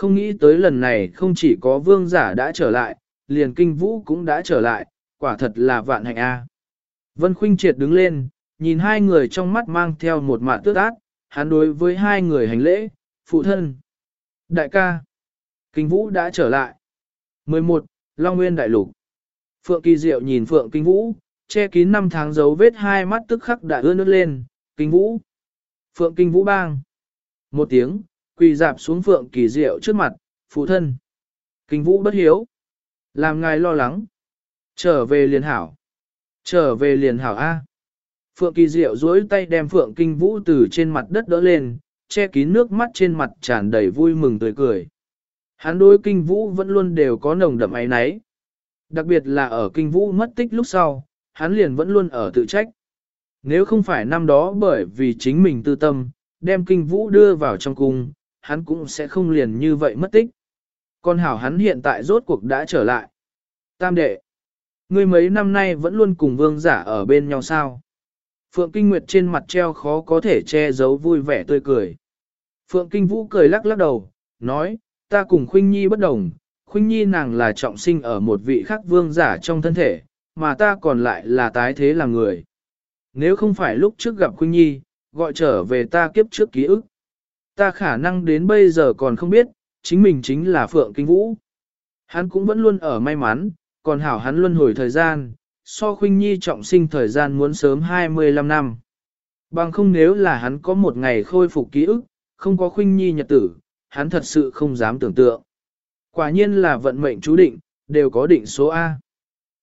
Không nghĩ tới lần này không chỉ có vương giả đã trở lại, liền kinh vũ cũng đã trở lại, quả thật là vạn hạnh a. Vân Khuynh Triệt đứng lên, nhìn hai người trong mắt mang theo một mạ tước ác, hắn đối với hai người hành lễ, phụ thân. Đại ca, kinh vũ đã trở lại. 11. Long Nguyên Đại Lục Phượng Kỳ Diệu nhìn Phượng Kinh Vũ, che kín năm tháng dấu vết hai mắt tức khắc đã ưa nước lên, Kinh Vũ. Phượng Kinh Vũ bang. Một tiếng, quỳ dạp xuống Phượng Kỳ Diệu trước mặt, phụ thân. Kinh Vũ bất hiếu. Làm ngài lo lắng. Trở về liền hảo. Trở về liền hảo A. Phượng Kỳ Diệu duỗi tay đem Phượng Kinh Vũ từ trên mặt đất đỡ lên, che kín nước mắt trên mặt tràn đầy vui mừng tươi cười. Hắn đối Kinh Vũ vẫn luôn đều có nồng đậm ấy náy. Đặc biệt là ở Kinh Vũ mất tích lúc sau, hắn liền vẫn luôn ở tự trách. Nếu không phải năm đó bởi vì chính mình tư tâm, đem Kinh Vũ đưa vào trong cung, hắn cũng sẽ không liền như vậy mất tích. Còn hảo hắn hiện tại rốt cuộc đã trở lại. Tam đệ, ngươi mấy năm nay vẫn luôn cùng vương giả ở bên nhau sao? Phượng Kinh Nguyệt trên mặt treo khó có thể che giấu vui vẻ tươi cười. Phượng Kinh Vũ cười lắc lắc đầu, nói, ta cùng Khuynh Nhi bất đồng, Khuynh Nhi nàng là trọng sinh ở một vị khắc vương giả trong thân thể, mà ta còn lại là tái thế là người. Nếu không phải lúc trước gặp Khuynh Nhi, gọi trở về ta kiếp trước ký ức. Ta khả năng đến bây giờ còn không biết, chính mình chính là Phượng Kinh Vũ. Hắn cũng vẫn luôn ở may mắn, còn hảo hắn luân hồi thời gian, so Khuynh Nhi trọng sinh thời gian muốn sớm 25 năm. Bằng không nếu là hắn có một ngày khôi phục ký ức, không có Khuynh Nhi nhật tử, hắn thật sự không dám tưởng tượng. Quả nhiên là vận mệnh chú định, đều có định số A.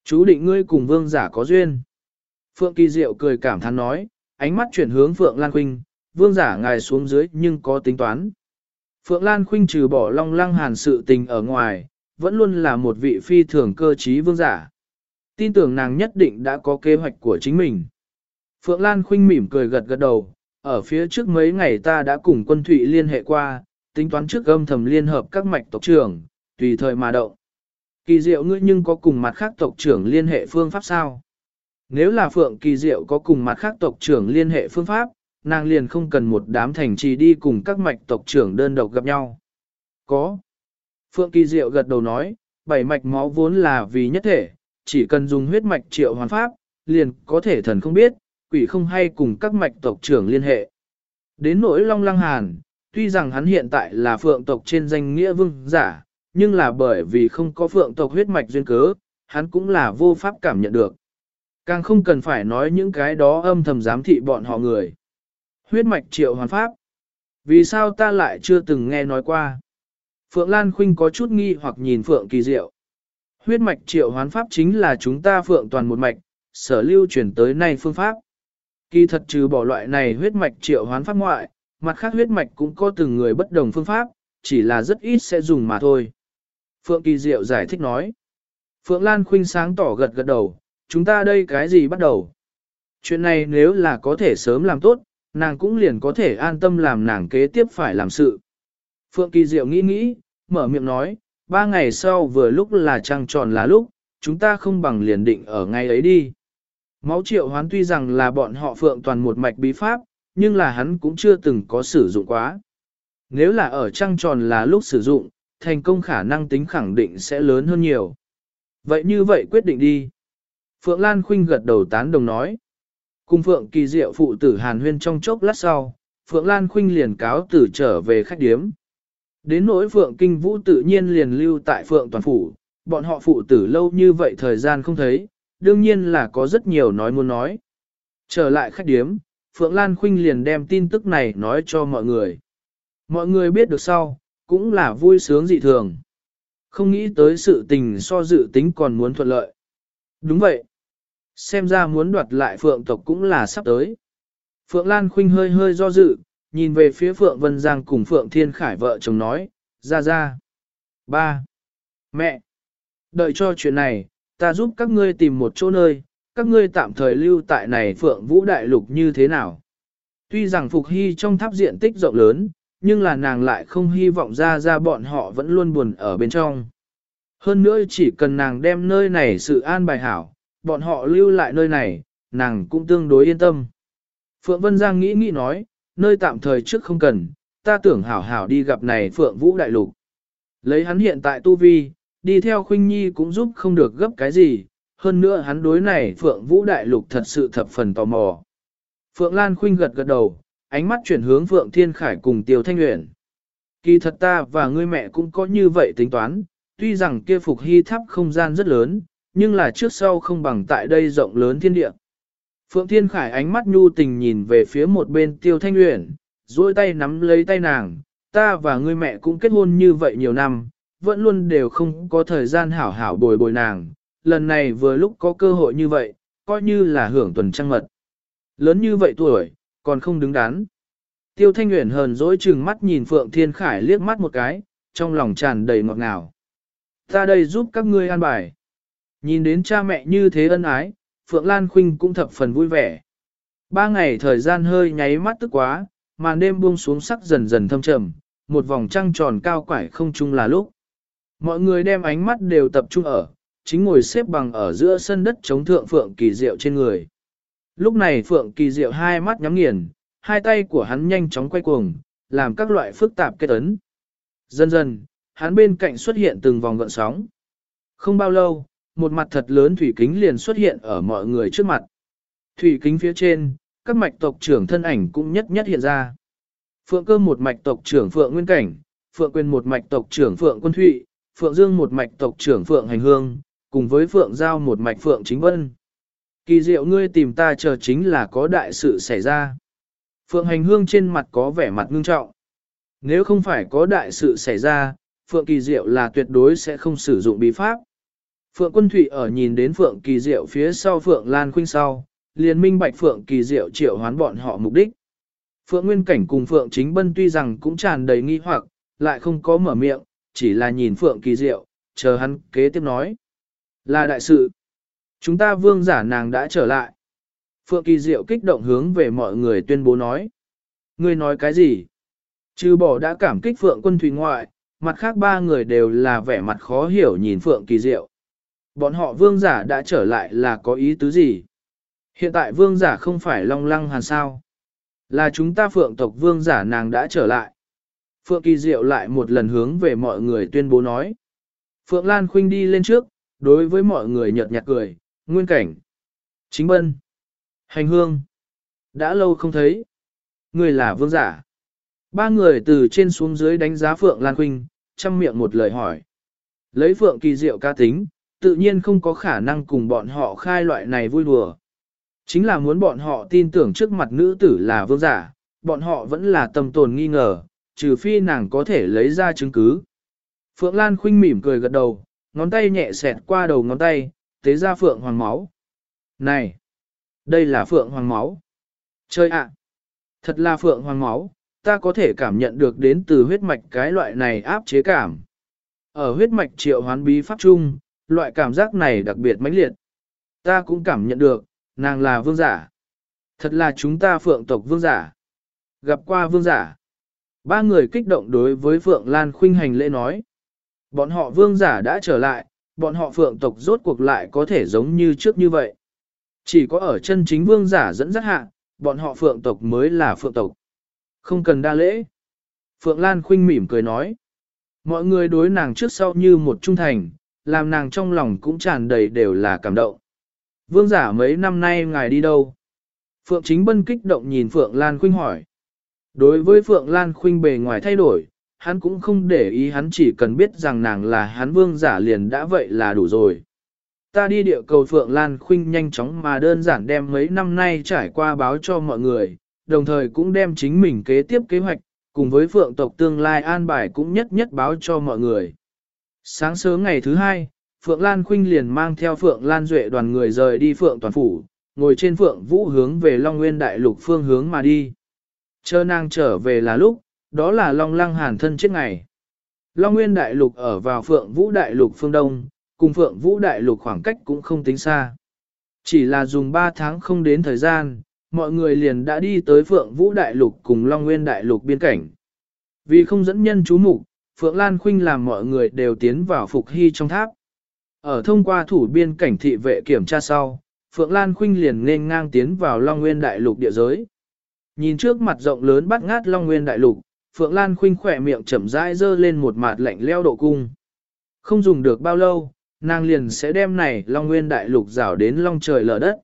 Chú định ngươi cùng vương giả có duyên. Phượng Kỳ Diệu cười cảm thán nói, ánh mắt chuyển hướng Phượng Lan Khuynh, vương giả ngài xuống dưới nhưng có tính toán. Phượng Lan Khuynh trừ bỏ long lăng hàn sự tình ở ngoài, vẫn luôn là một vị phi thường cơ trí vương giả. Tin tưởng nàng nhất định đã có kế hoạch của chính mình. Phượng Lan Khuynh mỉm cười gật gật đầu, ở phía trước mấy ngày ta đã cùng quân thụy liên hệ qua, tính toán trước âm thầm liên hợp các mạch tộc trưởng, tùy thời mà động. Kỳ diệu ngươi nhưng có cùng mặt khác tộc trưởng liên hệ phương pháp sao? Nếu là Phượng Kỳ Diệu có cùng mặt khác tộc trưởng liên hệ phương pháp, nàng liền không cần một đám thành trì đi cùng các mạch tộc trưởng đơn độc gặp nhau. Có. Phượng Kỳ Diệu gật đầu nói, bảy mạch máu vốn là vì nhất thể, chỉ cần dùng huyết mạch triệu hoàn pháp, liền có thể thần không biết, quỷ không hay cùng các mạch tộc trưởng liên hệ. Đến nỗi Long Lăng Hàn, tuy rằng hắn hiện tại là phượng tộc trên danh nghĩa vương giả, nhưng là bởi vì không có phượng tộc huyết mạch duyên cớ, hắn cũng là vô pháp cảm nhận được. Càng không cần phải nói những cái đó âm thầm giám thị bọn họ người. Huyết mạch triệu hoàn pháp. Vì sao ta lại chưa từng nghe nói qua? Phượng Lan Khuynh có chút nghi hoặc nhìn Phượng Kỳ Diệu. Huyết mạch triệu hoán pháp chính là chúng ta Phượng toàn một mạch, sở lưu chuyển tới nay phương pháp. Kỳ thật trừ bỏ loại này huyết mạch triệu hoán pháp ngoại, mặt khác huyết mạch cũng có từng người bất đồng phương pháp, chỉ là rất ít sẽ dùng mà thôi. Phượng Kỳ Diệu giải thích nói. Phượng Lan Khuynh sáng tỏ gật gật đầu, chúng ta đây cái gì bắt đầu? Chuyện này nếu là có thể sớm làm tốt, nàng cũng liền có thể an tâm làm nàng kế tiếp phải làm sự. Phượng Kỳ Diệu nghĩ nghĩ, mở miệng nói, ba ngày sau vừa lúc là trăng tròn là lúc, chúng ta không bằng liền định ở ngay ấy đi. Máu triệu hoán tuy rằng là bọn họ Phượng toàn một mạch bí pháp, nhưng là hắn cũng chưa từng có sử dụng quá. Nếu là ở trăng tròn là lúc sử dụng, thành công khả năng tính khẳng định sẽ lớn hơn nhiều. Vậy như vậy quyết định đi. Phượng Lan Khuynh gật đầu tán đồng nói. Cùng Phượng kỳ diệu phụ tử Hàn Huyên trong chốc lát sau, Phượng Lan Khuynh liền cáo tử trở về khách điếm. Đến nỗi Phượng Kinh Vũ tự nhiên liền lưu tại Phượng Toàn Phủ, bọn họ phụ tử lâu như vậy thời gian không thấy, đương nhiên là có rất nhiều nói muốn nói. Trở lại khách điếm, Phượng Lan Khuynh liền đem tin tức này nói cho mọi người. Mọi người biết được sau, cũng là vui sướng dị thường. Không nghĩ tới sự tình so dự tính còn muốn thuận lợi. Đúng vậy. Xem ra muốn đoạt lại Phượng tộc cũng là sắp tới. Phượng Lan Khuynh hơi hơi do dự, nhìn về phía Phượng Vân Giang cùng Phượng Thiên Khải vợ chồng nói, ra ra. Ba. Mẹ. Đợi cho chuyện này, ta giúp các ngươi tìm một chỗ nơi, các ngươi tạm thời lưu tại này Phượng Vũ Đại Lục như thế nào. Tuy rằng Phục Hy trong tháp diện tích rộng lớn, nhưng là nàng lại không hy vọng ra ra bọn họ vẫn luôn buồn ở bên trong. Hơn nữa chỉ cần nàng đem nơi này sự an bài hảo, bọn họ lưu lại nơi này, nàng cũng tương đối yên tâm. Phượng Vân Giang nghĩ nghĩ nói, nơi tạm thời trước không cần, ta tưởng hảo hảo đi gặp này Phượng Vũ Đại Lục. Lấy hắn hiện tại tu vi, đi theo Khuynh Nhi cũng giúp không được gấp cái gì, hơn nữa hắn đối này Phượng Vũ Đại Lục thật sự thập phần tò mò. Phượng Lan Khuynh gật gật đầu, ánh mắt chuyển hướng Phượng Thiên Khải cùng Tiêu Thanh Nguyễn. Kỳ thật ta và ngươi mẹ cũng có như vậy tính toán, tuy rằng kia phục hy tháp không gian rất lớn, nhưng là trước sau không bằng tại đây rộng lớn thiên địa. Phượng Thiên Khải ánh mắt nhu tình nhìn về phía một bên Tiêu Thanh Uyển, duỗi tay nắm lấy tay nàng, ta và ngươi mẹ cũng kết hôn như vậy nhiều năm, vẫn luôn đều không có thời gian hảo hảo bồi bồi nàng, lần này vừa lúc có cơ hội như vậy, coi như là hưởng tuần trăng mật. Lớn như vậy tuổi, còn không đứng đắn. Tiêu Thanh Uyển hờn dỗi chừng mắt nhìn Phượng Thiên Khải liếc mắt một cái, trong lòng tràn đầy ngọt ngào. Ta đây giúp các ngươi an bài. Nhìn đến cha mẹ như thế ân ái, Phượng Lan Khuynh cũng thập phần vui vẻ. Ba ngày thời gian hơi nháy mắt tức quá, màn đêm buông xuống sắc dần dần thâm trầm, một vòng trăng tròn cao quải không chung là lúc. Mọi người đem ánh mắt đều tập trung ở, chính ngồi xếp bằng ở giữa sân đất chống thượng Phượng Kỳ Diệu trên người. Lúc này Phượng Kỳ Diệu hai mắt nhắm nghiền, hai tay của hắn nhanh chóng quay cuồng, làm các loại phức tạp kết ấn. Dần dần, hắn bên cạnh xuất hiện từng vòng gợn sóng. Không bao lâu, một mặt thật lớn thủy kính liền xuất hiện ở mọi người trước mặt. Thủy kính phía trên, các mạch tộc trưởng thân ảnh cũng nhất nhất hiện ra. Phượng cơ một mạch tộc trưởng Phượng Nguyên Cảnh, Phượng Quyền một mạch tộc trưởng Phượng Quân Thụy, Phượng Dương một mạch tộc trưởng Phượng Hành Hương, cùng với Phượng Giao một mạch Phượng Chính Vân. Kỳ diệu ngươi tìm ta chờ chính là có đại sự xảy ra. Phượng Hành Hương trên mặt có vẻ mặt ngưng trọng. Nếu không phải có đại sự xảy ra, Phượng Kỳ Diệu là tuyệt đối sẽ không sử dụng bí pháp. Phượng Quân Thụy ở nhìn đến Phượng Kỳ Diệu phía sau Phượng Lan Khuynh sau, liền minh bạch Phượng Kỳ Diệu triệu hoán bọn họ mục đích. Phượng Nguyên Cảnh cùng Phượng Chính Bân tuy rằng cũng tràn đầy nghi hoặc, lại không có mở miệng, chỉ là nhìn Phượng Kỳ Diệu, chờ hắn kế tiếp nói. Là đại sự. Chúng ta vương giả nàng đã trở lại. Phượng Kỳ Diệu kích động hướng về mọi người tuyên bố nói. Ngươi nói cái gì? Trừ bỏ đã cảm kích Phượng Quân Thủy ngoại, mặt khác ba người đều là vẻ mặt khó hiểu nhìn Phượng Kỳ Diệu. Bọn họ vương giả đã trở lại là có ý tứ gì? Hiện tại vương giả không phải long lăng hàn sao? Là chúng ta phượng tộc vương giả nàng đã trở lại. Phượng Kỳ Diệu lại một lần hướng về mọi người tuyên bố nói. Phượng Lan Khuynh đi lên trước, đối với mọi người nhợt nhạt cười, nguyên cảnh. Chính bân. Hành hương. Đã lâu không thấy. Người là vương giả. Ba người từ trên xuống dưới đánh giá Phượng Lan Khuynh, chăm miệng một lời hỏi. Lấy Phượng Kỳ Diệu ca tính, tự nhiên không có khả năng cùng bọn họ khai loại này vui đùa. Chính là muốn bọn họ tin tưởng trước mặt nữ tử là vương giả, bọn họ vẫn là tâm tồn nghi ngờ, trừ phi nàng có thể lấy ra chứng cứ. Phượng Lan khinh mỉm cười gật đầu, ngón tay nhẹ xẹt qua đầu ngón tay, tế ra Phượng Hoàng máu. Này! Đây là Phượng Hoàng máu. Chơi ạ! thật là Phượng Hoàng máu, ta có thể cảm nhận được đến từ huyết mạch cái loại này áp chế cảm. Ở huyết mạch triệu hoán bí pháp chung, loại cảm giác này đặc biệt mãnh liệt. Ta cũng cảm nhận được, nàng là vương giả. Thật là chúng ta phượng tộc vương giả. Gặp qua vương giả. Ba người kích động đối với Phượng Lan Khuynh hành lễ nói. Bọn họ vương giả đã trở lại, bọn họ phượng tộc rốt cuộc lại có thể giống như trước như vậy. Chỉ có ở chân chính vương giả dẫn dắt hạ, bọn họ phượng tộc mới là phượng tộc. Không cần đa lễ. Phượng Lan Khuynh mỉm cười nói. Mọi người đối nàng trước sau như một trung thành, làm nàng trong lòng cũng tràn đầy đều là cảm động. Vương giả mấy năm nay ngài đi đâu? Phượng Chính Bân kích động nhìn Phượng Lan Khuynh hỏi. Đối với Phượng Lan Khuynh bề ngoài thay đổi, hắn cũng không để ý hắn chỉ cần biết rằng nàng là hắn vương giả liền đã vậy là đủ rồi. Ta đi địa cầu Phượng Lan Khuynh nhanh chóng mà đơn giản đem mấy năm nay trải qua báo cho mọi người, đồng thời cũng đem chính mình kế tiếp kế hoạch, cùng với Phượng tộc tương lai an bài cũng nhất nhất báo cho mọi người. Sáng sớm ngày thứ hai, Phượng Lan Khuynh liền mang theo Phượng Lan Duệ đoàn người rời đi Phượng Toàn Phủ, ngồi trên Phượng Vũ hướng về Long Nguyên Đại Lục phương hướng mà đi. Chờ nàng trở về là lúc, đó là Long Lăng Hàn thân chết ngày. Long Nguyên Đại Lục ở vào Phượng Vũ Đại Lục phương Đông, cùng Phượng Vũ Đại Lục khoảng cách cũng không tính xa. Chỉ là dùng 3 tháng không đến thời gian, mọi người liền đã đi tới Phượng Vũ Đại Lục cùng Long Nguyên Đại Lục biên cảnh. Vì không dẫn nhân chú mục, Phượng Lan Khuynh làm mọi người đều tiến vào phục hy trong tháp. Ở thông qua thủ biên cảnh thị vệ kiểm tra sau, Phượng Lan Khuynh liền nên ngang tiến vào Long Nguyên Đại Lục địa giới. Nhìn trước mặt rộng lớn bắt ngát Long Nguyên Đại Lục, Phượng Lan Khuynh khỏe miệng chậm rãi dơ lên một mặt lạnh leo độ cung. Không dùng được bao lâu, nàng liền sẽ đem này Long Nguyên Đại Lục rảo đến Long trời lở đất.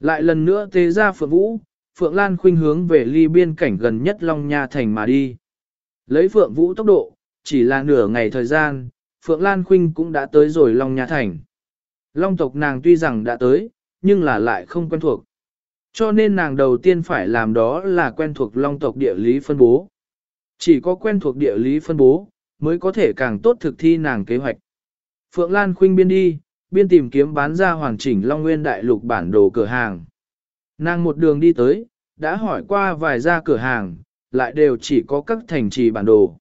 Lại lần nữa tế ra Phượng Vũ, Phượng Lan Khuynh hướng về ly biên cảnh gần nhất Long Nha Thành mà đi. Lấy Phượng Vũ tốc độ, chỉ là nửa ngày thời gian, Phượng Lan Khuynh cũng đã tới rồi Long Nha Thành. Long tộc nàng tuy rằng đã tới, nhưng là lại không quen thuộc. Cho nên nàng đầu tiên phải làm đó là quen thuộc Long tộc địa lý phân bố. Chỉ có quen thuộc địa lý phân bố, mới có thể càng tốt thực thi nàng kế hoạch. Phượng Lan Khuynh biên đi, biên tìm kiếm bán ra hoàn chỉnh Long Nguyên Đại Lục bản đồ cửa hàng. Nàng một đường đi tới, đã hỏi qua vài gia cửa hàng, lại đều chỉ có các thành trì bản đồ.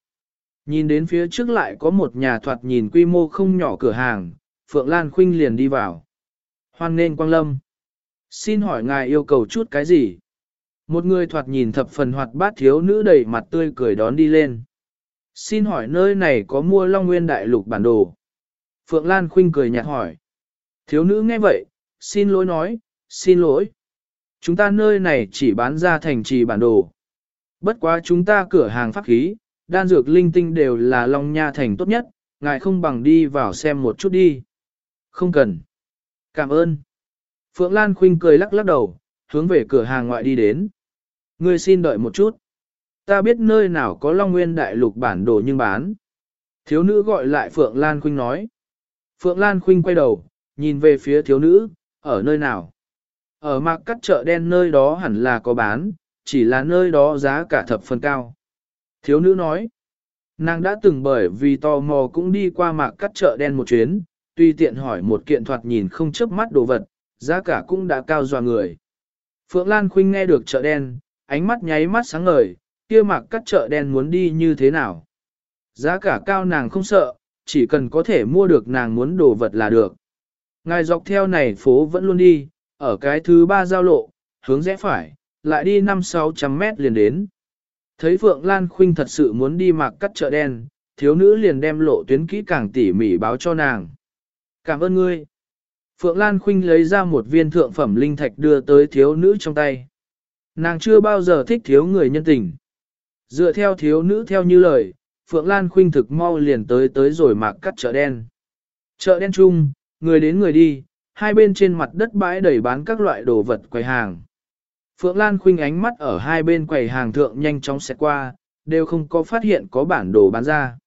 Nhìn đến phía trước lại có một nhà thoạt nhìn quy mô không nhỏ cửa hàng, Phượng Lan Khuynh liền đi vào. Hoan nên Quang Lâm. Xin hỏi ngài yêu cầu chút cái gì? Một người thoạt nhìn thập phần hoạt bát thiếu nữ đầy mặt tươi cười đón đi lên. Xin hỏi nơi này có mua Long Nguyên Đại Lục bản đồ? Phượng Lan Khuynh cười nhạt hỏi. Thiếu nữ nghe vậy, xin lỗi nói, xin lỗi. Chúng ta nơi này chỉ bán ra thành trì bản đồ. Bất quá chúng ta cửa hàng pháp khí, đan dược linh tinh đều là Long Nha thành tốt nhất, ngài không bằng đi vào xem một chút đi. Không cần. Cảm ơn. Phượng Lan Khuynh cười lắc lắc đầu, hướng về cửa hàng ngoại đi đến. Ngươi xin đợi một chút. Ta biết nơi nào có Long Nguyên Đại Lục bản đồ nhưng bán. Thiếu nữ gọi lại Phượng Lan Khuynh nói. Phượng Lan Khuynh quay đầu, nhìn về phía thiếu nữ, ở nơi nào? Ở mạc cắt chợ đen nơi đó hẳn là có bán, chỉ là nơi đó giá cả thập phần cao. Thiếu nữ nói, nàng đã từng bởi vì tò mò cũng đi qua mạc cắt chợ đen một chuyến, tuy tiện hỏi một kiện thoạt nhìn không chớp mắt đồ vật, giá cả cũng đã cao dọa người. Phượng Lan Khuynh nghe được chợ đen, ánh mắt nháy mắt sáng ngời, kia mạc cắt chợ đen muốn đi như thế nào. Giá cả cao nàng không sợ, chỉ cần có thể mua được nàng muốn đồ vật là được. Ngài dọc theo này phố vẫn luôn đi, ở cái thứ ba giao lộ, hướng rẽ phải, lại đi 5-600 mét liền đến. Thấy Phượng Lan Khuynh thật sự muốn đi mạc cắt chợ đen, thiếu nữ liền đem lộ tuyến kỹ càng tỉ mỉ báo cho nàng. Cảm ơn ngươi. Phượng Lan Khuynh lấy ra một viên thượng phẩm linh thạch đưa tới thiếu nữ trong tay. Nàng chưa bao giờ thích thiếu người nhân tình. Dựa theo thiếu nữ theo như lời, Phượng Lan Khuynh thực mau liền tới tới rồi mạc cắt chợ đen. Chợ đen chung, người đến người đi, hai bên trên mặt đất bãi đầy bán các loại đồ vật quầy hàng. Phượng Lan Khuynh ánh mắt ở hai bên quầy hàng thượng nhanh chóng xét qua, đều không có phát hiện có bản đồ bán ra.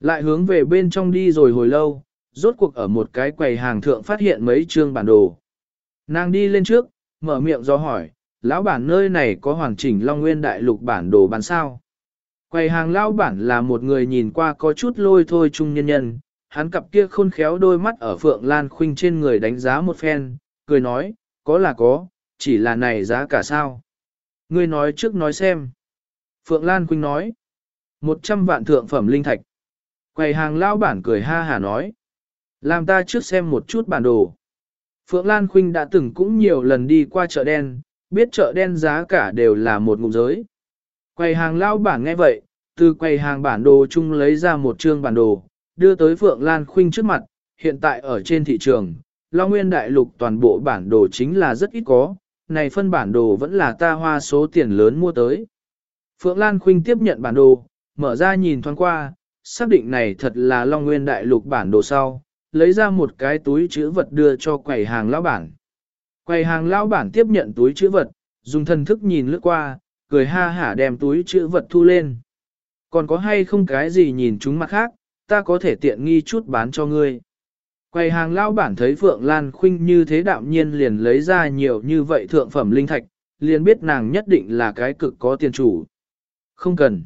Lại hướng về bên trong đi rồi hồi lâu, rốt cuộc ở một cái quầy hàng thượng phát hiện mấy chương bản đồ. Nàng đi lên trước, mở miệng do hỏi, lão bản nơi này có hoàn chỉnh Long Nguyên Đại Lục bản đồ bán sao? Quầy hàng lão bản là một người nhìn qua có chút lôi thôi trung nhân nhân, hắn cặp kia khôn khéo đôi mắt ở Phượng Lan Khuynh trên người đánh giá một phen, cười nói, có là có, chỉ là này giá cả sao? Ngươi nói trước nói xem. Phượng Lan Quynh nói, một trăm vạn thượng phẩm linh thạch. Quầy hàng lão bản cười ha hà nói, làm ta trước xem một chút bản đồ. Phượng Lan Khuynh đã từng cũng nhiều lần đi qua chợ đen, biết chợ đen giá cả đều là một ngụm giới. Quầy hàng lão bản nghe vậy, từ quầy hàng bản đồ chung lấy ra một chương bản đồ, đưa tới Phượng Lan Khuynh trước mặt, hiện tại ở trên thị trường, Long Nguyên Đại Lục toàn bộ bản đồ chính là rất ít có, này phân bản đồ vẫn là ta hoa số tiền lớn mua tới. Phượng Lan Khuynh tiếp nhận bản đồ, mở ra nhìn thoáng qua, xác định này thật là Long Nguyên Đại Lục bản đồ sau, lấy ra một cái túi chữ vật đưa cho quầy hàng lão bản. Quầy hàng lão bản tiếp nhận túi chữ vật, dùng thần thức nhìn lướt qua, cười ha hả đem túi chữ vật thu lên. Còn có hay không cái gì nhìn chúng mặt khác, ta có thể tiện nghi chút bán cho ngươi. Quầy hàng lão bản thấy Phượng Lan Khuynh như thế đạm nhiên liền lấy ra nhiều như vậy thượng phẩm linh thạch, liền biết nàng nhất định là cái cực có tiền chủ. Không cần.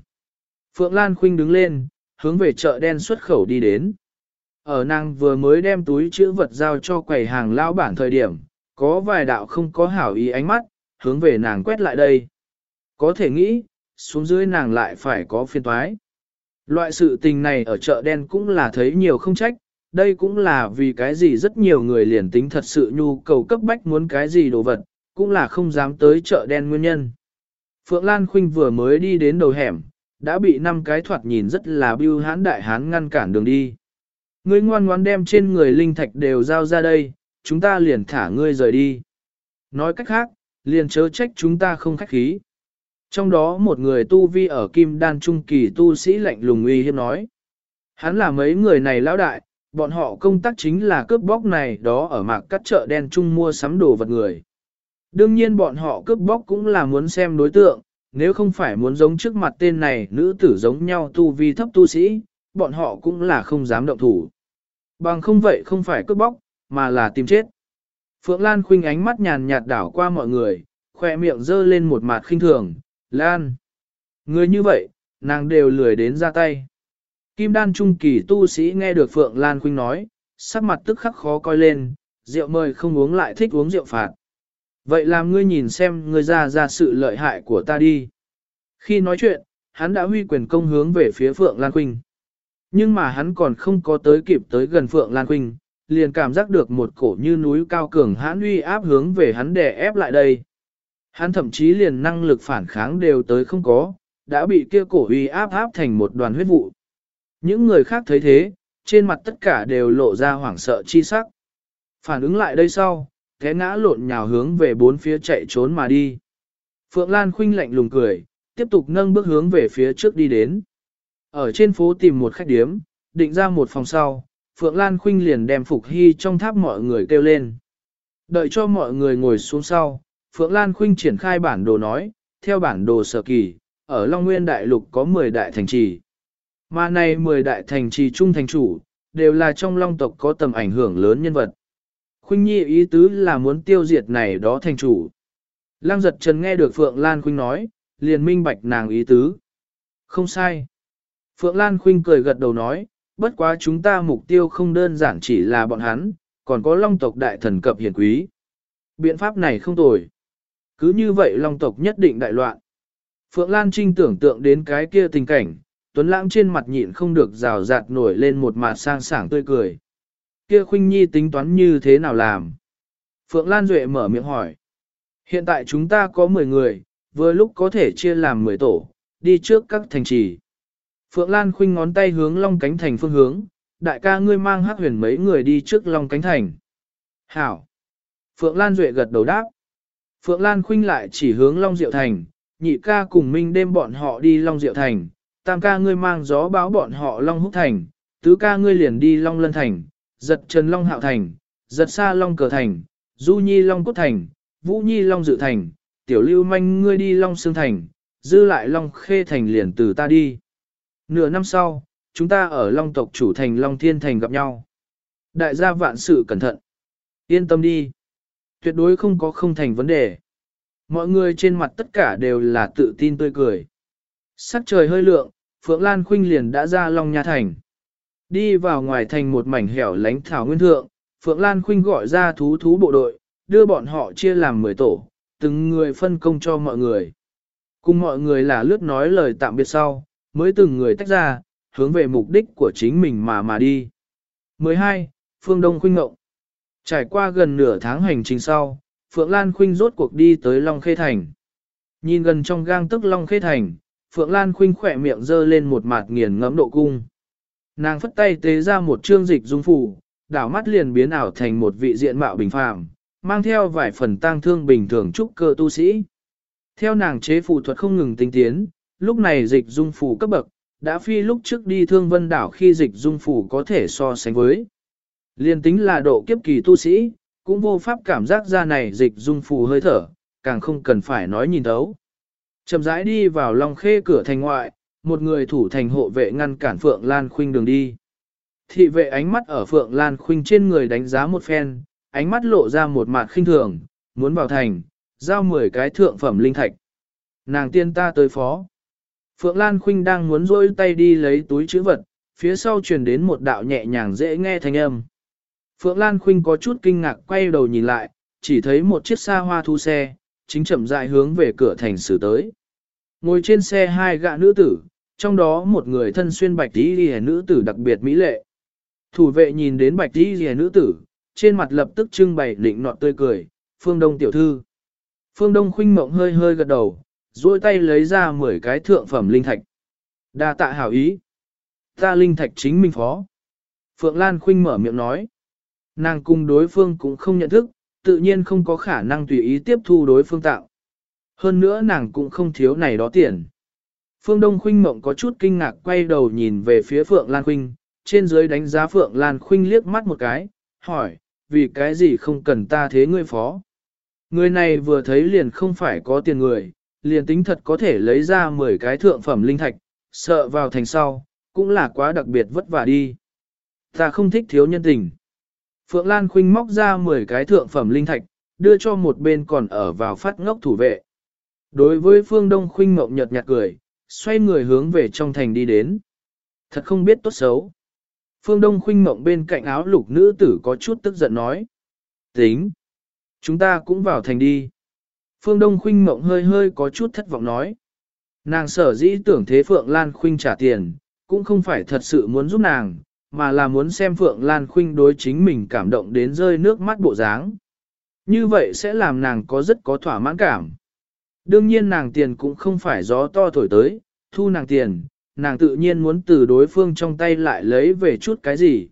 Phượng Lan Khuynh đứng lên, hướng về chợ đen xuất khẩu đi đến. Ở nàng vừa mới đem túi chữ vật giao cho quầy hàng lão bản thời điểm, có vài đạo không có hảo ý ánh mắt, hướng về nàng quét lại đây. Có thể nghĩ, xuống dưới nàng lại phải có phiên toái. Loại sự tình này ở chợ đen cũng là thấy nhiều không trách, đây cũng là vì cái gì rất nhiều người liền tính thật sự nhu cầu cấp bách muốn cái gì đồ vật, cũng là không dám tới chợ đen nguyên nhân. Phượng Lan Khuynh vừa mới đi đến đầu hẻm, đã bị năm cái thoạt nhìn rất là bưu hán đại hán ngăn cản đường đi. Ngươi ngoan ngoãn đem trên người linh thạch đều giao ra đây, chúng ta liền thả ngươi rời đi. Nói cách khác, liền chớ trách chúng ta không khách khí. Trong đó một người tu vi ở kim đan trung kỳ tu sĩ lạnh lùng uy hiếp nói. Hắn là mấy người này lão đại, bọn họ công tác chính là cướp bóc này đó ở mạc cắt chợ đen trung mua sắm đồ vật người. Đương nhiên bọn họ cướp bóc cũng là muốn xem đối tượng, nếu không phải muốn giống trước mặt tên này nữ tử giống nhau tu vi thấp tu sĩ, bọn họ cũng là không dám động thủ. Bằng không vậy không phải cướp bóc, mà là tìm chết. Phượng Lan khuynh ánh mắt nhàn nhạt đảo qua mọi người, khoe miệng dơ lên một mặt khinh thường, Lan. Người như vậy, nàng đều lười đến ra tay. Kim đan trung kỳ tu sĩ nghe được Phượng Lan khuynh nói, sắc mặt tức khắc khó coi lên, rượu mời không uống lại thích uống rượu phạt. Vậy làm ngươi nhìn xem ngươi ra ra sự lợi hại của ta đi. Khi nói chuyện, hắn đã huy quyền công hướng về phía Phượng Lan Khuynh. Nhưng mà hắn còn không có tới kịp tới gần Phượng Lan Khuynh, liền cảm giác được một cổ như núi cao cường hãn uy áp hướng về hắn đè ép lại đây. Hắn thậm chí liền năng lực phản kháng đều tới không có, đã bị kia cổ uy áp áp thành một đoàn huyết vụ. Những người khác thấy thế, trên mặt tất cả đều lộ ra hoảng sợ chi sắc. Phản ứng lại đây sau, té ngã lộn nhào hướng về bốn phía chạy trốn mà đi. Phượng Lan khinh lạnh lùng cười, tiếp tục nâng bước hướng về phía trước đi đến. Ở trên phố tìm một khách điếm, định ra một phòng sau, Phượng Lan Khinh liền đem Phục Hy trong tháp mọi người kêu lên. Đợi cho mọi người ngồi xuống sau, Phượng Lan Khinh triển khai bản đồ nói, theo bản đồ sở kỳ, ở Long Nguyên Đại Lục có 10 đại thành trì. Mà này 10 đại thành trì trung thành chủ, đều là trong Long tộc có tầm ảnh hưởng lớn nhân vật. Khuynh Nhi ý tứ là muốn tiêu diệt này đó thành chủ. Lăng giật trần nghe được Phượng Lan Khuynh nói, liền minh bạch nàng ý tứ. Không sai. Phượng Lan Khuynh cười gật đầu nói, bất quá chúng ta mục tiêu không đơn giản chỉ là bọn hắn, còn có long tộc đại thần cập hiển quý. Biện pháp này không tồi. Cứ như vậy long tộc nhất định đại loạn. Phượng Lan Trinh tưởng tượng đến cái kia tình cảnh, Tuấn Lãng trên mặt nhịn không được rào rạt nổi lên một mặt sang sảng tươi cười. Kia Khuynh Nhi tính toán như thế nào làm? Phượng Lan Duệ mở miệng hỏi. Hiện tại chúng ta có 10 người, vừa lúc có thể chia làm 10 tổ, đi trước các thành trì. Phượng Lan khuynh ngón tay hướng Long Cánh Thành phương hướng, đại ca ngươi mang hắc huyền mấy người đi trước Long Cánh Thành. Hảo. Phượng Lan Duệ gật đầu đáp. Phượng Lan khuynh lại chỉ hướng Long Diệu Thành, nhị ca cùng minh đêm bọn họ đi Long Diệu Thành, tam ca ngươi mang gió báo bọn họ Long Húc Thành, tứ ca ngươi liền đi Long Lân Thành, giật Trần Long Hạo Thành, giật xa Long Cờ Thành, Du Nhi Long Cốt Thành, Vũ Nhi Long Dự Thành, Tiểu Lưu Manh ngươi đi Long Sương Thành, dư lại Long Khê Thành liền từ ta đi. Nửa năm sau, chúng ta ở Long tộc chủ thành Long Thiên Thành gặp nhau. Đại gia vạn sự cẩn thận. Yên tâm đi. Tuyệt đối không có không thành vấn đề. Mọi người trên mặt tất cả đều là tự tin tươi cười. Sắc trời hơi lượng, Phượng Lan Khuynh liền đã ra Long Nha Thành. Đi vào ngoài thành một mảnh hẻo lánh thảo nguyên thượng, Phượng Lan Khuynh gọi ra thú thú bộ đội, đưa bọn họ chia làm 10 tổ, từng người phân công cho mọi người. Cùng mọi người là lướt nói lời tạm biệt sau, mới từng người tách ra, hướng về mục đích của chính mình mà mà đi. 12. Phương Đông Khuynh Ngộng Trải qua gần nửa tháng hành trình sau, Phượng Lan Khuynh rốt cuộc đi tới Long Khê Thành. Nhìn gần trong gang tức Long Khê Thành, Phượng Lan Khuynh khỏe miệng dơ lên một mặt nghiền ngẫm độ cung. Nàng phất tay tế ra một trương dịch dung phủ, đảo mắt liền biến ảo thành một vị diện mạo bình phàm, mang theo vài phần tang thương bình thường trúc cơ tu sĩ. Theo nàng chế phù thuật không ngừng tinh tiến, lúc này dịch dung phủ cấp bậc, đã phi lúc trước đi thương vân đảo khi dịch dung phủ có thể so sánh với. Liên tính là độ kiếp kỳ tu sĩ, cũng vô pháp cảm giác ra này dịch dung phù hơi thở, càng không cần phải nói nhìn thấu. Chậm rãi đi vào long khê cửa thành ngoại, một người thủ thành hộ vệ ngăn cản Phượng Lan Khuynh đường đi. Thị vệ ánh mắt ở Phượng Lan Khuynh trên người đánh giá một phen, ánh mắt lộ ra một mặt khinh thường, muốn vào thành, giao 10 cái thượng phẩm linh thạch. Nàng tiên ta tới phó. Phượng Lan Khuynh đang muốn rôi tay đi lấy túi chữ vật, phía sau truyền đến một đạo nhẹ nhàng dễ nghe thanh âm. Phượng Lan Khuynh có chút kinh ngạc quay đầu nhìn lại, chỉ thấy một chiếc xa hoa thu xe, chính chậm rãi hướng về cửa thành xử tới. Ngồi trên xe hai gã nữ tử, trong đó một người thân xuyên bạch tí ghi nữ tử đặc biệt mỹ lệ. Thủ vệ nhìn đến bạch tí ghi nữ tử, trên mặt lập tức trưng bày định nọt tươi cười, Phương Đông tiểu thư. Phương Đông khinh mộng hơi hơi gật đầu, duỗi tay lấy ra 10 cái thượng phẩm linh thạch. Đa tạ hảo ý. Ta linh thạch chính minh phó. Phượng Lan khinh mở miệng nói. Nàng cùng đối phương cũng không nhận thức, tự nhiên không có khả năng tùy ý tiếp thu đối phương tạo. Hơn nữa nàng cũng không thiếu này đó tiền. Phương Đông Khuynh Mộng có chút kinh ngạc quay đầu nhìn về phía Phượng Lan Khuynh, trên dưới đánh giá Phượng Lan Khuynh liếc mắt một cái, hỏi, vì cái gì không cần ta thế ngươi phó. Người này vừa thấy liền không phải có tiền người, liền tính thật có thể lấy ra 10 cái thượng phẩm linh thạch, sợ vào thành sau, cũng là quá đặc biệt vất vả đi. Ta không thích thiếu nhân tình. Phượng Lan Khuynh móc ra 10 cái thượng phẩm linh thạch, đưa cho một bên còn ở vào phát ngốc thủ vệ. Đối với Phương Đông Khuynh mộng nhật nhạt cười, xoay người hướng về trong thành đi đến. Thật không biết tốt xấu. Phương Đông Khuynh mộng bên cạnh áo lục nữ tử có chút tức giận nói. Tính. Chúng ta cũng vào thành đi. Phương Đông Khuynh mộng hơi hơi có chút thất vọng nói. Nàng sở dĩ tưởng thế Phượng Lan Khuynh trả tiền, cũng không phải thật sự muốn giúp nàng, mà là muốn xem Phượng Lan Khuynh đối chính mình cảm động đến rơi nước mắt bộ dáng. Như vậy sẽ làm nàng có rất có thỏa mãn cảm. Đương nhiên nàng tiền cũng không phải gió to thổi tới, thu nàng tiền, nàng tự nhiên muốn từ đối phương trong tay lại lấy về chút cái gì.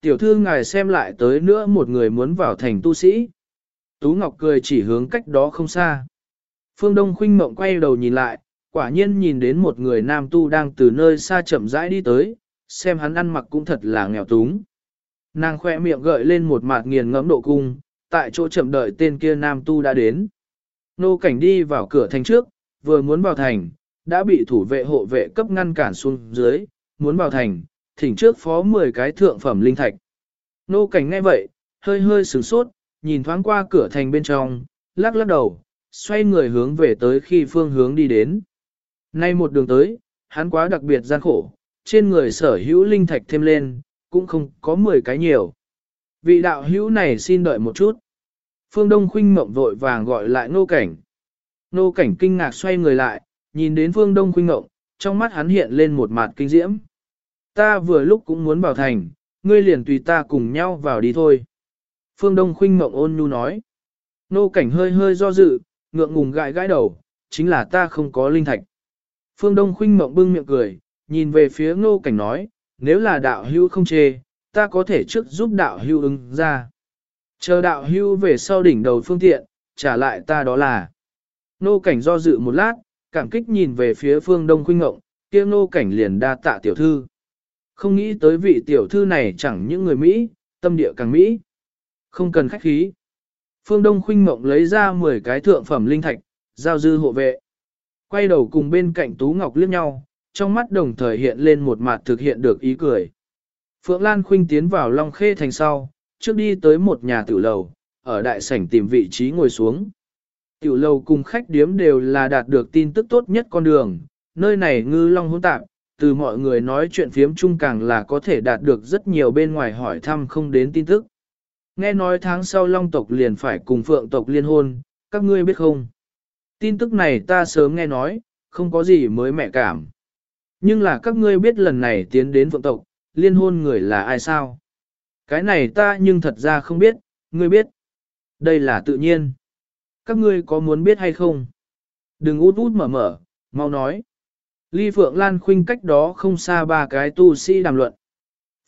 Tiểu thư ngài xem lại tới nữa một người muốn vào thành tu sĩ. Tú Ngọc cười chỉ hướng cách đó không xa. Phương Đông Khuynh Mộng quay đầu nhìn lại, quả nhiên nhìn đến một người nam tu đang từ nơi xa chậm rãi đi tới, xem hắn ăn mặc cũng thật là nghèo túng. Nàng khoe miệng gợi lên một mạt nghiền ngẫm độ cung, tại chỗ chậm đợi tên kia nam tu đã đến. Nô cảnh đi vào cửa thành trước, vừa muốn vào thành, đã bị thủ vệ hộ vệ cấp ngăn cản xuống dưới, muốn vào thành, thỉnh trước phó 10 cái thượng phẩm linh thạch. Nô cảnh nghe vậy, hơi hơi sửng sốt, nhìn thoáng qua cửa thành bên trong, lắc lắc đầu, xoay người hướng về tới khi phương hướng đi đến. Nay một đường tới, hắn quá đặc biệt gian khổ, trên người sở hữu linh thạch thêm lên, cũng không có 10 cái nhiều. Vị đạo hữu này xin đợi một chút. Phương Đông Khuynh Mộng vội vàng gọi lại nô cảnh. Nô cảnh kinh ngạc xoay người lại, nhìn đến Phương Đông Khuynh Mộng, trong mắt hắn hiện lên một mặt kinh diễm. Ta vừa lúc cũng muốn vào thành, ngươi liền tùy ta cùng nhau vào đi thôi. Phương Đông Khuynh Mộng ôn nhu nói. Nô cảnh hơi hơi do dự, ngượng ngùng gãi gãi đầu, chính là ta không có linh thạch. Phương Đông Khuynh Mộng bưng miệng cười, nhìn về phía ngô cảnh nói, nếu là đạo hưu không chê, ta có thể trước giúp đạo hưu ứng ra. Chờ đạo hưu về sau đỉnh đầu phương tiện, trả lại ta đó là. Nô cảnh do dự một lát, cảm kích nhìn về phía phương đông khuynh ngộng, kia nô cảnh liền đa tạ tiểu thư. Không nghĩ tới vị tiểu thư này chẳng những người Mỹ, tâm địa càng Mỹ. Không cần khách khí. Phương Đông Khuynh Mộng lấy ra 10 cái thượng phẩm linh thạch, giao dư hộ vệ. Quay đầu cùng bên cạnh Tú Ngọc liếc nhau, trong mắt đồng thời hiện lên một mặt thực hiện được ý cười. Phượng Lan Khuynh tiến vào Long Khê thành sau, trước đi tới một nhà tiểu lầu, ở đại sảnh tìm vị trí ngồi xuống. Tiểu lầu cùng khách điếm đều là đạt được tin tức tốt nhất con đường, nơi này ngư long hỗn tạp, từ mọi người nói chuyện phiếm chung càng là có thể đạt được rất nhiều bên ngoài hỏi thăm không đến tin tức. Nghe nói tháng sau long tộc liền phải cùng phượng tộc liên hôn, các ngươi biết không? Tin tức này ta sớm nghe nói, không có gì mới mẹ cảm. Nhưng là các ngươi biết lần này tiến đến phượng tộc, liên hôn người là ai sao? Cái này ta nhưng thật ra không biết, ngươi biết. Đây là tự nhiên. Các ngươi có muốn biết hay không? Đừng út út mở mở, mau nói. Ly Phượng Lan Khuynh cách đó không xa ba cái tu sĩ đàm luận.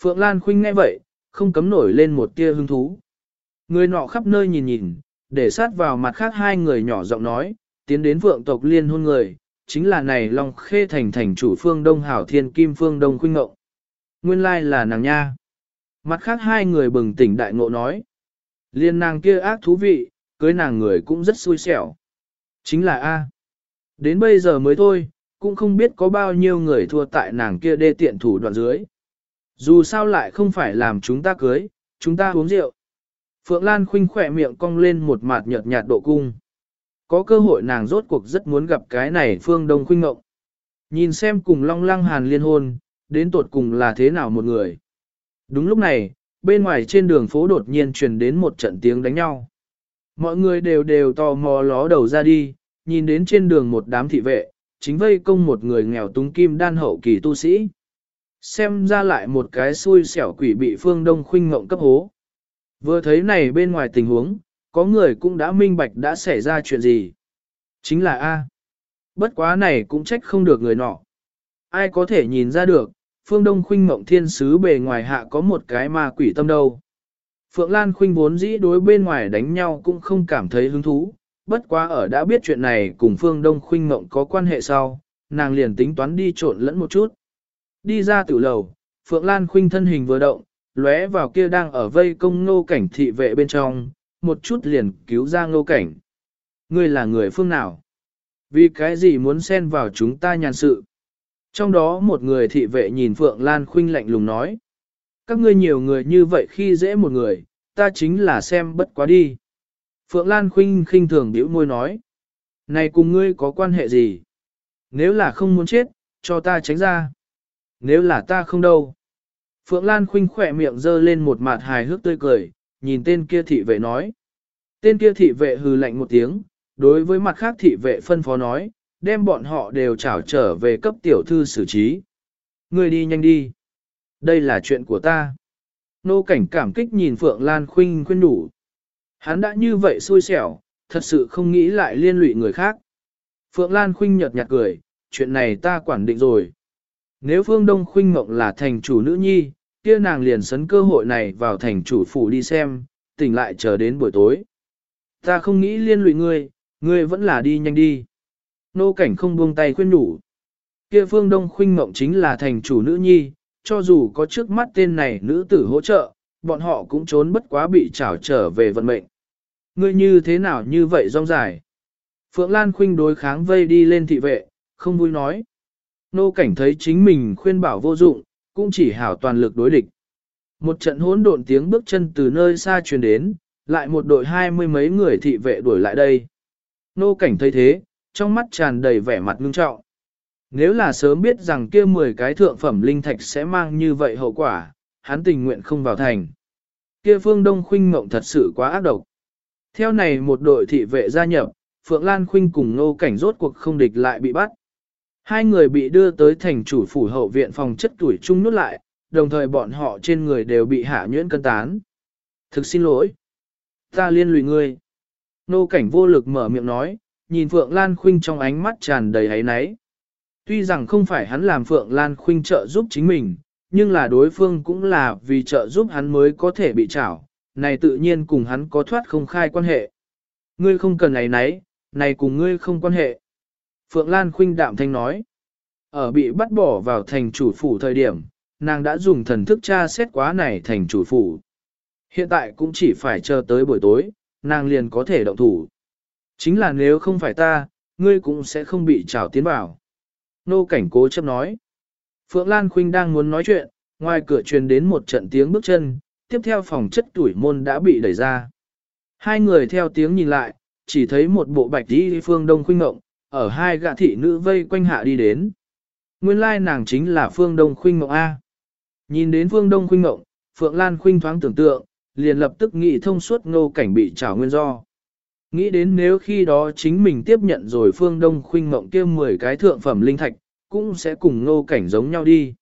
Phượng Lan Khuynh nghe vậy, không cấm nổi lên một tia hứng thú. Người nọ khắp nơi nhìn nhìn, để sát vào mặt khác hai người nhỏ giọng nói, tiến đến Phượng tộc liên hôn người, chính là này Long Khê thành thành chủ Phương Đông Hảo Thiên Kim Phương Đông Khuynh Ngộng. Nguyên lai là nàng nha. Mặt khác hai người bừng tỉnh đại ngộ nói. Liên nàng kia ác thú vị, cưới nàng người cũng rất xui xẻo. Chính là A. Đến bây giờ mới thôi, cũng không biết có bao nhiêu người thua tại nàng kia đê tiện thủ đoạn dưới. Dù sao lại không phải làm chúng ta cưới, chúng ta uống rượu. Phượng Lan khinh khỏe miệng cong lên một mặt nhợt nhạt độ cung. Có cơ hội nàng rốt cuộc rất muốn gặp cái này Phương Đông khinh ngộng. Nhìn xem cùng Long Lăng Hàn liên hôn, đến tột cùng là thế nào một người. Đúng lúc này, bên ngoài trên đường phố đột nhiên truyền đến một trận tiếng đánh nhau. Mọi người đều đều tò mò ló đầu ra đi, nhìn đến trên đường một đám thị vệ, chính vây công một người nghèo túng kim đan hậu kỳ tu sĩ. Xem ra lại một cái xui xẻo quỷ bị phương đông khuynh ngộng cấp hố. Vừa thấy này bên ngoài tình huống, có người cũng đã minh bạch đã xảy ra chuyện gì. Chính là A. Bất quá này cũng trách không được người nọ. Ai có thể nhìn ra được, phương đông khuynh mộng thiên sứ bề ngoài hạ có một cái ma quỷ tâm đâu. Phượng Lan khuynh vốn dĩ đối bên ngoài đánh nhau cũng không cảm thấy hứng thú, bất quá ở đã biết chuyện này cùng phương đông khuynh mộng có quan hệ sau, nàng liền tính toán đi trộn lẫn một chút. Đi ra tử lầu, Phượng Lan khuynh thân hình vừa động, lóe vào kia đang ở vây công ngô cảnh thị vệ bên trong, một chút liền cứu ra ngô cảnh. Ngươi là người phương nào? Vì cái gì muốn xen vào chúng ta nhàn sự? Trong đó một người thị vệ nhìn Phượng Lan Khuynh lạnh lùng nói. Các ngươi nhiều người như vậy khi dễ một người, ta chính là xem bất quá đi. Phượng Lan Khuynh khinh thường biểu môi nói. Này cùng ngươi có quan hệ gì? Nếu là không muốn chết, cho ta tránh ra. Nếu là ta không đâu. Phượng Lan Khuynh khỏe miệng dơ lên một mặt hài hước tươi cười, nhìn tên kia thị vệ nói. Tên kia thị vệ hừ lạnh một tiếng, đối với mặt khác thị vệ phân phó nói, đem bọn họ đều trảo trở về cấp tiểu thư xử trí. Người đi nhanh đi. Đây là chuyện của ta. Nô cảnh cảm kích nhìn Phượng Lan Khuynh khuyên đủ. Hắn đã như vậy xui xẻo, thật sự không nghĩ lại liên lụy người khác. Phượng Lan Khuynh nhợt nhạt cười, chuyện này ta quản định rồi. Nếu Phương Đông Khuynh Ngộng là thành chủ nữ nhi, kia nàng liền sấn cơ hội này vào thành chủ phủ đi xem, tỉnh lại chờ đến buổi tối. Ta không nghĩ liên lụy ngươi, ngươi vẫn là đi nhanh đi. Nô cảnh không buông tay khuyên nhủ. Kia phương đông khuynh mộng chính là thành chủ nữ nhi, cho dù có trước mắt tên này nữ tử hỗ trợ, bọn họ cũng trốn bất quá bị trảo trở về vận mệnh. Ngươi như thế nào như vậy rong dài? Phượng Lan khuynh đối kháng vây đi lên thị vệ, không vui nói. Nô cảnh thấy chính mình khuyên bảo vô dụng, cũng chỉ hảo toàn lực đối địch. Một trận hỗn độn tiếng bước chân từ nơi xa truyền đến, lại một đội hai mươi mấy người thị vệ đuổi lại đây. Nô cảnh thấy thế, trong mắt tràn đầy vẻ mặt ngưng trọng. Nếu là sớm biết rằng kia 10 cái thượng phẩm linh thạch sẽ mang như vậy hậu quả, hắn tình nguyện không vào thành. Kia phương đông khuynh mộng thật sự quá ác độc. Theo này một đội thị vệ gia nhập, Phượng Lan Khuynh cùng nô cảnh rốt cuộc không địch lại bị bắt. Hai người bị đưa tới thành chủ phủ hậu viện phòng chất tuổi chung nút lại, đồng thời bọn họ trên người đều bị hạ nhuyễn cân tán. Thực xin lỗi. Ta liên lụy ngươi. Nô cảnh vô lực mở miệng nói, nhìn Phượng Lan Khuynh trong ánh mắt tràn đầy ấy náy. Tuy rằng không phải hắn làm Phượng Lan Khuynh trợ giúp chính mình, nhưng là đối phương cũng là vì trợ giúp hắn mới có thể bị trảo, này tự nhiên cùng hắn có thoát không khai quan hệ. Ngươi không cần ấy náy, này cùng ngươi không quan hệ. Phượng Lan Khuynh đạm thanh nói, ở bị bắt bỏ vào thành chủ phủ thời điểm, nàng đã dùng thần thức tra xét quá này thành chủ phủ. Hiện tại cũng chỉ phải chờ tới buổi tối, nàng liền có thể động thủ. Chính là nếu không phải ta, ngươi cũng sẽ không bị trào tiến vào. Nô cảnh cố chấp nói. Phượng Lan Khuynh đang muốn nói chuyện, ngoài cửa truyền đến một trận tiếng bước chân, tiếp theo phòng chất tuổi môn đã bị đẩy ra. Hai người theo tiếng nhìn lại, chỉ thấy một bộ bạch đi phương đông khuynh ngộng, ở hai gạ thị nữ vây quanh hạ đi đến. Nguyên lai nàng chính là phương đông khuynh ngộng A. Nhìn đến phương đông khuynh Ngọng, Phượng Lan khuynh thoáng tưởng tượng, liền lập tức nghĩ thông suốt ngô cảnh bị trảo nguyên do. Nghĩ đến nếu khi đó chính mình tiếp nhận rồi phương đông khuynh mộng kia 10 cái thượng phẩm linh thạch, cũng sẽ cùng ngô cảnh giống nhau đi.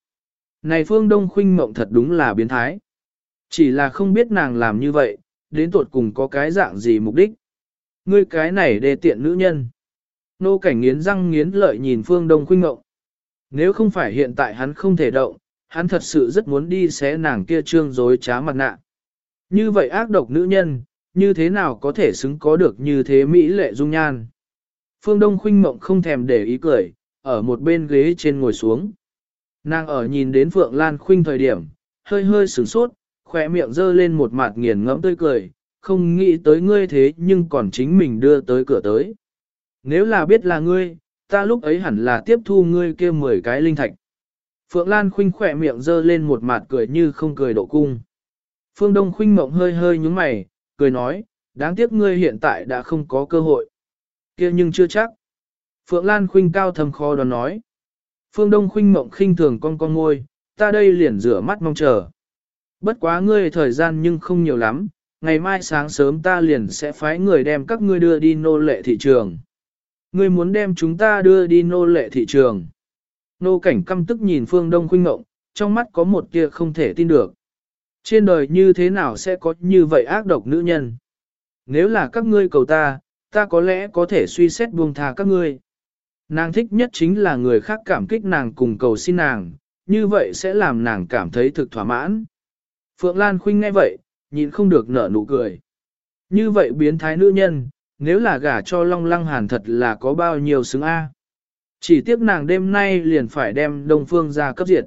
Này phương đông khuynh mộng thật đúng là biến thái. Chỉ là không biết nàng làm như vậy, đến tuột cùng có cái dạng gì mục đích. Ngươi cái này đề tiện nữ nhân. Nô cảnh nghiến răng nghiến lợi nhìn phương đông khuynh ngộng. Nếu không phải hiện tại hắn không thể động, hắn thật sự rất muốn đi xé nàng kia trương dối trá mặt nạ. Như vậy ác độc nữ nhân, như thế nào có thể xứng có được như thế Mỹ lệ dung nhan. Phương Đông khuynh mộng không thèm để ý cười, ở một bên ghế trên ngồi xuống. Nàng ở nhìn đến Phượng Lan khuynh thời điểm, hơi hơi sửng sốt, khỏe miệng dơ lên một mặt nghiền ngẫm tươi cười, không nghĩ tới ngươi thế nhưng còn chính mình đưa tới cửa tới. Nếu là biết là ngươi, ta lúc ấy hẳn là tiếp thu ngươi kia 10 cái linh thạch. Phượng Lan khuynh khỏe miệng dơ lên một mặt cười như không cười độ cung. Phương Đông khuynh mộng hơi hơi nhúng mày, cười nói, đáng tiếc ngươi hiện tại đã không có cơ hội. kia nhưng chưa chắc. Phượng Lan khuynh cao thầm kho đoán nói. Phương Đông khuynh mộng khinh thường con con ngôi, ta đây liền rửa mắt mong chờ. Bất quá ngươi thời gian nhưng không nhiều lắm, ngày mai sáng sớm ta liền sẽ phái người đem các ngươi đưa đi nô lệ thị trường. Ngươi muốn đem chúng ta đưa đi nô lệ thị trường. Nô cảnh căm tức nhìn phương đông khuynh ngộng, trong mắt có một tia không thể tin được. Trên đời như thế nào sẽ có như vậy ác độc nữ nhân? Nếu là các ngươi cầu ta, ta có lẽ có thể suy xét buông tha các ngươi. Nàng thích nhất chính là người khác cảm kích nàng cùng cầu xin nàng, như vậy sẽ làm nàng cảm thấy thực thỏa mãn. Phượng Lan Khuynh nghe vậy, nhìn không được nở nụ cười. Như vậy biến thái nữ nhân, nếu là gả cho Long Lăng Hàn thật là có bao nhiêu xứng A. Chỉ tiếc nàng đêm nay liền phải đem Đông Phương ra cấp diệt.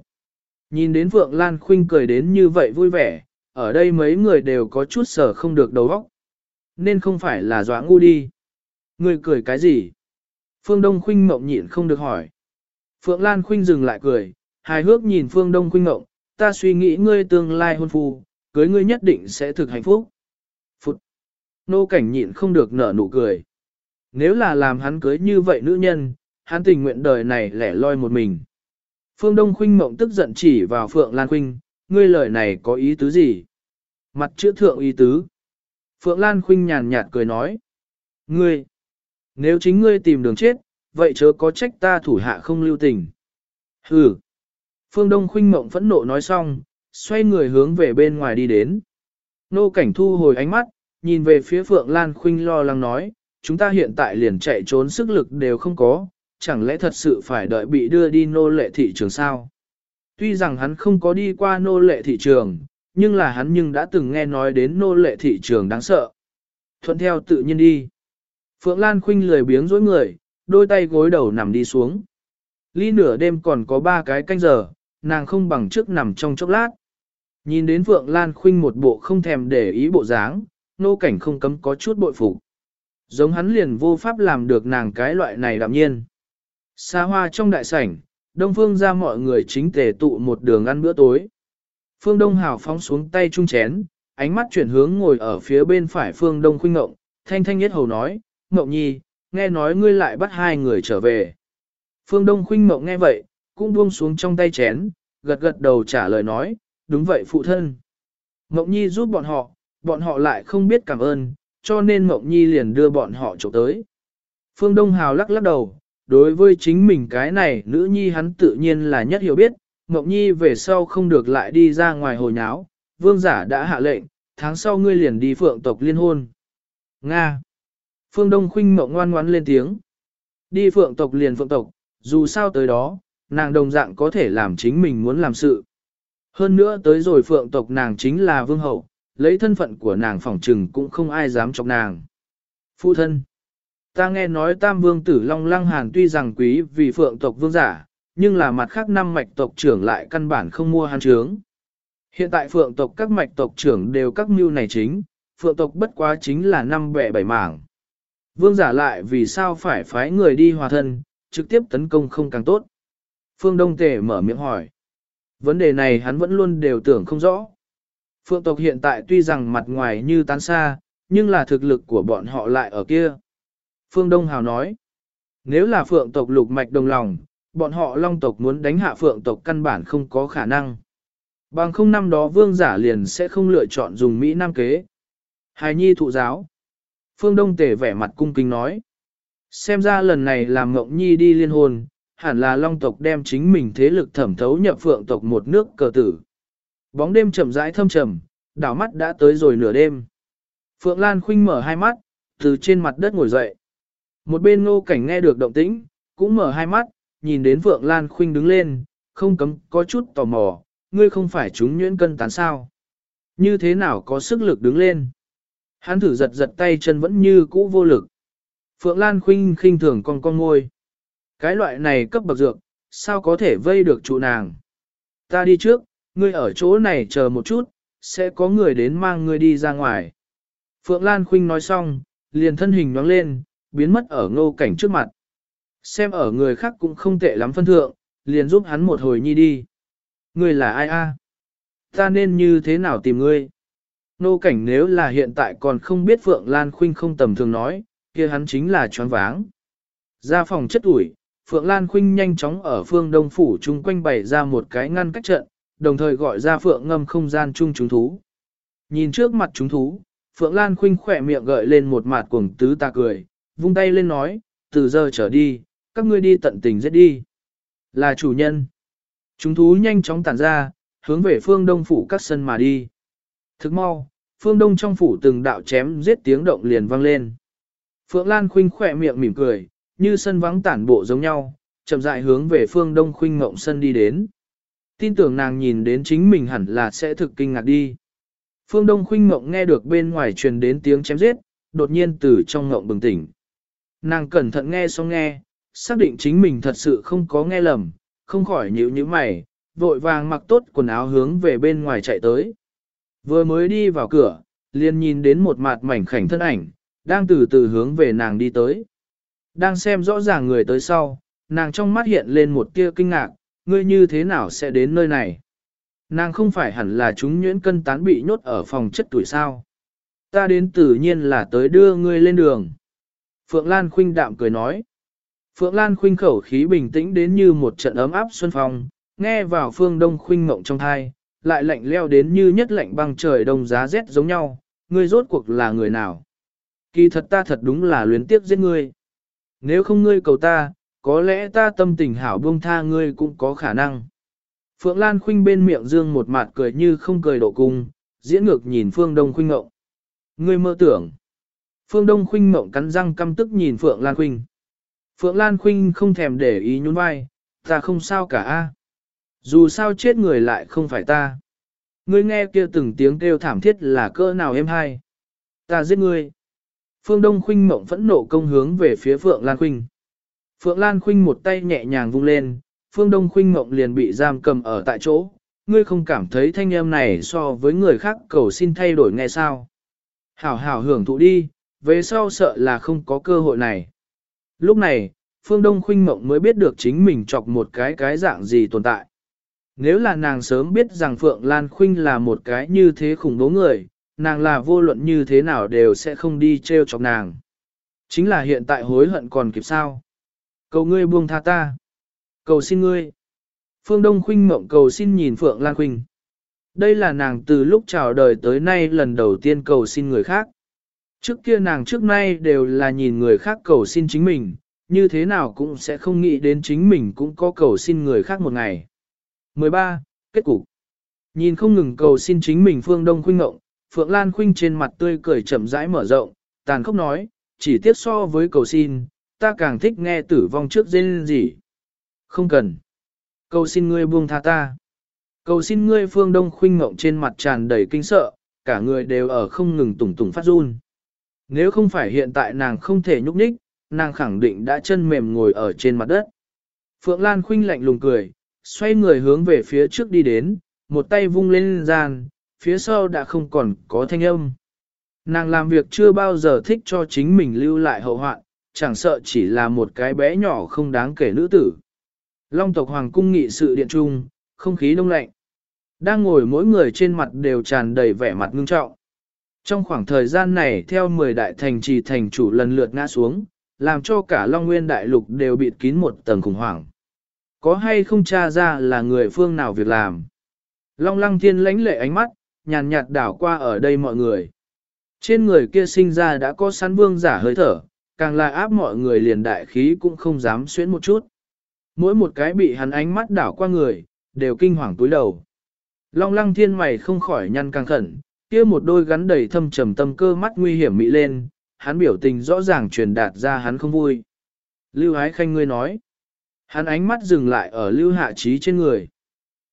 Nhìn đến Phượng Lan Khuynh cười đến như vậy vui vẻ, ở đây mấy người đều có chút sở không được đầu óc. Nên không phải là dọa ngu đi. Người cười cái gì? Phương Đông Khuynh mộng nhịn không được hỏi. Phượng Lan Khuynh dừng lại cười, hài hước nhìn Phương Đông Khuynh mộng, ta suy nghĩ ngươi tương lai hôn phu, cưới ngươi nhất định sẽ thực hạnh phúc. Nô cảnh nhịn không được nở nụ cười. Nếu là làm hắn cưới như vậy nữ nhân, hắn tình nguyện đời này lẻ loi một mình. Phương Đông Khuynh mộng tức giận chỉ vào Phượng Lan Khuynh, ngươi lời này có ý tứ gì? Mặt chữ thượng ý tứ. Phượng Lan Khuynh nhàn nhạt cười nói. Ngươi! Nếu chính ngươi tìm đường chết, vậy chớ có trách ta thủ hạ không lưu tình. Hừ! Phương Đông Khuynh mộng phẫn nộ nói xong, xoay người hướng về bên ngoài đi đến. Nô cảnh thu hồi ánh mắt, nhìn về phía Phượng Lan Khuynh lo lắng nói, chúng ta hiện tại liền chạy trốn sức lực đều không có, chẳng lẽ thật sự phải đợi bị đưa đi nô lệ thị trường sao? Tuy rằng hắn không có đi qua nô lệ thị trường, nhưng là hắn nhưng đã từng nghe nói đến nô lệ thị trường đáng sợ. Thuận theo tự nhiên đi. Phượng Lan Khuynh lười biếng dối người, đôi tay gối đầu nằm đi xuống. Ly nửa đêm còn có ba cái canh giờ, nàng không bằng trước nằm trong chốc lát. Nhìn đến Phượng Lan Khuynh một bộ không thèm để ý bộ dáng, nô cảnh không cấm có chút bội phục. Giống hắn liền vô pháp làm được nàng cái loại này đạm nhiên. Xa hoa trong đại sảnh, Đông Phương ra mọi người chính tề tụ một đường ăn bữa tối. Phương Đông Hào phóng xuống tay trung chén, ánh mắt chuyển hướng ngồi ở phía bên phải Phương Đông Khuynh Ngộng, thanh thanh nhất hầu nói, Ngộng Nhi, nghe nói ngươi lại bắt hai người trở về. Phương Đông Khuynh Ngộng nghe vậy, cũng buông xuống trong tay chén, gật gật đầu trả lời nói, đúng vậy phụ thân. Ngộng Nhi giúp bọn họ, bọn họ lại không biết cảm ơn, cho nên Mộng Nhi liền đưa bọn họ chỗ tới. Phương Đông Hào lắc lắc đầu, đối với chính mình cái này nữ nhi hắn tự nhiên là nhất hiểu biết, Ngọc Nhi về sau không được lại đi ra ngoài hồi nháo, vương giả đã hạ lệnh, tháng sau ngươi liền đi phượng tộc liên hôn. Nga. Phương Đông Khuynh Mộng ngoan ngoãn lên tiếng. Đi phượng tộc liền phượng tộc, dù sao tới đó, nàng đồng dạng có thể làm chính mình muốn làm sự. Hơn nữa tới rồi phượng tộc nàng chính là vương hậu, lấy thân phận của nàng phỏng trừng cũng không ai dám chọc nàng. Phụ thân. Ta nghe nói tam vương tử Long Lăng Hàn tuy rằng quý vì phượng tộc vương giả, nhưng là mặt khác năm mạch tộc trưởng lại căn bản không mua hắn trướng. Hiện tại phượng tộc các mạch tộc trưởng đều các mưu này chính, phượng tộc bất quá chính là năm bẻ bảy mảng. Vương giả lại vì sao phải phái người đi hòa thân, trực tiếp tấn công không càng tốt. Phương Đông Tề mở miệng hỏi. Vấn đề này hắn vẫn luôn đều tưởng không rõ. Phượng tộc hiện tại tuy rằng mặt ngoài như tán xa, nhưng là thực lực của bọn họ lại ở kia. Phương Đông Hào nói, nếu là phượng tộc lục mạch đồng lòng, bọn họ long tộc muốn đánh hạ phượng tộc căn bản không có khả năng. Bằng không năm đó vương giả liền sẽ không lựa chọn dùng Mỹ Nam kế. Hài nhi thụ giáo. Phương Đông Tề vẻ mặt cung kính nói. Xem ra lần này làm Ngộng Nhi đi liên hôn, hẳn là Long tộc đem chính mình thế lực thẩm thấu nhập phượng tộc một nước cờ tử. Bóng đêm chậm rãi thâm trầm, đảo mắt đã tới rồi nửa đêm. Phượng Lan khinh mở hai mắt, từ trên mặt đất ngồi dậy. Một bên ngô cảnh nghe được động tĩnh, cũng mở hai mắt, nhìn đến Phượng Lan Khinh đứng lên, không cấm có chút tò mò, ngươi không phải chúng nhuyễn cân tán sao. Như thế nào có sức lực đứng lên? Hắn thử giật giật tay chân vẫn như cũ vô lực. Phượng Lan Khinh khinh thường con con ngôi. Cái loại này cấp bậc dược, sao có thể vây được trụ nàng? Ta đi trước, ngươi ở chỗ này chờ một chút, sẽ có người đến mang ngươi đi ra ngoài. Phượng Lan Khuynh nói xong, liền thân hình nhoáng lên, biến mất ở ngô cảnh trước mặt. Xem ở người khác cũng không tệ lắm phân thượng, liền giúp hắn một hồi nhi đi. Ngươi là ai a? Ta nên như thế nào tìm ngươi? Ngô cảnh nếu là hiện tại còn không biết Phượng Lan Khuynh không tầm thường nói, kia hắn chính là choáng váng. Ra phòng chất ủi, Phượng Lan Khuynh nhanh chóng ở phương đông phủ chung quanh bày ra một cái ngăn cách trận, đồng thời gọi ra Phượng ngâm không gian chung chúng thú. Nhìn trước mặt chúng thú, Phượng Lan Khuynh khỏe miệng gợi lên một mặt cuồng tứ ta cười, vung tay lên nói, từ giờ trở đi, các ngươi đi tận tình giết đi. Là chủ nhân. Chúng thú nhanh chóng tản ra, hướng về phương đông phủ các sân mà đi. Thức mau, phương đông trong phủ từng đạo chém giết tiếng động liền vang lên. Phượng Lan khinh khỏe miệng mỉm cười, như sân vắng tản bộ giống nhau, chậm rãi hướng về phương đông khuynh ngộng sân đi đến. Tin tưởng nàng nhìn đến chính mình hẳn là sẽ thực kinh ngạc đi. Phương Đông Khuynh Mộng nghe được bên ngoài truyền đến tiếng chém giết, đột nhiên từ trong ngộng bừng tỉnh. Nàng cẩn thận nghe xong nghe, xác định chính mình thật sự không có nghe lầm, không khỏi nhíu nhíu mày, vội vàng mặc tốt quần áo hướng về bên ngoài chạy tới. Vừa mới đi vào cửa, liền nhìn đến một mặt mảnh khảnh thân ảnh, đang từ từ hướng về nàng đi tới. Đang xem rõ ràng người tới sau, nàng trong mắt hiện lên một tia kinh ngạc, ngươi như thế nào sẽ đến nơi này? Nàng không phải hẳn là chúng nhuyễn cân tán bị nhốt ở phòng chất tuổi sao. Ta đến tự nhiên là tới đưa ngươi lên đường. Phượng Lan Khuynh đạm cười nói. Phượng Lan Khuynh khẩu khí bình tĩnh đến như một trận ấm áp xuân phong, nghe vào phương đông khuynh ngộng trong thai, lại lạnh leo đến như nhất lạnh băng trời đông giá rét giống nhau, ngươi rốt cuộc là người nào? Kỳ thật ta thật đúng là luyến tiếc giết ngươi. Nếu không ngươi cầu ta, có lẽ ta tâm tình hảo buông tha ngươi cũng có khả năng. Phượng Lan Khuynh bên miệng dương một mặt cười như không cười độ cung, diễn ngược nhìn Phương Đông Khuynh Ngộng. Ngươi mơ tưởng. Phương Đông Khuynh Ngộng cắn răng căm tức nhìn Phượng Lan Khuynh. Phượng Lan Khuynh không thèm để ý nhún vai, ta không sao cả a. Dù sao chết người lại không phải ta. Ngươi nghe kia từng tiếng kêu thảm thiết là cỡ nào em hay. Ta giết ngươi. Phương Đông Khuynh Mộng phẫn nộ công hướng về phía Phượng Lan Khuynh. Phượng Lan Khuynh một tay nhẹ nhàng vung lên, Phương Đông Khuynh Mộng liền bị giam cầm ở tại chỗ, ngươi không cảm thấy thanh âm này so với người khác cầu xin thay đổi nghe sao. Hảo hảo hưởng thụ đi, về sau sợ là không có cơ hội này. Lúc này, Phương Đông Khuynh Mộng mới biết được chính mình chọc một cái cái dạng gì tồn tại. Nếu là nàng sớm biết rằng Phượng Lan Khuynh là một cái như thế khủng bố người, nàng là vô luận như thế nào đều sẽ không đi treo chọc nàng. Chính là hiện tại hối hận còn kịp sao. Cầu ngươi buông tha ta. Cầu xin ngươi. Phương Đông Khuynh mộng cầu xin nhìn Phượng Lan Khuynh. Đây là nàng từ lúc chào đời tới nay lần đầu tiên cầu xin người khác. Trước kia nàng trước nay đều là nhìn người khác cầu xin chính mình, như thế nào cũng sẽ không nghĩ đến chính mình cũng có cầu xin người khác một ngày. 13. Kết cục Nhìn không ngừng cầu xin chính mình Phương Đông Khuynh Ngộng, Phượng Lan Khuynh trên mặt tươi cười chậm rãi mở rộng, tàn khốc nói, chỉ tiếc so với cầu xin, ta càng thích nghe tử vong trước dên gì. Không cần. Cầu xin ngươi buông tha ta. Cầu xin ngươi phương đông khuynh ngộng trên mặt tràn đầy kinh sợ, cả người đều ở không ngừng tùng tùng phát run. Nếu không phải hiện tại nàng không thể nhúc nhích, nàng khẳng định đã chân mềm ngồi ở trên mặt đất. Phượng Lan khuynh lạnh lùng cười, xoay người hướng về phía trước đi đến, một tay vung lên gian, phía sau đã không còn có thanh âm. Nàng làm việc chưa bao giờ thích cho chính mình lưu lại hậu hoạn, chẳng sợ chỉ là một cái bé nhỏ không đáng kể nữ tử. Long tộc hoàng cung nghị sự điện trung, không khí đông lạnh. Đang ngồi mỗi người trên mặt đều tràn đầy vẻ mặt ngưng trọng. Trong khoảng thời gian này theo 10 đại thành trì thành chủ lần lượt ngã xuống, làm cho cả Long Nguyên đại lục đều bịt kín một tầng khủng hoảng. Có hay không tra ra là người phương nào việc làm? Long lăng thiên lãnh lệ ánh mắt, nhàn nhạt đảo qua ở đây mọi người. Trên người kia sinh ra đã có sán vương giả hơi thở, càng là áp mọi người liền đại khí cũng không dám xuyến một chút. Mỗi một cái bị hắn ánh mắt đảo qua người, đều kinh hoàng túi đầu. Long lăng thiên mày không khỏi nhăn càng khẩn, kia một đôi gắn đầy thâm trầm tâm cơ mắt nguy hiểm mị lên, hắn biểu tình rõ ràng truyền đạt ra hắn không vui. Lưu Ái Khanh ngươi nói. Hắn ánh mắt dừng lại ở Lưu Hạ Trí trên người.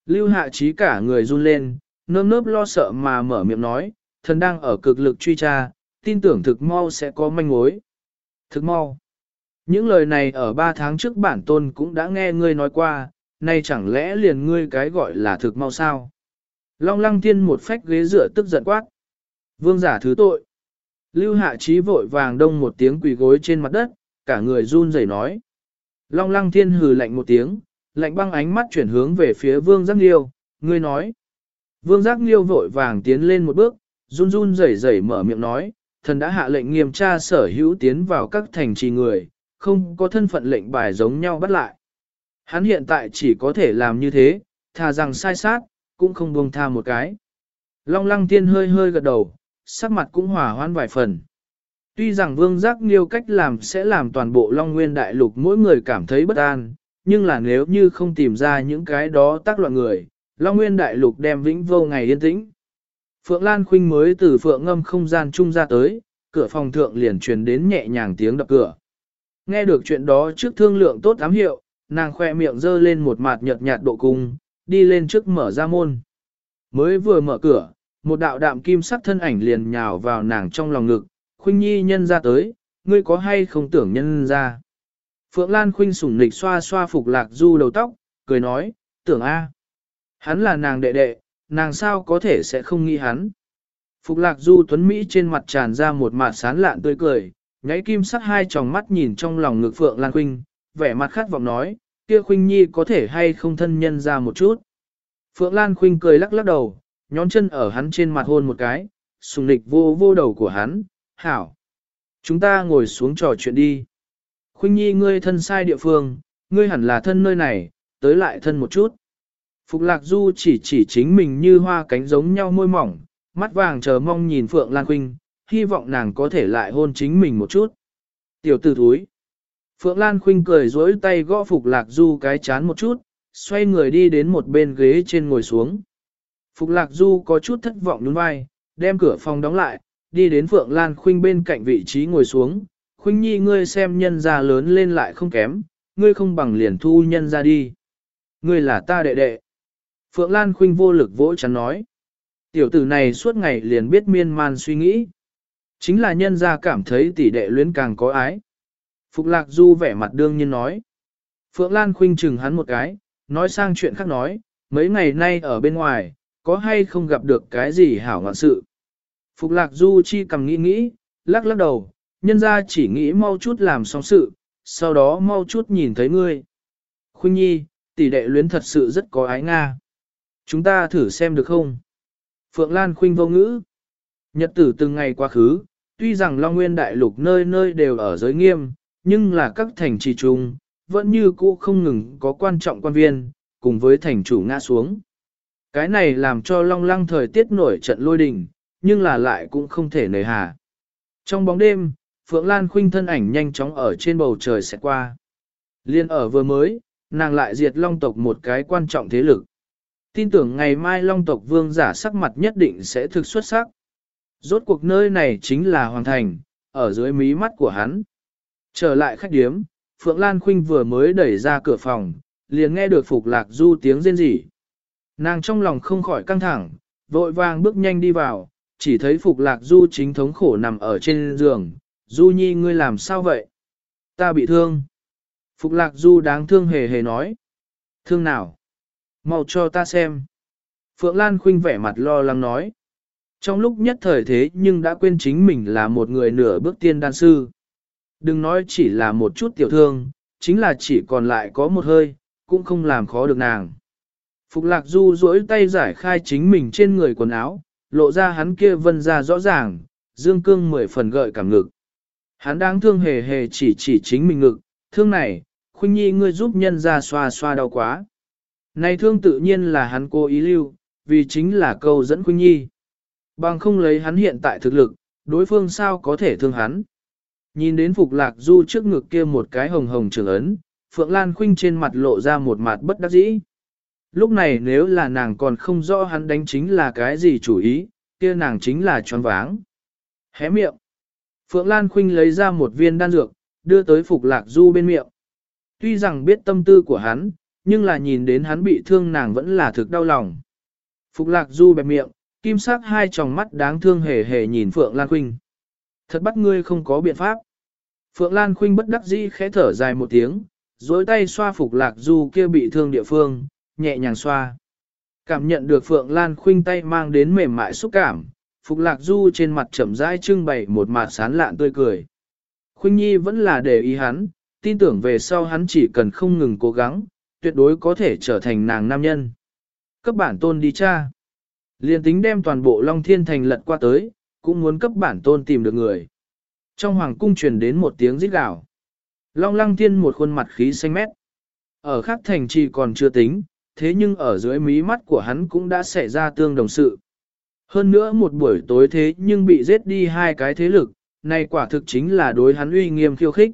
Lưu Hạ Trí cả người run lên, nơm nớp lo sợ mà mở miệng nói, thần đang ở cực lực truy tra, tin tưởng thực mau sẽ có manh mối. Thực mau. Những lời này ở ba tháng trước bản tôn cũng đã nghe ngươi nói qua, nay chẳng lẽ liền ngươi cái gọi là thực mau sao? Long lăng thiên một phách ghế dựa tức giận quát. Vương giả thứ tội. Lưu hạ trí vội vàng đông một tiếng quỳ gối trên mặt đất, cả người run rẩy nói. Long lăng thiên hừ lạnh một tiếng, lạnh băng ánh mắt chuyển hướng về phía vương giác liêu, ngươi nói. Vương giác liêu vội vàng tiến lên một bước, run run rẩy rẩy mở miệng nói, thần đã hạ lệnh nghiêm tra sở hữu tiến vào các thành trì người, không có thân phận lệnh bài giống nhau bắt lại. Hắn hiện tại chỉ có thể làm như thế, thà rằng sai sát, cũng không buông tha một cái. Long lăng tiên hơi hơi gật đầu, sắc mặt cũng hòa hoan vài phần. Tuy rằng vương giác nghiêu cách làm sẽ làm toàn bộ Long Nguyên Đại Lục mỗi người cảm thấy bất an, nhưng là nếu như không tìm ra những cái đó tác loạn người, Long Nguyên Đại Lục đem vĩnh vô ngày yên tĩnh. Phượng Lan Khuynh mới từ phượng ngâm không gian trung ra tới, cửa phòng thượng liền truyền đến nhẹ nhàng tiếng đập cửa. Nghe được chuyện đó trước thương lượng tốt ám hiệu, nàng khoe miệng dơ lên một mặt nhợt nhạt độ cung, đi lên trước mở ra môn. Mới vừa mở cửa, một đạo đạm kim sắc thân ảnh liền nhào vào nàng trong lòng ngực, khuynh nhi nhân ra tới, ngươi có hay không tưởng nhân ra. Phượng Lan khuynh sủng nịch xoa xoa phục lạc du đầu tóc, cười nói, tưởng A. Hắn là nàng đệ đệ, nàng sao có thể sẽ không nghĩ hắn. Phục lạc du tuấn Mỹ trên mặt tràn ra một mặt sán lạn tươi cười, nháy kim sắc hai tròng mắt nhìn trong lòng ngực Phượng Lan khuynh, vẻ mặt khát vọng nói, kia khuynh nhi có thể hay không thân nhân ra một chút. Phượng Lan khuynh cười lắc lắc đầu, nhón chân ở hắn trên mặt hôn một cái, sùng lịch vô vô đầu của hắn, hảo. Chúng ta ngồi xuống trò chuyện đi. Khuynh nhi ngươi thân sai địa phương, ngươi hẳn là thân nơi này, tới lại thân một chút. Phục lạc du chỉ chỉ chính mình như hoa cánh giống nhau môi mỏng, mắt vàng chờ mong nhìn Phượng Lan Khuynh, hy vọng nàng có thể lại hôn chính mình một chút. Tiểu tử thúi. Phượng Lan Khuynh cười dối tay gõ Phục Lạc Du cái chán một chút, xoay người đi đến một bên ghế trên ngồi xuống. Phục Lạc Du có chút thất vọng nhún vai, đem cửa phòng đóng lại, đi đến Phượng Lan Khuynh bên cạnh vị trí ngồi xuống. Khuynh nhi ngươi xem nhân ra lớn lên lại không kém, ngươi không bằng liền thu nhân ra đi. Ngươi là ta đệ đệ. Phượng Lan Khuynh vô lực vỗ chắn nói. Tiểu tử này suốt ngày liền biết miên man suy nghĩ. Chính là nhân ra cảm thấy tỷ đệ luyến càng có ái. Phục Lạc Du vẻ mặt đương nhiên nói. Phượng Lan Khuynh chừng hắn một cái, nói sang chuyện khác nói, mấy ngày nay ở bên ngoài, có hay không gặp được cái gì hảo ngọn sự. Phục Lạc Du chi cầm nghĩ nghĩ, lắc lắc đầu, nhân ra chỉ nghĩ mau chút làm xong sự, sau đó mau chút nhìn thấy ngươi. Khuynh Nhi, tỷ đệ luyến thật sự rất có ái Nga. Chúng ta thử xem được không? Phượng Lan Khuynh vô ngữ. Nhật tử từng ngày quá khứ, tuy rằng Long Nguyên Đại Lục nơi nơi đều ở giới nghiêm, nhưng là các thành trì trung, vẫn như cũ không ngừng có quan trọng quan viên, cùng với thành chủ ngã xuống. Cái này làm cho Long Lăng thời tiết nổi trận lôi đình, nhưng là lại cũng không thể nề hà. Trong bóng đêm, Phượng Lan Khuynh thân ảnh nhanh chóng ở trên bầu trời sẽ qua. Liên ở vừa mới, nàng lại diệt Long tộc một cái quan trọng thế lực. Tin tưởng ngày mai Long tộc vương giả sắc mặt nhất định sẽ thực xuất sắc. Rốt cuộc nơi này chính là Hoàng Thành, ở dưới mí mắt của hắn. Trở lại khách điếm, Phượng Lan Khuynh vừa mới đẩy ra cửa phòng, liền nghe được Phục Lạc Du tiếng rên rỉ. Nàng trong lòng không khỏi căng thẳng, vội vàng bước nhanh đi vào, chỉ thấy Phục Lạc Du chính thống khổ nằm ở trên giường. Du Nhi ngươi làm sao vậy? Ta bị thương. Phục Lạc Du đáng thương hề hề nói. Thương nào? Mau cho ta xem. Phượng Lan Khuynh vẻ mặt lo lắng nói. Trong lúc nhất thời thế nhưng đã quên chính mình là một người nửa bước tiên đan sư. Đừng nói chỉ là một chút tiểu thương, chính là chỉ còn lại có một hơi, cũng không làm khó được nàng. Phục lạc du duỗi tay giải khai chính mình trên người quần áo, lộ ra hắn kia vân ra rõ ràng, dương cương mười phần gợi cảm ngực. Hắn đang thương hề hề chỉ chỉ chính mình ngực, thương này, khuynh nhi ngươi giúp nhân ra xoa xoa đau quá. Này thương tự nhiên là hắn cố ý lưu, vì chính là câu dẫn khuynh nhi. Bằng không lấy hắn hiện tại thực lực, đối phương sao có thể thương hắn. Nhìn đến Phục Lạc Du trước ngực kia một cái hồng hồng trường ấn, Phượng Lan Khuynh trên mặt lộ ra một mặt bất đắc dĩ. Lúc này nếu là nàng còn không rõ hắn đánh chính là cái gì chủ ý, kia nàng chính là choáng váng. Hé miệng. Phượng Lan Khuynh lấy ra một viên đan dược, đưa tới Phục Lạc Du bên miệng. Tuy rằng biết tâm tư của hắn, nhưng là nhìn đến hắn bị thương nàng vẫn là thực đau lòng. Phục Lạc Du bẹp miệng, kim sắc hai tròng mắt đáng thương hề hề nhìn Phượng Lan Khuynh. Thật bắt ngươi không có biện pháp. Phượng Lan Khuynh bất đắc dĩ khẽ thở dài một tiếng, dối tay xoa Phục Lạc Du kia bị thương địa phương, nhẹ nhàng xoa. Cảm nhận được Phượng Lan Khuynh tay mang đến mềm mại xúc cảm, Phục Lạc Du trên mặt chậm rãi trưng bày một mặt sán lạn tươi cười. Khuynh Nhi vẫn là để ý hắn, tin tưởng về sau hắn chỉ cần không ngừng cố gắng, tuyệt đối có thể trở thành nàng nam nhân. Cấp bản tôn đi cha. Liên tính đem toàn bộ Long Thiên Thành lật qua tới, cũng muốn cấp bản tôn tìm được người. Trong hoàng cung truyền đến một tiếng rít gào. Long Lăng Thiên một khuôn mặt khí xanh mét. Ở khắc thành trì còn chưa tính, thế nhưng ở dưới mí mắt của hắn cũng đã xảy ra tương đồng sự. Hơn nữa một buổi tối thế nhưng bị giết đi hai cái thế lực, này quả thực chính là đối hắn uy nghiêm khiêu khích.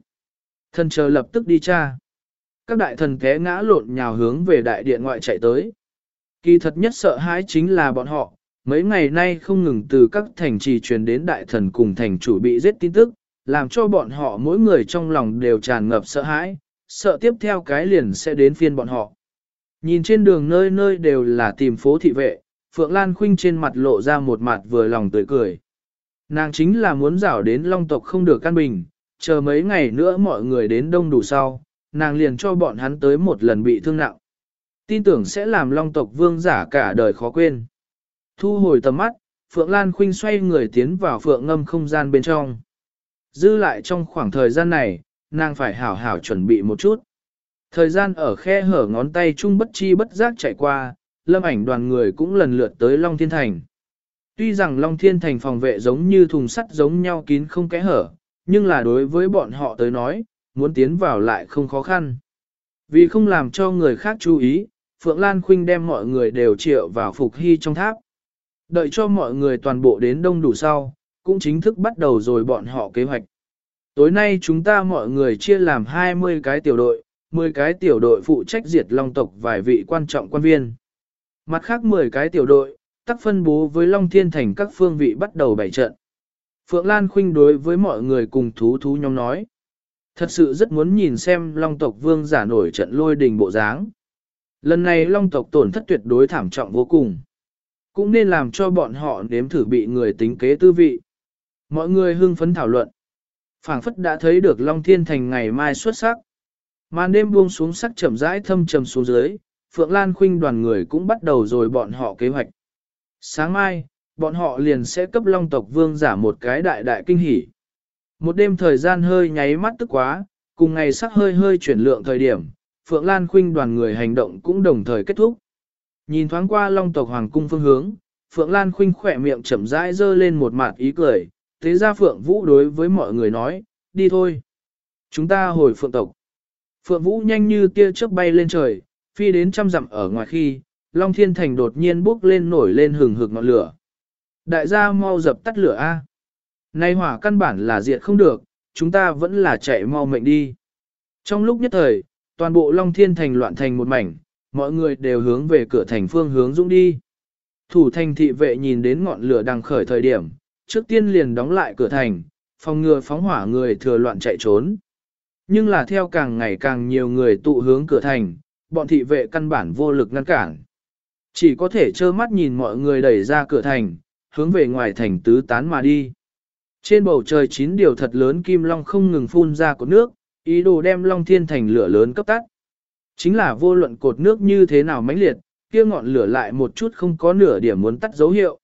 Thần chờ lập tức đi tra. Các đại thần té ngã lộn nhào hướng về đại điện ngoại chạy tới. Kỳ thật nhất sợ hãi chính là bọn họ, mấy ngày nay không ngừng từ các thành trì truyền đến đại thần cùng thành chủ bị giết tin tức, làm cho bọn họ mỗi người trong lòng đều tràn ngập sợ hãi, sợ tiếp theo cái liền sẽ đến phiên bọn họ. Nhìn trên đường nơi nơi đều là tìm phố thị vệ, Phượng Lan Khuynh trên mặt lộ ra một mặt vừa lòng tươi cười. Nàng chính là muốn rảo đến long tộc không được căn bình, chờ mấy ngày nữa mọi người đến đông đủ sau, nàng liền cho bọn hắn tới một lần bị thương nặng. Tin tưởng sẽ làm long tộc vương giả cả đời khó quên. Thu hồi tầm mắt, Phượng Lan Khuynh xoay người tiến vào Phượng ngâm không gian bên trong. Dư lại trong khoảng thời gian này, nàng phải hảo hảo chuẩn bị một chút. Thời gian ở khe hở ngón tay chung bất chi bất giác chạy qua, lâm ảnh đoàn người cũng lần lượt tới Long Thiên Thành. Tuy rằng Long Thiên Thành phòng vệ giống như thùng sắt giống nhau kín không kẽ hở, nhưng là đối với bọn họ tới nói, muốn tiến vào lại không khó khăn. Vì không làm cho người khác chú ý, Phượng Lan Khuynh đem mọi người đều triệu vào phục hy trong tháp. Đợi cho mọi người toàn bộ đến đông đủ sau, cũng chính thức bắt đầu rồi bọn họ kế hoạch. Tối nay chúng ta mọi người chia làm 20 cái tiểu đội, 10 cái tiểu đội phụ trách diệt long tộc vài vị quan trọng quan viên. Mặt khác 10 cái tiểu đội, tắc phân bố với Long Thiên Thành các phương vị bắt đầu bày trận. Phượng Lan Khuynh đối với mọi người cùng thú thú nhóm nói. Thật sự rất muốn nhìn xem Long tộc vương giả nổi trận lôi đình bộ dáng. Lần này Long tộc tổn thất tuyệt đối thảm trọng vô cùng. Cũng nên làm cho bọn họ nếm thử bị người tính kế tư vị. Mọi người hưng phấn thảo luận. phảng phất đã thấy được Long Thiên Thành ngày mai xuất sắc. Màn đêm buông xuống sắc chậm rãi thâm trầm xuống dưới, Phượng Lan Khuynh đoàn người cũng bắt đầu rồi bọn họ kế hoạch. Sáng mai, bọn họ liền sẽ cấp long tộc vương giả một cái đại đại kinh hỉ. Một đêm thời gian hơi nháy mắt tức quá, cùng ngày sắc hơi hơi chuyển lượng thời điểm, Phượng Lan Khuynh đoàn người hành động cũng đồng thời kết thúc. Nhìn thoáng qua long tộc hoàng cung phương hướng, Phượng Lan Khuynh khỏe miệng chậm rãi dơ lên một mặt ý cười, thế ra Phượng Vũ đối với mọi người nói, đi thôi. Chúng ta hồi Phượng tộc. Phượng Vũ nhanh như tia chớp bay lên trời, phi đến trăm dặm ở ngoài khi, Long Thiên Thành đột nhiên bốc lên nổi lên hừng hực ngọn lửa. Đại gia mau dập tắt lửa A. Nay hỏa căn bản là diệt không được, chúng ta vẫn là chạy mau mệnh đi. Trong lúc nhất thời, toàn bộ Long Thiên Thành loạn thành một mảnh, mọi người đều hướng về cửa thành phương hướng dũng đi. Thủ thành thị vệ nhìn đến ngọn lửa đang khởi thời điểm, trước tiên liền đóng lại cửa thành, phòng ngừa phóng hỏa người thừa loạn chạy trốn. Nhưng là theo càng ngày càng nhiều người tụ hướng cửa thành, bọn thị vệ căn bản vô lực ngăn cản. Chỉ có thể trơ mắt nhìn mọi người đẩy ra cửa thành, hướng về ngoài thành tứ tán mà đi. Trên bầu trời chín điều thật lớn kim long không ngừng phun ra cột nước, ý đồ đem long thiên thành lửa lớn cấp tắt. Chính là vô luận cột nước như thế nào mãnh liệt, kia ngọn lửa lại một chút không có nửa điểm muốn tắt dấu hiệu.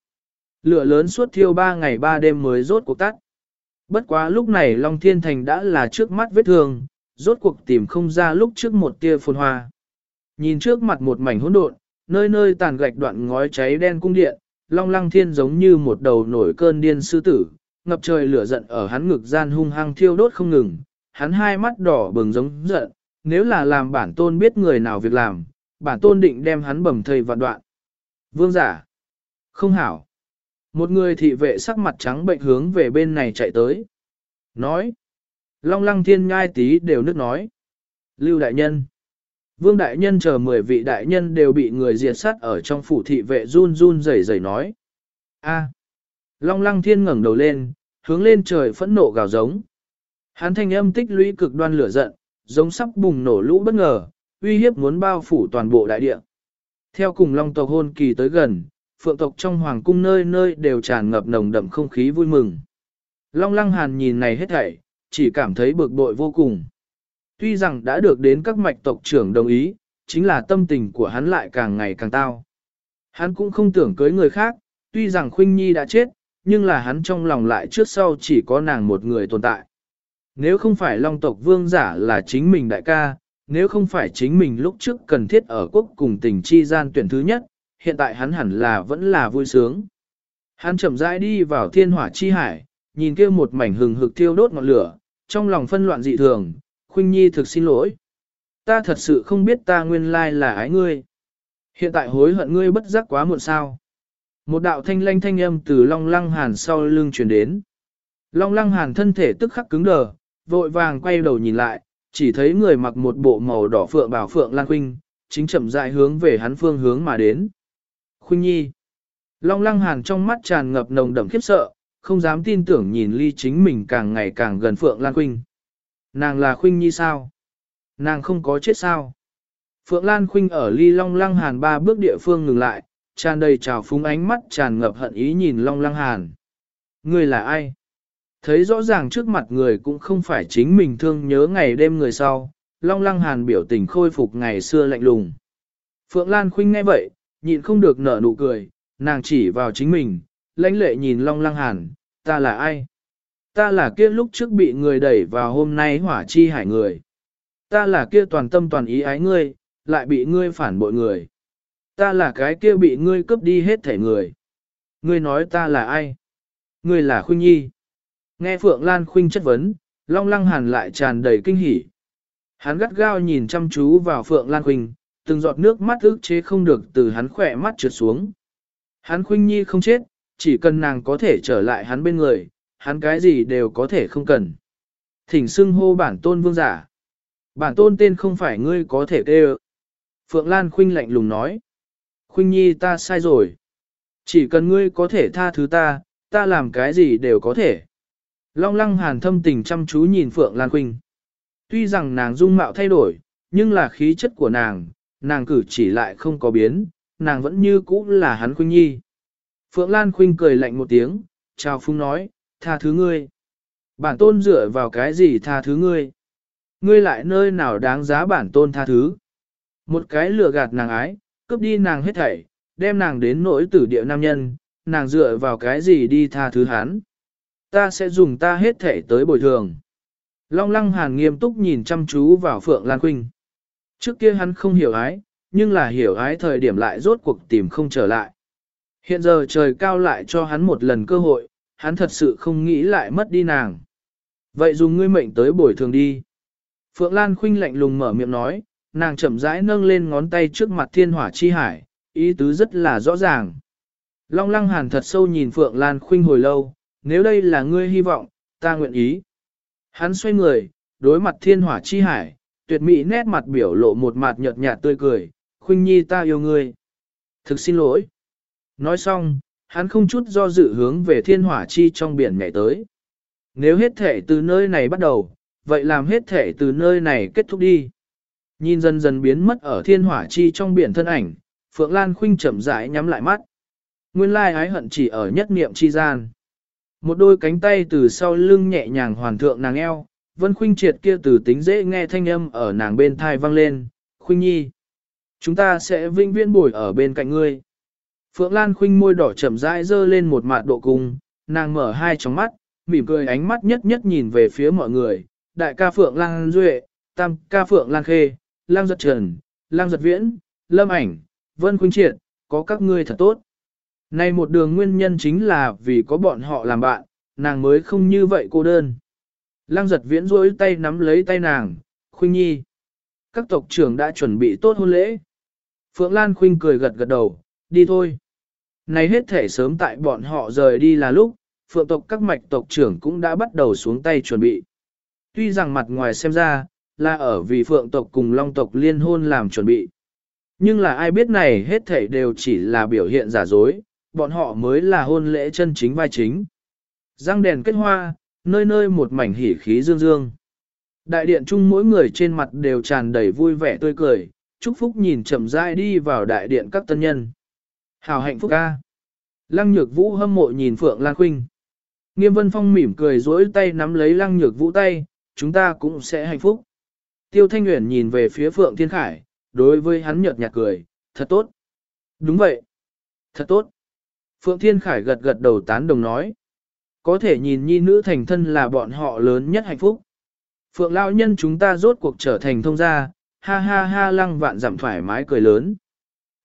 Lửa lớn suốt thiêu ba ngày ba đêm mới rốt cuộc tắt. Bất quá lúc này Long Thiên Thành đã là trước mắt vết thương, rốt cuộc tìm không ra lúc trước một tia phồn hoa. Nhìn trước mặt một mảnh hỗn độn, nơi nơi tàn gạch đoạn ngói cháy đen cung điện, Long Lăng Thiên giống như một đầu nổi cơn điên sư tử, ngập trời lửa giận ở hắn ngực gian hung hăng thiêu đốt không ngừng, hắn hai mắt đỏ bừng giống giận, nếu là làm bản tôn biết người nào việc làm, bản tôn định đem hắn bầm thầy vạn đoạn. Vương giả, không hảo. Một người thị vệ sắc mặt trắng bệnh hướng về bên này chạy tới. Nói. Long lăng thiên nhai tí đều nước nói. Lưu đại nhân. Vương đại nhân chờ 10 vị đại nhân đều bị người diệt sát ở trong phủ thị vệ run run rẩy rẩy nói. A. Long lăng thiên ngẩng đầu lên, hướng lên trời phẫn nộ gào giống. Hắn thanh âm tích lũy cực đoan lửa giận, giống sắp bùng nổ lũ bất ngờ, uy hiếp muốn bao phủ toàn bộ đại địa. Theo cùng long tộc hôn kỳ tới gần, phượng tộc trong hoàng cung nơi nơi đều tràn ngập nồng đậm không khí vui mừng. Long lăng hàn nhìn này hết thảy, chỉ cảm thấy bực bội vô cùng. Tuy rằng đã được đến các mạch tộc trưởng đồng ý, chính là tâm tình của hắn lại càng ngày càng tao. Hắn cũng không tưởng cưới người khác, tuy rằng Khuynh Nhi đã chết, nhưng là hắn trong lòng lại trước sau chỉ có nàng một người tồn tại. Nếu không phải Long tộc vương giả là chính mình đại ca, nếu không phải chính mình lúc trước cần thiết ở quốc cùng tình chi gian tuyển thứ nhất, hiện tại hắn hẳn là vẫn là vui sướng. Hắn chậm rãi đi vào thiên hỏa chi hải, nhìn kia một mảnh hừng hực thiêu đốt ngọn lửa, trong lòng phân loạn dị thường, Khuynh Nhi thực xin lỗi. Ta thật sự không biết ta nguyên lai là ái ngươi. Hiện tại hối hận ngươi bất giác quá muộn sao. Một đạo thanh lanh thanh âm từ Long Lăng Hàn sau lưng truyền đến. Long Lăng Hàn thân thể tức khắc cứng đờ, vội vàng quay đầu nhìn lại, chỉ thấy người mặc một bộ màu đỏ phượng bảo phượng Lan Khuynh, chính chậm rãi hướng về hắn phương hướng mà đến. Khuynh Nhi. Long Lăng Hàn trong mắt tràn ngập nồng đậm khiếp sợ, không dám tin tưởng nhìn ly chính mình càng ngày càng gần Phượng Lan Khuynh. Nàng là Khuynh Nhi sao? Nàng không có chết sao? Phượng Lan Khuynh ở ly long lăng hàn ba bước địa phương ngừng lại, tràn đầy trào phúng ánh mắt tràn ngập hận ý nhìn long lăng hàn. Người là ai? Thấy rõ ràng trước mặt người cũng không phải chính mình thương nhớ ngày đêm người sau, long lăng hàn biểu tình khôi phục ngày xưa lạnh lùng. Phượng Lan Khuynh nghe vậy, nhịn không được nở nụ cười, nàng chỉ vào chính mình, lãnh lệ nhìn long lăng hàn, ta là ai? Ta là kia lúc trước bị người đẩy vào hôm nay hỏa chi hải người. Ta là kia toàn tâm toàn ý ái ngươi, lại bị ngươi phản bội người. Ta là cái kia bị ngươi cướp đi hết thể người. Ngươi nói ta là ai? Ngươi là Khuynh Nhi. Nghe Phượng Lan Khuynh chất vấn, Long Lăng Hàn lại tràn đầy kinh hỉ. Hắn gắt gao nhìn chăm chú vào Phượng Lan Khuynh, từng giọt nước mắt ức chế không được từ hắn khỏe mắt trượt xuống. Hắn Khuynh Nhi không chết, chỉ cần nàng có thể trở lại hắn bên người, hắn cái gì đều có thể không cần. Thỉnh xưng hô bản tôn vương giả. Bản tôn tên không phải ngươi có thể kêu. Phượng Lan Khuynh lạnh lùng nói. Khuynh Nhi ta sai rồi. Chỉ cần ngươi có thể tha thứ ta, ta làm cái gì đều có thể. Long lăng hàn thâm tình chăm chú nhìn Phượng Lan Khuynh. Tuy rằng nàng dung mạo thay đổi, nhưng là khí chất của nàng, nàng cử chỉ lại không có biến, nàng vẫn như cũ là hắn Khuynh Nhi. Phượng Lan Khuynh cười lạnh một tiếng, chào phung nói, tha thứ ngươi. Bản tôn dựa vào cái gì tha thứ ngươi? Ngươi lại nơi nào đáng giá bản tôn tha thứ? Một cái lừa gạt nàng ái, cướp đi nàng hết thảy, đem nàng đến nỗi tử địa nam nhân, nàng dựa vào cái gì đi tha thứ hắn? Ta sẽ dùng ta hết thảy tới bồi thường. Long lăng hàn nghiêm túc nhìn chăm chú vào Phượng Lan Quynh. Trước kia hắn không hiểu ái, nhưng là hiểu ái thời điểm lại rốt cuộc tìm không trở lại. Hiện giờ trời cao lại cho hắn một lần cơ hội, hắn thật sự không nghĩ lại mất đi nàng. Vậy dùng ngươi mệnh tới bồi thường đi. Phượng Lan Khuynh lạnh lùng mở miệng nói, nàng chậm rãi nâng lên ngón tay trước mặt thiên hỏa chi hải, ý tứ rất là rõ ràng. Long lăng hàn thật sâu nhìn Phượng Lan Khuynh hồi lâu, nếu đây là ngươi hy vọng, ta nguyện ý. Hắn xoay người, đối mặt thiên hỏa chi hải, tuyệt mỹ nét mặt biểu lộ một mặt nhợt nhạt tươi cười, Khuynh Nhi ta yêu ngươi. Thực xin lỗi. Nói xong, hắn không chút do dự hướng về thiên hỏa chi trong biển nhảy tới. Nếu hết thể từ nơi này bắt đầu, vậy làm hết thể từ nơi này kết thúc đi. Nhìn dần dần biến mất ở thiên hỏa chi trong biển thân ảnh, Phượng Lan Khuynh chậm rãi nhắm lại mắt. Nguyên lai ái hận chỉ ở nhất niệm chi gian. Một đôi cánh tay từ sau lưng nhẹ nhàng hoàn thượng nàng eo, Vân Khuynh triệt kia từ tính dễ nghe thanh âm ở nàng bên thai vang lên, Khuynh Nhi. Chúng ta sẽ vinh viễn bồi ở bên cạnh ngươi. Phượng Lan Khuynh môi đỏ chậm rãi dơ lên một mạt độ cung, nàng mở hai tròng mắt, mỉm cười ánh mắt nhất nhất nhìn về phía mọi người, đại ca Phượng Lan Duệ, tam ca Phượng Lan Khê, Lang Giật Trần, Lang Giật Viễn, Lâm Ảnh, Vân Khuynh Triệt, có các ngươi thật tốt. Này một đường nguyên nhân chính là vì có bọn họ làm bạn, nàng mới không như vậy cô đơn. Lang Giật Viễn rối tay nắm lấy tay nàng, Khuynh Nhi. Các tộc trưởng đã chuẩn bị tốt hôn lễ. Phượng Lan Khuynh cười gật gật đầu, đi thôi. Này hết thể sớm tại bọn họ rời đi là lúc, phượng tộc các mạch tộc trưởng cũng đã bắt đầu xuống tay chuẩn bị. Tuy rằng mặt ngoài xem ra, là ở vì phượng tộc cùng long tộc liên hôn làm chuẩn bị. Nhưng là ai biết này hết thảy đều chỉ là biểu hiện giả dối, bọn họ mới là hôn lễ chân chính vai chính. Răng đèn kết hoa, nơi nơi một mảnh hỉ khí dương dương. Đại điện chung mỗi người trên mặt đều tràn đầy vui vẻ tươi cười, chúc phúc nhìn chậm rãi đi vào đại điện các tân nhân. hào hạnh phúc ca. Lăng nhược vũ hâm mộ nhìn Phượng Lan Khuynh. Nghiêm Vân Phong mỉm cười duỗi tay nắm lấy lăng nhược vũ tay, chúng ta cũng sẽ hạnh phúc. Tiêu Thanh Nguyễn nhìn về phía Phượng Thiên Khải, đối với hắn nhợt nhạt cười, thật tốt. Đúng vậy. Thật tốt. Phượng Thiên Khải gật gật đầu tán đồng nói. Có thể nhìn nhi nữ thành thân là bọn họ lớn nhất hạnh phúc. Phượng Lão Nhân chúng ta rốt cuộc trở thành thông gia, ha ha ha lăng vạn giảm thoải mái cười lớn.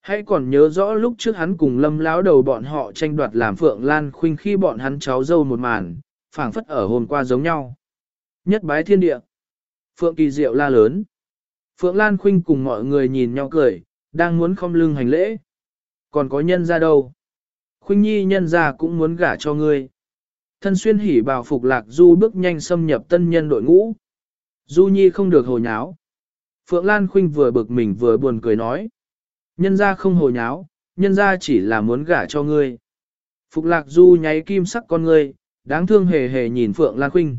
Hãy còn nhớ rõ lúc trước hắn cùng lâm lão đầu bọn họ tranh đoạt làm Phượng Lan Khuynh khi bọn hắn cháu dâu một màn, phảng phất ở hôm qua giống nhau. Nhất bái thiên địa. Phượng kỳ diệu la lớn. Phượng Lan Khuynh cùng mọi người nhìn nhau cười, đang muốn không lưng hành lễ. Còn có nhân ra đâu? Khuynh nhi nhân ra cũng muốn gả cho ngươi. Thân xuyên hỉ bào phục lạc du bước nhanh xâm nhập tân nhân đội ngũ. Du nhi không được hồ nháo. Phượng Lan Khuynh vừa bực mình vừa buồn cười nói. Nhân ra không hồ nháo, nhân ra chỉ là muốn gả cho ngươi. Phục lạc du nháy kim sắc con ngươi, đáng thương hề hề nhìn Phượng Lan Khuynh.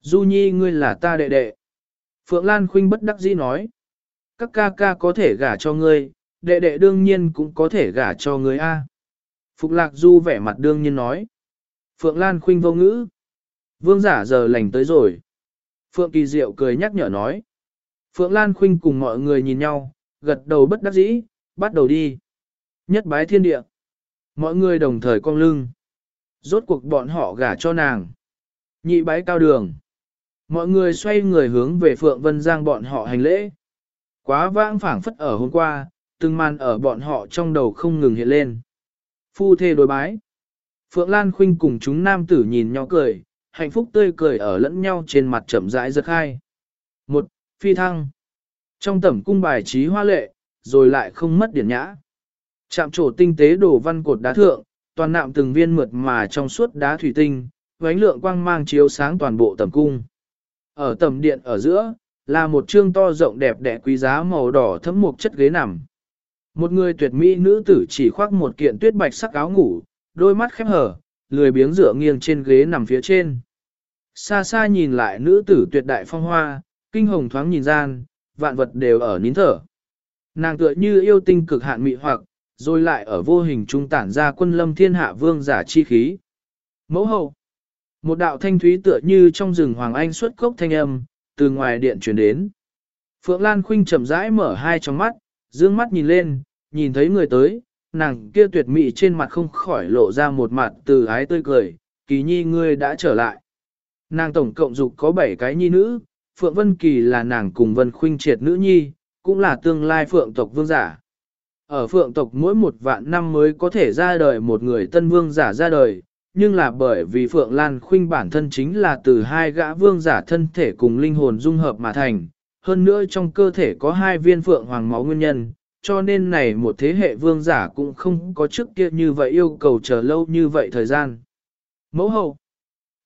Du Nhi ngươi là ta đệ đệ. Phượng Lan Khuynh bất đắc dĩ nói. Các ca ca có thể gả cho ngươi, đệ đệ đương nhiên cũng có thể gả cho ngươi a. Phục Lạc Du vẻ mặt đương nhiên nói. Phượng Lan Khuynh vô ngữ. Vương giả giờ lành tới rồi. Phượng Kỳ Diệu cười nhắc nhở nói. Phượng Lan Khuynh cùng mọi người nhìn nhau, gật đầu bất đắc dĩ, bắt đầu đi. Nhất bái thiên địa. Mọi người đồng thời cong lưng. Rốt cuộc bọn họ gả cho nàng. Nhị bái cao đường. Mọi người xoay người hướng về Phượng Vân Giang bọn họ hành lễ. Quá vãng phảng phất ở hôm qua, từng màn ở bọn họ trong đầu không ngừng hiện lên. Phu thê đối bái. Phượng Lan Khuynh cùng chúng nam tử nhìn nhau cười, hạnh phúc tươi cười ở lẫn nhau trên mặt chậm rãi giật hai. Một, phi thăng. Trong tẩm cung bài trí hoa lệ, rồi lại không mất điển nhã. Chạm trổ tinh tế đổ văn cột đá thượng, toàn nạm từng viên mượt mà trong suốt đá thủy tinh, vánh lượng quang mang chiếu sáng toàn bộ tẩm cung. Ở tầm điện ở giữa, là một trương to rộng đẹp đẽ quý giá màu đỏ thấm một chất ghế nằm. Một người tuyệt mỹ nữ tử chỉ khoác một kiện tuyết bạch sắc áo ngủ, đôi mắt khép hở, lười biếng dựa nghiêng trên ghế nằm phía trên. Xa xa nhìn lại nữ tử tuyệt đại phong hoa, kinh hồng thoáng nhìn gian, vạn vật đều ở nín thở. Nàng tựa như yêu tinh cực hạn mị hoặc, rồi lại ở vô hình trung tản ra quân lâm thiên hạ vương giả chi khí. Mẫu hậu. Một đạo thanh thúy tựa như trong rừng Hoàng Anh xuất cốc thanh âm, từ ngoài điện truyền đến. Phượng Lan Khuynh chậm rãi mở hai trong mắt, dương mắt nhìn lên, nhìn thấy người tới, nàng kia tuyệt mị trên mặt không khỏi lộ ra một mặt từ ái tươi cười, kỳ nhi ngươi đã trở lại. Nàng tổng cộng dục có bảy cái nhi nữ, Phượng Vân Kỳ là nàng cùng Vân Khuynh triệt nữ nhi, cũng là tương lai Phượng tộc vương giả. Ở Phượng tộc mỗi một vạn năm mới có thể ra đời một người tân vương giả ra đời, nhưng là bởi vì Phượng Lan Khuynh bản thân chính là từ hai gã vương giả thân thể cùng linh hồn dung hợp mà thành, hơn nữa trong cơ thể có hai viên Phượng Hoàng máu nguyên nhân, cho nên này một thế hệ vương giả cũng không có trước kia như vậy yêu cầu chờ lâu như vậy thời gian. Mẫu hậu,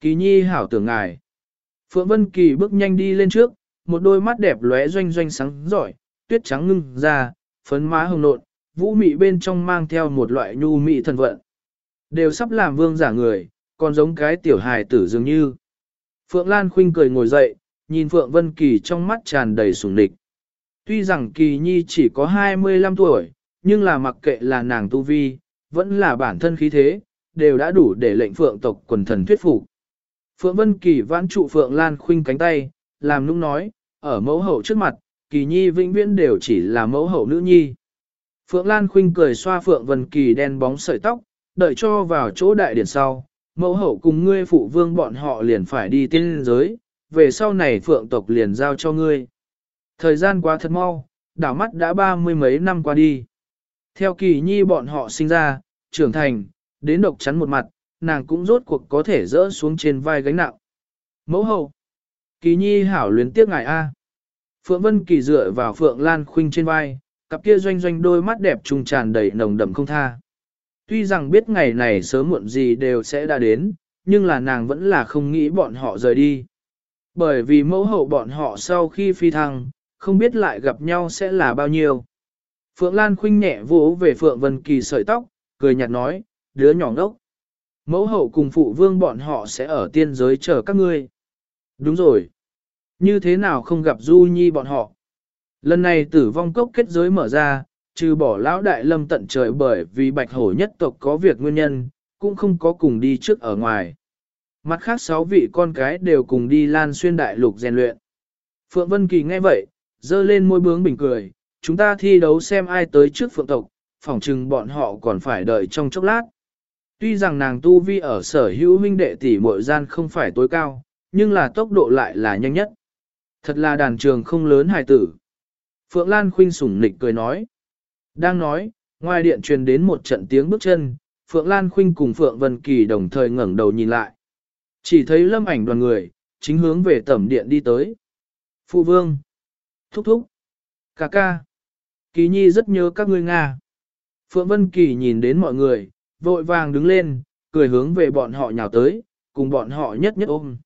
kỳ nhi hảo tưởng ngài. Phượng Vân Kỳ bước nhanh đi lên trước, một đôi mắt đẹp lóe doanh doanh sáng giỏi, tuyết trắng ngưng ra, phấn má hồng nộn, vũ mị bên trong mang theo một loại nhu mị thần vận. Đều sắp làm vương giả người, còn giống cái tiểu hài tử dường như. Phượng Lan Khuynh cười ngồi dậy, nhìn Phượng Vân Kỳ trong mắt tràn đầy sùng địch. Tuy rằng Kỳ Nhi chỉ có 25 tuổi, nhưng là mặc kệ là nàng tu vi, vẫn là bản thân khí thế, đều đã đủ để lệnh Phượng tộc quần thần thuyết phục. Phượng Vân Kỳ vãn trụ Phượng Lan Khuynh cánh tay, làm nũng nói, ở mẫu hậu trước mặt, Kỳ Nhi vĩnh viễn đều chỉ là mẫu hậu nữ nhi. Phượng Lan Khuynh cười xoa Phượng Vân Kỳ đen bóng sợi tóc, đợi cho vào chỗ đại điển sau, mẫu hậu cùng ngươi phụ vương bọn họ liền phải đi tiên giới, về sau này Phượng tộc liền giao cho ngươi. Thời gian quá thật mau, đảo mắt đã ba mươi mấy năm qua đi. Theo kỳ nhi bọn họ sinh ra, trưởng thành, đến độc chắn một mặt, nàng cũng rốt cuộc có thể rỡ xuống trên vai gánh nặng. Mẫu hậu, kỳ nhi hảo luyến tiếc ngài A. Phượng Vân Kỳ dựa vào Phượng Lan Khuynh trên vai, cặp kia doanh doanh đôi mắt đẹp trùng tràn đầy nồng đậm không tha. Tuy rằng biết ngày này sớm muộn gì đều sẽ đã đến, nhưng là nàng vẫn là không nghĩ bọn họ rời đi. Bởi vì mẫu hậu bọn họ sau khi phi thăng, không biết lại gặp nhau sẽ là bao nhiêu. Phượng Lan khinh nhẹ vỗ về Phượng Vân Kỳ sợi tóc, cười nhạt nói, đứa nhỏ ngốc. Mẫu hậu cùng phụ vương bọn họ sẽ ở tiên giới chờ các ngươi. Đúng rồi. Như thế nào không gặp Du Nhi bọn họ? Lần này tử vong cốc kết giới mở ra, trừ bỏ lão đại lâm tận trời bởi vì bạch hổ nhất tộc có việc nguyên nhân, cũng không có cùng đi trước ở ngoài. Mặt khác sáu vị con cái đều cùng đi lan xuyên đại lục rèn luyện. Phượng Vân Kỳ nghe vậy, dơ lên môi bướng bình cười, chúng ta thi đấu xem ai tới trước phượng tộc, phỏng chừng bọn họ còn phải đợi trong chốc lát. Tuy rằng nàng tu vi ở sở hữu huynh đệ tỷ muội gian không phải tối cao, nhưng là tốc độ lại là nhanh nhất. Thật là đàn trường không lớn hài tử. Phượng Lan khinh sủng nịch cười nói. Đang nói, ngoài điện truyền đến một trận tiếng bước chân, Phượng Lan Khuynh cùng Phượng Vân Kỳ đồng thời ngẩng đầu nhìn lại. Chỉ thấy lâm ảnh đoàn người, chính hướng về tẩm điện đi tới. Phụ vương, thúc thúc, ca ca, Kỳ Nhi rất nhớ các ngươi Nga. Phượng Vân Kỳ nhìn đến mọi người, vội vàng đứng lên, cười hướng về bọn họ nhào tới, cùng bọn họ nhất nhất ôm.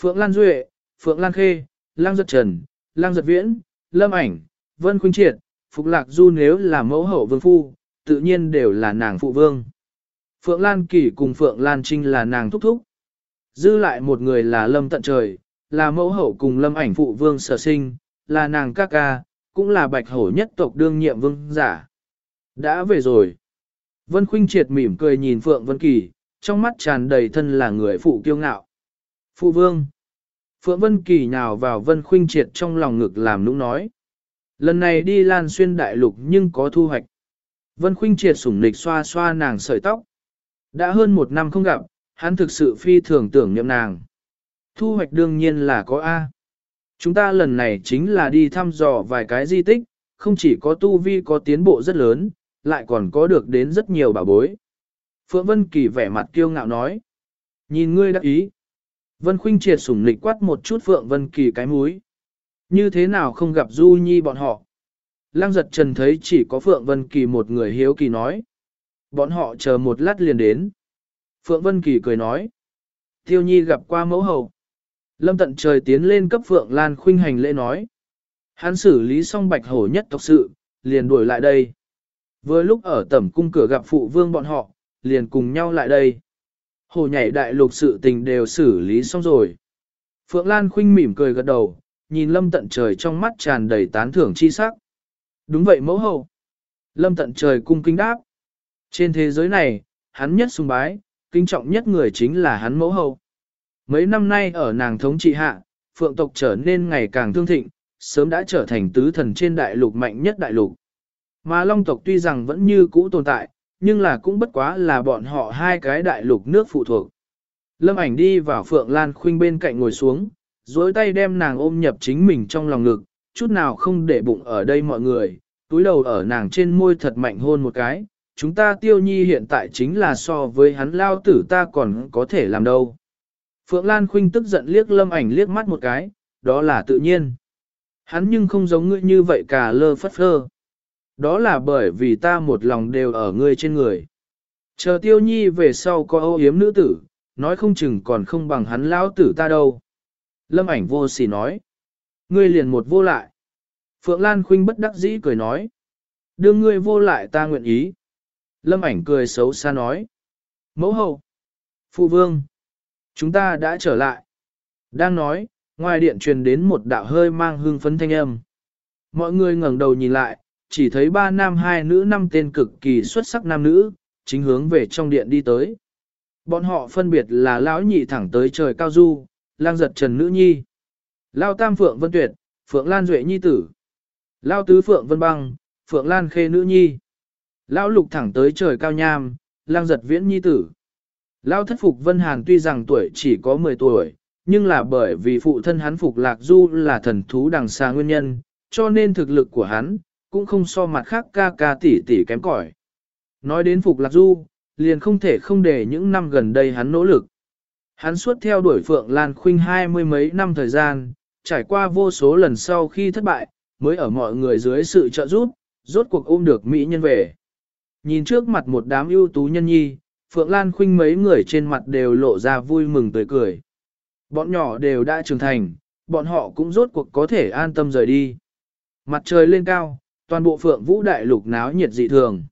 Phượng Lan Duệ, Phượng Lan Khê, Lang Giật Trần, Lang Giật Viễn, Lâm Ảnh, Vân Khuynh Triệt, Phục Lạc Du nếu là mẫu hậu vương phu, tự nhiên đều là nàng phụ vương. Phượng Lan Kỳ cùng Phượng Lan Trinh là nàng thúc thúc. Dư lại một người là lâm tận trời, là mẫu hậu cùng lâm ảnh phụ vương sở sinh, là nàng ca ca, cũng là bạch hổ nhất tộc đương nhiệm vương giả. Đã về rồi. Vân Khuynh triệt mỉm cười nhìn Phượng Vân Kỳ, trong mắt tràn đầy thân là người phụ kiêu ngạo. Phụ vương. Phượng Vân Kỳ nhào vào Vân Khuynh triệt trong lòng ngực làm nũng nói. Lần này đi lan xuyên đại lục nhưng có thu hoạch. Vân Khuynh triệt sủng nịch xoa xoa nàng sợi tóc. Đã hơn một năm không gặp, hắn thực sự phi thường tưởng niệm nàng. Thu hoạch đương nhiên là có A. Chúng ta lần này chính là đi thăm dò vài cái di tích, không chỉ có tu vi có tiến bộ rất lớn, lại còn có được đến rất nhiều bảo bối. Phượng Vân Kỳ vẻ mặt kiêu ngạo nói. Nhìn ngươi đã ý. Vân Khuynh triệt sủng lịch quát một chút Phượng Vân Kỳ cái múi. Như thế nào không gặp Du Nhi bọn họ? Lăng giật trần thấy chỉ có Phượng Vân Kỳ một người hiếu kỳ nói. Bọn họ chờ một lát liền đến. Phượng Vân Kỳ cười nói. Tiêu Nhi gặp qua mẫu hậu. Lâm tận trời tiến lên cấp Phượng Lan khuynh hành lễ nói. Hắn xử lý xong bạch hổ nhất tộc sự, liền đuổi lại đây. Vừa lúc ở tẩm cung cửa gặp phụ vương bọn họ, liền cùng nhau lại đây. Hồ nhảy đại lục sự tình đều xử lý xong rồi. Phượng Lan khuynh mỉm cười gật đầu, nhìn lâm tận trời trong mắt tràn đầy tán thưởng chi sắc. Đúng vậy mẫu hậu. Lâm tận trời cung kính đáp. Trên thế giới này, hắn nhất sùng bái, kính trọng nhất người chính là hắn mẫu hậu. Mấy năm nay ở nàng thống trị hạ, phượng tộc trở nên ngày càng thương thịnh, sớm đã trở thành tứ thần trên đại lục mạnh nhất đại lục. Mà long tộc tuy rằng vẫn như cũ tồn tại, nhưng là cũng bất quá là bọn họ hai cái đại lục nước phụ thuộc. Lâm ảnh đi vào Phượng Lan Khuynh bên cạnh ngồi xuống, dối tay đem nàng ôm nhập chính mình trong lòng ngực, chút nào không để bụng ở đây mọi người, túi đầu ở nàng trên môi thật mạnh hôn một cái. Chúng ta tiêu nhi hiện tại chính là so với hắn lao tử ta còn có thể làm đâu. Phượng Lan Khuynh tức giận liếc lâm ảnh liếc mắt một cái, đó là tự nhiên. Hắn nhưng không giống ngươi như vậy cả lơ phất phơ. Đó là bởi vì ta một lòng đều ở ngươi trên người. Chờ tiêu nhi về sau có âu yếm nữ tử, nói không chừng còn không bằng hắn lão tử ta đâu. Lâm ảnh vô sỉ nói. Ngươi liền một vô lại. Phượng Lan Khuynh bất đắc dĩ cười nói. Đưa ngươi vô lại ta nguyện ý. Lâm ảnh cười xấu xa nói. Mẫu hậu. Phụ vương. Chúng ta đã trở lại. Đang nói, ngoài điện truyền đến một đạo hơi mang hương phấn thanh âm. Mọi người ngẩng đầu nhìn lại, chỉ thấy ba nam hai nữ năm tên cực kỳ xuất sắc nam nữ, chính hướng về trong điện đi tới. Bọn họ phân biệt là lão nhị thẳng tới trời cao du, lang giật trần nữ nhi. Lao tam phượng vân tuyệt, phượng lan duệ nhi tử. Lao tứ phượng vân băng, phượng lan khê nữ nhi. Lão lục thẳng tới trời cao nham, lang giật viễn nhi tử. Lao thất phục Vân Hàn tuy rằng tuổi chỉ có 10 tuổi, nhưng là bởi vì phụ thân hắn phục lạc du là thần thú đằng xa nguyên nhân, cho nên thực lực của hắn, cũng không so mặt khác ca ca tỷ tỷ kém cỏi. Nói đến phục lạc du, liền không thể không để những năm gần đây hắn nỗ lực. Hắn suốt theo đuổi Phượng Lan Khuynh hai mươi mấy năm thời gian, trải qua vô số lần sau khi thất bại, mới ở mọi người dưới sự trợ giúp, rốt cuộc ôm được Mỹ nhân về. Nhìn trước mặt một đám ưu tú nhân nhi, Phượng Lan Khuynh mấy người trên mặt đều lộ ra vui mừng tươi cười. Bọn nhỏ đều đã trưởng thành, bọn họ cũng rốt cuộc có thể an tâm rời đi. Mặt trời lên cao, toàn bộ Phượng Vũ Đại Lục náo nhiệt dị thường.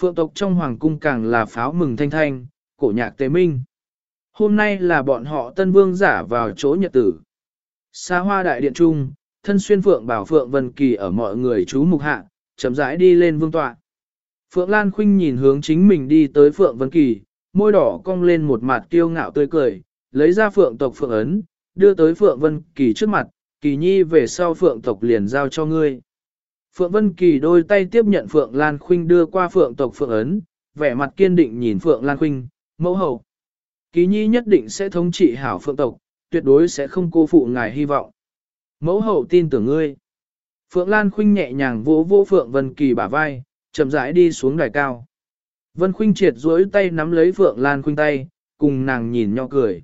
Phượng tộc trong hoàng cung càng là pháo mừng thanh thanh, cổ nhạc tế minh. Hôm nay là bọn họ tân vương giả vào chỗ nhật tử. Xa hoa đại điện trung, thân xuyên Phượng bảo Phượng Vân Kỳ ở mọi người chú mục hạ, chậm rãi đi lên vương tọa. Phượng Lan Khuynh nhìn hướng chính mình đi tới Phượng Vân Kỳ, môi đỏ cong lên một mặt kiêu ngạo tươi cười, lấy ra Phượng tộc Phượng ấn, đưa tới Phượng Vân Kỳ trước mặt, Kỳ Nhi về sau Phượng tộc liền giao cho ngươi. Phượng Vân Kỳ đôi tay tiếp nhận Phượng Lan Khuynh đưa qua Phượng tộc Phượng ấn, vẻ mặt kiên định nhìn Phượng Lan Khuynh, mẫu hậu. Ký Nhi nhất định sẽ thống trị hảo Phượng tộc, tuyệt đối sẽ không cô phụ ngài hy vọng. Mẫu hậu tin tưởng ngươi. Phượng Lan Khuynh nhẹ nhàng vỗ vỗ Phượng Vân Kỳ bả vai, chậm rãi đi xuống đài cao. Vân Khuynh triệt duỗi tay nắm lấy Phượng Lan Khuynh tay, cùng nàng nhìn nhau cười.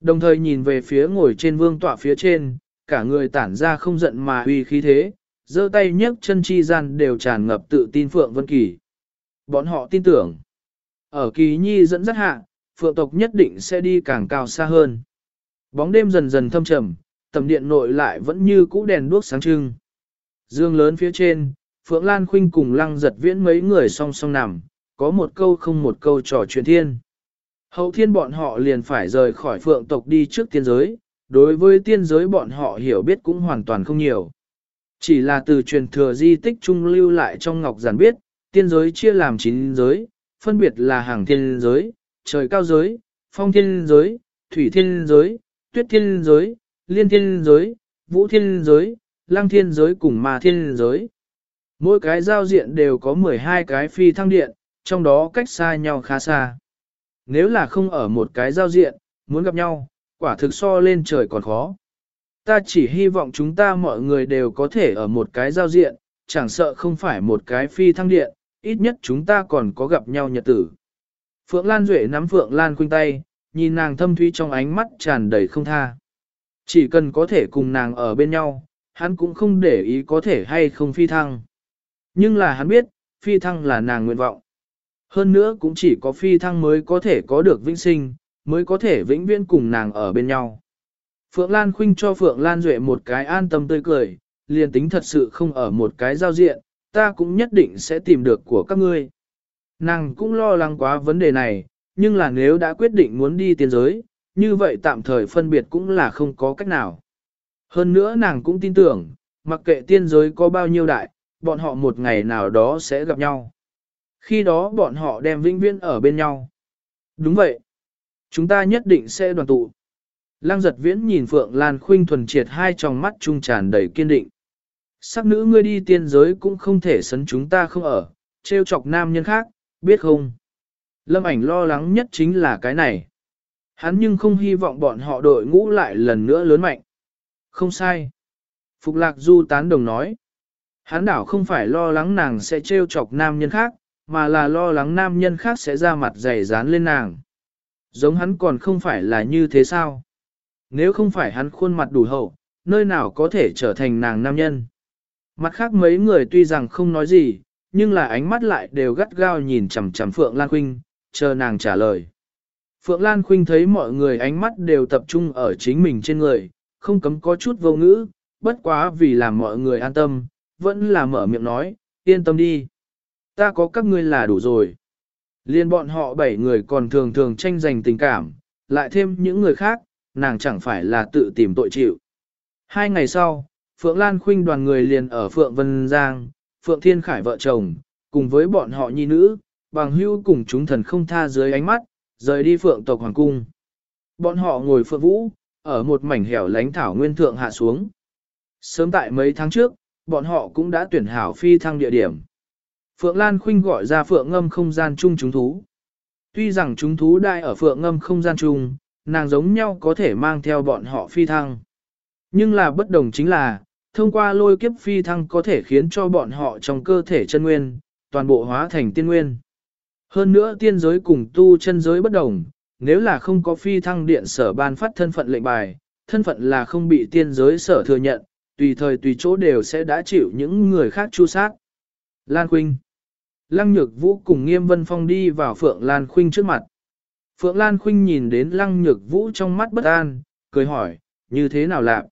Đồng thời nhìn về phía ngồi trên vương tọa phía trên, cả người tản ra không giận mà uy khí thế, giơ tay nhấc chân chi gian đều tràn ngập tự tin Phượng Vân Kỳ. Bọn họ tin tưởng, ở Kỳ Nhi dẫn dắt hạ, Phượng tộc nhất định sẽ đi càng cao xa hơn. Bóng đêm dần dần thâm trầm, tầm điện nội lại vẫn như cũ đèn đuốc sáng trưng. Dương lớn phía trên, Phượng Lan Khuynh cùng lăng giật viễn mấy người song song nằm, có một câu không một câu trò chuyện thiên. Hậu thiên bọn họ liền phải rời khỏi phượng tộc đi trước tiên giới, đối với tiên giới bọn họ hiểu biết cũng hoàn toàn không nhiều. Chỉ là từ truyền thừa di tích trung lưu lại trong ngọc giản biết, tiên giới chia làm 9 giới, phân biệt là hàng thiên giới, trời cao giới, phong thiên giới, thủy thiên giới, tuyết thiên giới, liên thiên giới, vũ thiên giới, lăng thiên giới cùng ma thiên giới. Mỗi cái giao diện đều có 12 cái phi thăng điện, trong đó cách xa nhau khá xa. Nếu là không ở một cái giao diện, muốn gặp nhau, quả thực so lên trời còn khó. Ta chỉ hy vọng chúng ta mọi người đều có thể ở một cái giao diện, chẳng sợ không phải một cái phi thăng điện, ít nhất chúng ta còn có gặp nhau nhật tử. Phượng Lan Duệ nắm Phượng Lan khuynh tay, nhìn nàng thâm thúy trong ánh mắt tràn đầy không tha. Chỉ cần có thể cùng nàng ở bên nhau, hắn cũng không để ý có thể hay không phi thăng. Nhưng là hắn biết, phi thăng là nàng nguyện vọng. Hơn nữa cũng chỉ có phi thăng mới có thể có được vĩnh sinh, mới có thể vĩnh viễn cùng nàng ở bên nhau. Phượng Lan Khuynh cho Phượng Lan Duệ một cái an tâm tươi cười, liền tính thật sự không ở một cái giao diện, ta cũng nhất định sẽ tìm được của các ngươi. Nàng cũng lo lắng quá vấn đề này, nhưng là nếu đã quyết định muốn đi tiên giới, như vậy tạm thời phân biệt cũng là không có cách nào. Hơn nữa nàng cũng tin tưởng, mặc kệ tiên giới có bao nhiêu đại, bọn họ một ngày nào đó sẽ gặp nhau. Khi đó bọn họ đem vĩnh viễn ở bên nhau. Đúng vậy. Chúng ta nhất định sẽ đoàn tụ. Lăng giật viễn nhìn Phượng Lan Khuynh thuần triệt hai tròng mắt trung tràn đầy kiên định. Sắc nữ ngươi đi tiên giới cũng không thể sấn chúng ta không ở, trêu chọc nam nhân khác, biết không? Lâm ảnh lo lắng nhất chính là cái này. Hắn nhưng không hy vọng bọn họ đội ngũ lại lần nữa lớn mạnh. Không sai. Phục lạc du tán đồng nói. Hắn đảo không phải lo lắng nàng sẽ trêu chọc nam nhân khác, mà là lo lắng nam nhân khác sẽ ra mặt dày dán lên nàng. Giống hắn còn không phải là như thế sao? Nếu không phải hắn khuôn mặt đủ hậu, nơi nào có thể trở thành nàng nam nhân? Mặt khác mấy người tuy rằng không nói gì, nhưng là ánh mắt lại đều gắt gao nhìn chằm chằm Phượng Lan Khuynh, chờ nàng trả lời. Phượng Lan Khuynh thấy mọi người ánh mắt đều tập trung ở chính mình trên người, không cấm có chút vô ngữ, bất quá vì làm mọi người an tâm, vẫn là mở miệng nói, yên tâm đi. Ta có các ngươi là đủ rồi. Liên bọn họ bảy người còn thường thường tranh giành tình cảm, lại thêm những người khác, nàng chẳng phải là tự tìm tội chịu. Hai ngày sau, Phượng Lan Khuynh đoàn người liền ở Phượng Vân Giang, Phượng Thiên Khải vợ chồng, cùng với bọn họ nhi nữ, bằng hưu cùng chúng thần không tha dưới ánh mắt, rời đi Phượng tộc Hoàng Cung. Bọn họ ngồi Phượng Vũ, ở một mảnh hẻo lánh thảo nguyên thượng hạ xuống. Sớm tại mấy tháng trước, bọn họ cũng đã tuyển hảo phi thăng địa điểm. Phượng Lan Khuynh gọi ra Phượng ngâm không gian chung chúng thú. Tuy rằng chúng thú đại ở Phượng ngâm không gian chung, nàng giống nhau có thể mang theo bọn họ phi thăng. Nhưng là bất đồng chính là, thông qua lôi kiếp phi thăng có thể khiến cho bọn họ trong cơ thể chân nguyên, toàn bộ hóa thành tiên nguyên. Hơn nữa tiên giới cùng tu chân giới bất đồng, nếu là không có phi thăng điện sở ban phát thân phận lệnh bài, thân phận là không bị tiên giới sở thừa nhận, tùy thời tùy chỗ đều sẽ đã chịu những người khác chu sát. Lan Khuynh Lăng Nhược Vũ cùng Nghiêm Vân Phong đi vào Phượng Lan Khuynh trước mặt. Phượng Lan Khuynh nhìn đến Lăng Nhược Vũ trong mắt bất an, cười hỏi, như thế nào lạc?